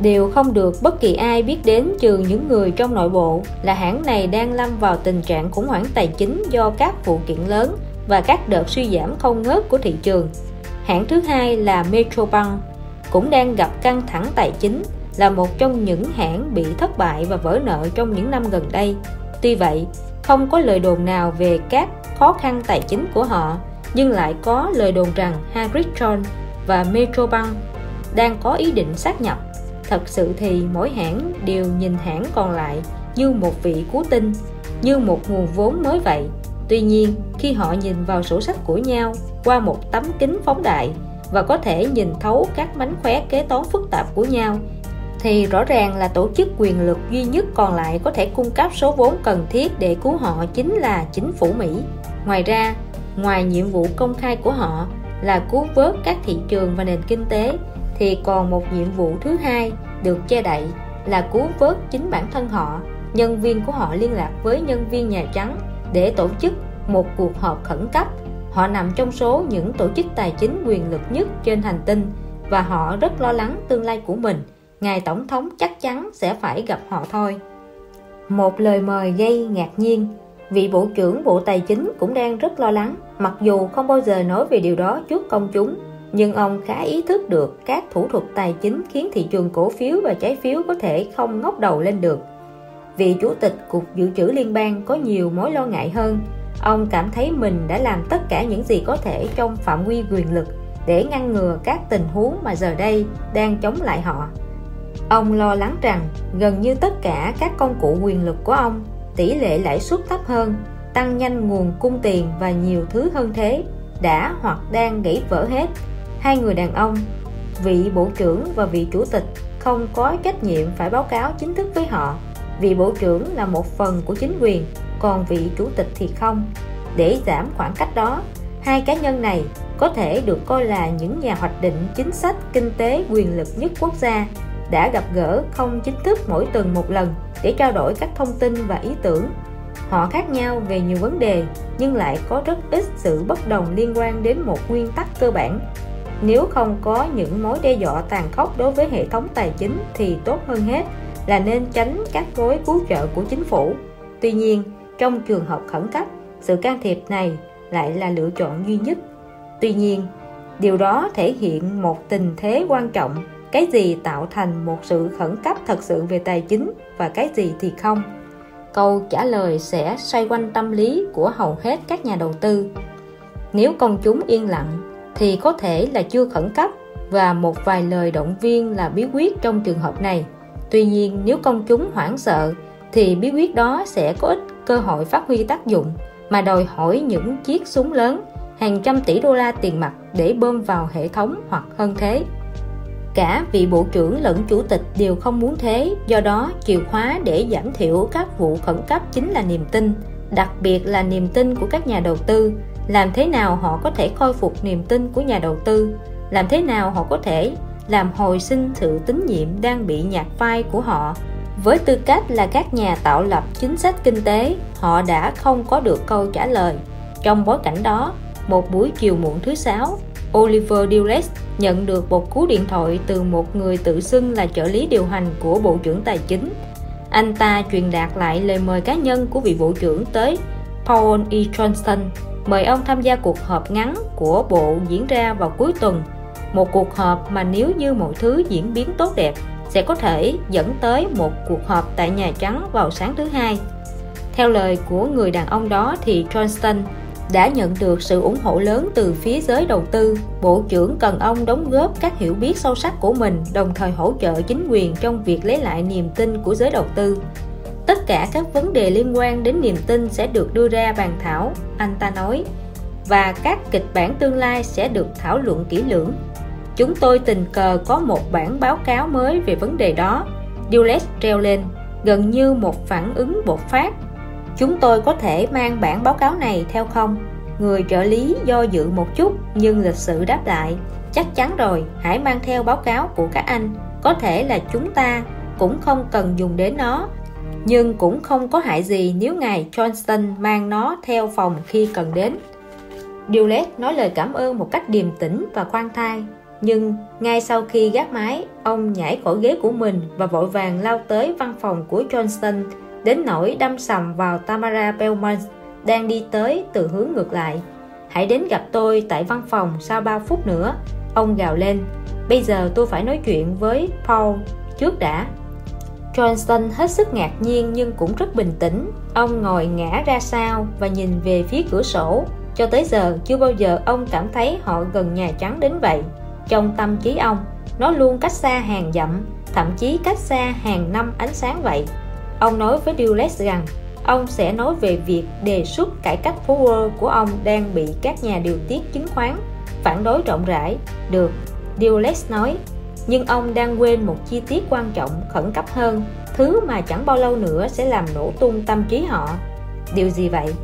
Điều không được bất kỳ ai biết đến trừ những người trong nội bộ là hãng này đang lâm vào tình trạng khủng hoảng tài chính do các vụ kiện lớn và các đợt suy giảm không ngớt của thị trường. Hãng thứ hai là Metrobank cũng đang gặp căng thẳng tài chính là một trong những hãng bị thất bại và vỡ nợ trong những năm gần đây. Tuy vậy, không có lời đồn nào về các khó khăn tài chính của họ, nhưng lại có lời đồn rằng Harrison và Metrobank đang có ý định sát nhập. Thật sự thì mỗi hãng đều nhìn hãng còn lại như một vị cứu tinh, như một nguồn vốn mới vậy. Tuy nhiên, khi họ nhìn vào sổ sách của nhau qua một tấm kính phóng đại và có thể nhìn thấu các mánh khóe kế toán phức tạp của nhau thì rõ ràng là tổ chức quyền lực duy nhất còn lại có thể cung cấp số vốn cần thiết để cứu họ chính là chính phủ Mỹ. Ngoài ra, ngoài nhiệm vụ công khai của họ là cứu vớt các thị trường và nền kinh tế thì còn một nhiệm vụ thứ hai được che đậy là cứu vớt chính bản thân họ. Nhân viên của họ liên lạc với nhân viên Nhà Trắng để tổ chức một cuộc họp khẩn cấp. Họ nằm trong số những tổ chức tài chính quyền lực nhất trên hành tinh và họ rất lo lắng tương lai của mình ngài tổng thống chắc chắn sẽ phải gặp họ thôi. Một lời mời gây ngạc nhiên, vị bộ trưởng bộ tài chính cũng đang rất lo lắng, mặc dù không bao giờ nói về điều đó trước công chúng, nhưng ông khá ý thức được các thủ thuật tài chính khiến thị trường cổ phiếu và trái phiếu có thể không ngóc đầu lên được. Vị chủ tịch cục dự trữ liên bang có nhiều mối lo ngại hơn. Ông cảm thấy mình đã làm tất cả những gì có thể trong phạm vi quyền lực để ngăn ngừa các tình huống mà giờ đây đang chống lại họ. Ông lo lắng rằng gần như tất cả các công cụ quyền lực của ông tỷ lệ lãi suất thấp hơn, tăng nhanh nguồn cung tiền và nhiều thứ hơn thế đã hoặc đang gãy vỡ hết. Hai người đàn ông, vị bộ trưởng và vị chủ tịch không có trách nhiệm phải báo cáo chính thức với họ. Vị bộ trưởng là một phần của chính quyền còn vị chủ tịch thì không. Để giảm khoảng cách đó hai cá nhân này có thể được coi là những nhà hoạch định chính sách kinh tế quyền lực nhất quốc gia đã gặp gỡ không chính thức mỗi tuần một lần để trao đổi các thông tin và ý tưởng. Họ khác nhau về nhiều vấn đề, nhưng lại có rất ít sự bất đồng liên quan đến một nguyên tắc cơ bản. Nếu không có những mối đe dọa tàn khốc đối với hệ thống tài chính thì tốt hơn hết là nên tránh các gói cứu trợ của chính phủ. Tuy nhiên, trong trường hợp khẩn cấp, sự can thiệp này lại là lựa chọn duy nhất. Tuy nhiên, điều đó thể hiện một tình thế quan trọng cái gì tạo thành một sự khẩn cấp thật sự về tài chính và cái gì thì không? Câu trả lời sẽ xoay quanh tâm lý của hầu hết các nhà đầu tư. Nếu công chúng yên lặng, thì có thể là chưa khẩn cấp và một vài lời động viên là bí quyết trong trường hợp này. Tuy nhiên, nếu công chúng hoảng sợ, thì bí quyết đó sẽ có ít cơ hội phát huy tác dụng mà đòi hỏi những chiếc súng lớn, hàng trăm tỷ đô la tiền mặt để bơm vào hệ thống hoặc hơn thế cả vị bộ trưởng lẫn chủ tịch đều không muốn thế. Do đó, chìa khóa để giảm thiểu các vụ khẩn cấp chính là niềm tin, đặc biệt là niềm tin của các nhà đầu tư. Làm thế nào họ có thể khôi phục niềm tin của nhà đầu tư? Làm thế nào họ có thể làm hồi sinh sự tín nhiệm đang bị nhạt phai của họ? Với tư cách là các nhà tạo lập chính sách kinh tế, họ đã không có được câu trả lời. Trong bối cảnh đó, một buổi chiều muộn thứ sáu Oliver Dulles nhận được một cú điện thoại từ một người tự xưng là trợ lý điều hành của Bộ trưởng Tài chính. Anh ta truyền đạt lại lời mời cá nhân của vị Bộ trưởng tới Paul E. Johnson, mời ông tham gia cuộc họp ngắn của Bộ diễn ra vào cuối tuần. Một cuộc họp mà nếu như mọi thứ diễn biến tốt đẹp sẽ có thể dẫn tới một cuộc họp tại Nhà Trắng vào sáng thứ hai. Theo lời của người đàn ông đó thì Johnston đã nhận được sự ủng hộ lớn từ phía giới đầu tư. Bộ trưởng cần ông đóng góp các hiểu biết sâu sắc của mình, đồng thời hỗ trợ chính quyền trong việc lấy lại niềm tin của giới đầu tư. Tất cả các vấn đề liên quan đến niềm tin sẽ được đưa ra bàn thảo, anh ta nói, và các kịch bản tương lai sẽ được thảo luận kỹ lưỡng. Chúng tôi tình cờ có một bản báo cáo mới về vấn đề đó. Dulles treo lên, gần như một phản ứng bột phát Chúng tôi có thể mang bản báo cáo này theo không? Người trợ lý do dự một chút nhưng lịch sự đáp lại. Chắc chắn rồi, hãy mang theo báo cáo của các anh. Có thể là chúng ta cũng không cần dùng đến nó. Nhưng cũng không có hại gì nếu ngài Johnston mang nó theo phòng khi cần đến. Dulles nói lời cảm ơn một cách điềm tĩnh và khoan thai. Nhưng ngay sau khi gác máy ông nhảy khỏi ghế của mình và vội vàng lao tới văn phòng của Johnston đến nỗi đâm sầm vào Tamara Belmont đang đi tới từ hướng ngược lại. Hãy đến gặp tôi tại văn phòng sau 3 phút nữa. Ông gào lên. Bây giờ tôi phải nói chuyện với Paul trước đã. Johnson hết sức ngạc nhiên nhưng cũng rất bình tĩnh. Ông ngồi ngã ra sau và nhìn về phía cửa sổ. Cho tới giờ chưa bao giờ ông cảm thấy họ gần Nhà Trắng đến vậy. Trong tâm trí ông, nó luôn cách xa hàng dặm, thậm chí cách xa hàng năm ánh sáng vậy. Ông nói với Dulles rằng ông sẽ nói về việc đề xuất cải cách phố Wall của ông đang bị các nhà điều tiết chứng khoán phản đối rộng rãi. Được, Dulles nói, nhưng ông đang quên một chi tiết quan trọng khẩn cấp hơn, thứ mà chẳng bao lâu nữa sẽ làm nổ tung tâm trí họ. Điều gì vậy?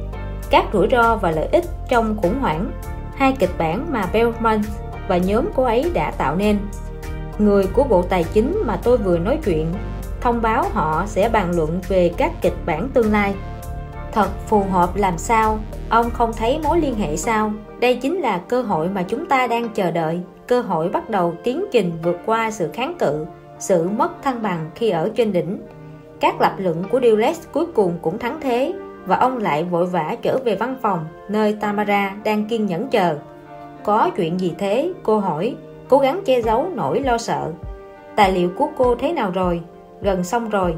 Các rủi ro và lợi ích trong khủng hoảng, hai kịch bản mà Bellman và nhóm cô ấy đã tạo nên. Người của Bộ Tài chính mà tôi vừa nói chuyện thông báo họ sẽ bàn luận về các kịch bản tương lai. Thật phù hợp làm sao? Ông không thấy mối liên hệ sao? Đây chính là cơ hội mà chúng ta đang chờ đợi, cơ hội bắt đầu tiến trình vượt qua sự kháng cự, sự mất thăng bằng khi ở trên đỉnh. Các lập luận của Dulles cuối cùng cũng thắng thế và ông lại vội vã trở về văn phòng nơi Tamara đang kiên nhẫn chờ. Có chuyện gì thế? Cô hỏi, cố gắng che giấu nỗi lo sợ. Tài liệu của cô thế nào rồi? Gần xong rồi.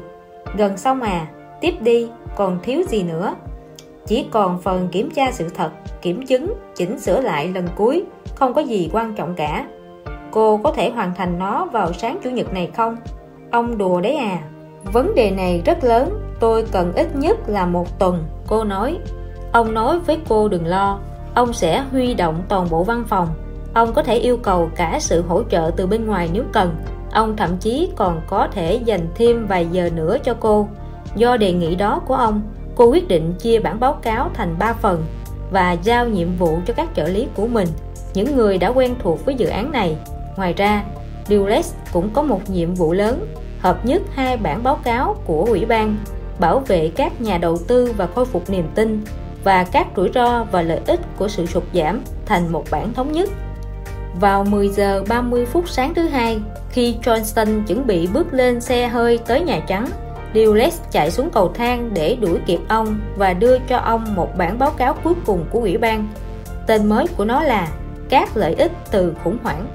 Gần xong à tiếp đi, còn thiếu gì nữa? Chỉ còn phần kiểm tra sự thật, kiểm chứng, chỉnh sửa lại lần cuối, không có gì quan trọng cả. Cô có thể hoàn thành nó vào sáng chủ nhật này không? Ông đùa đấy à. Vấn đề này rất lớn, tôi cần ít nhất là một tuần, cô nói. Ông nói với cô đừng lo, ông sẽ huy động toàn bộ văn phòng. Ông có thể yêu cầu cả sự hỗ trợ từ bên ngoài nếu cần ông thậm chí còn có thể dành thêm vài giờ nữa cho cô. Do đề nghị đó của ông, cô quyết định chia bản báo cáo thành 3 phần và giao nhiệm vụ cho các trợ lý của mình, những người đã quen thuộc với dự án này. Ngoài ra, Dulles cũng có một nhiệm vụ lớn, hợp nhất hai bản báo cáo của ủy ban, bảo vệ các nhà đầu tư và khôi phục niềm tin và các rủi ro và lợi ích của sự sụt giảm thành một bản thống nhất vào 10 giờ 30 phút sáng thứ hai, khi Johnston chuẩn bị bước lên xe hơi tới Nhà Trắng, Dulles chạy xuống cầu thang để đuổi kịp ông và đưa cho ông một bản báo cáo cuối cùng của ủy ban. Tên mới của nó là các lợi ích từ khủng hoảng.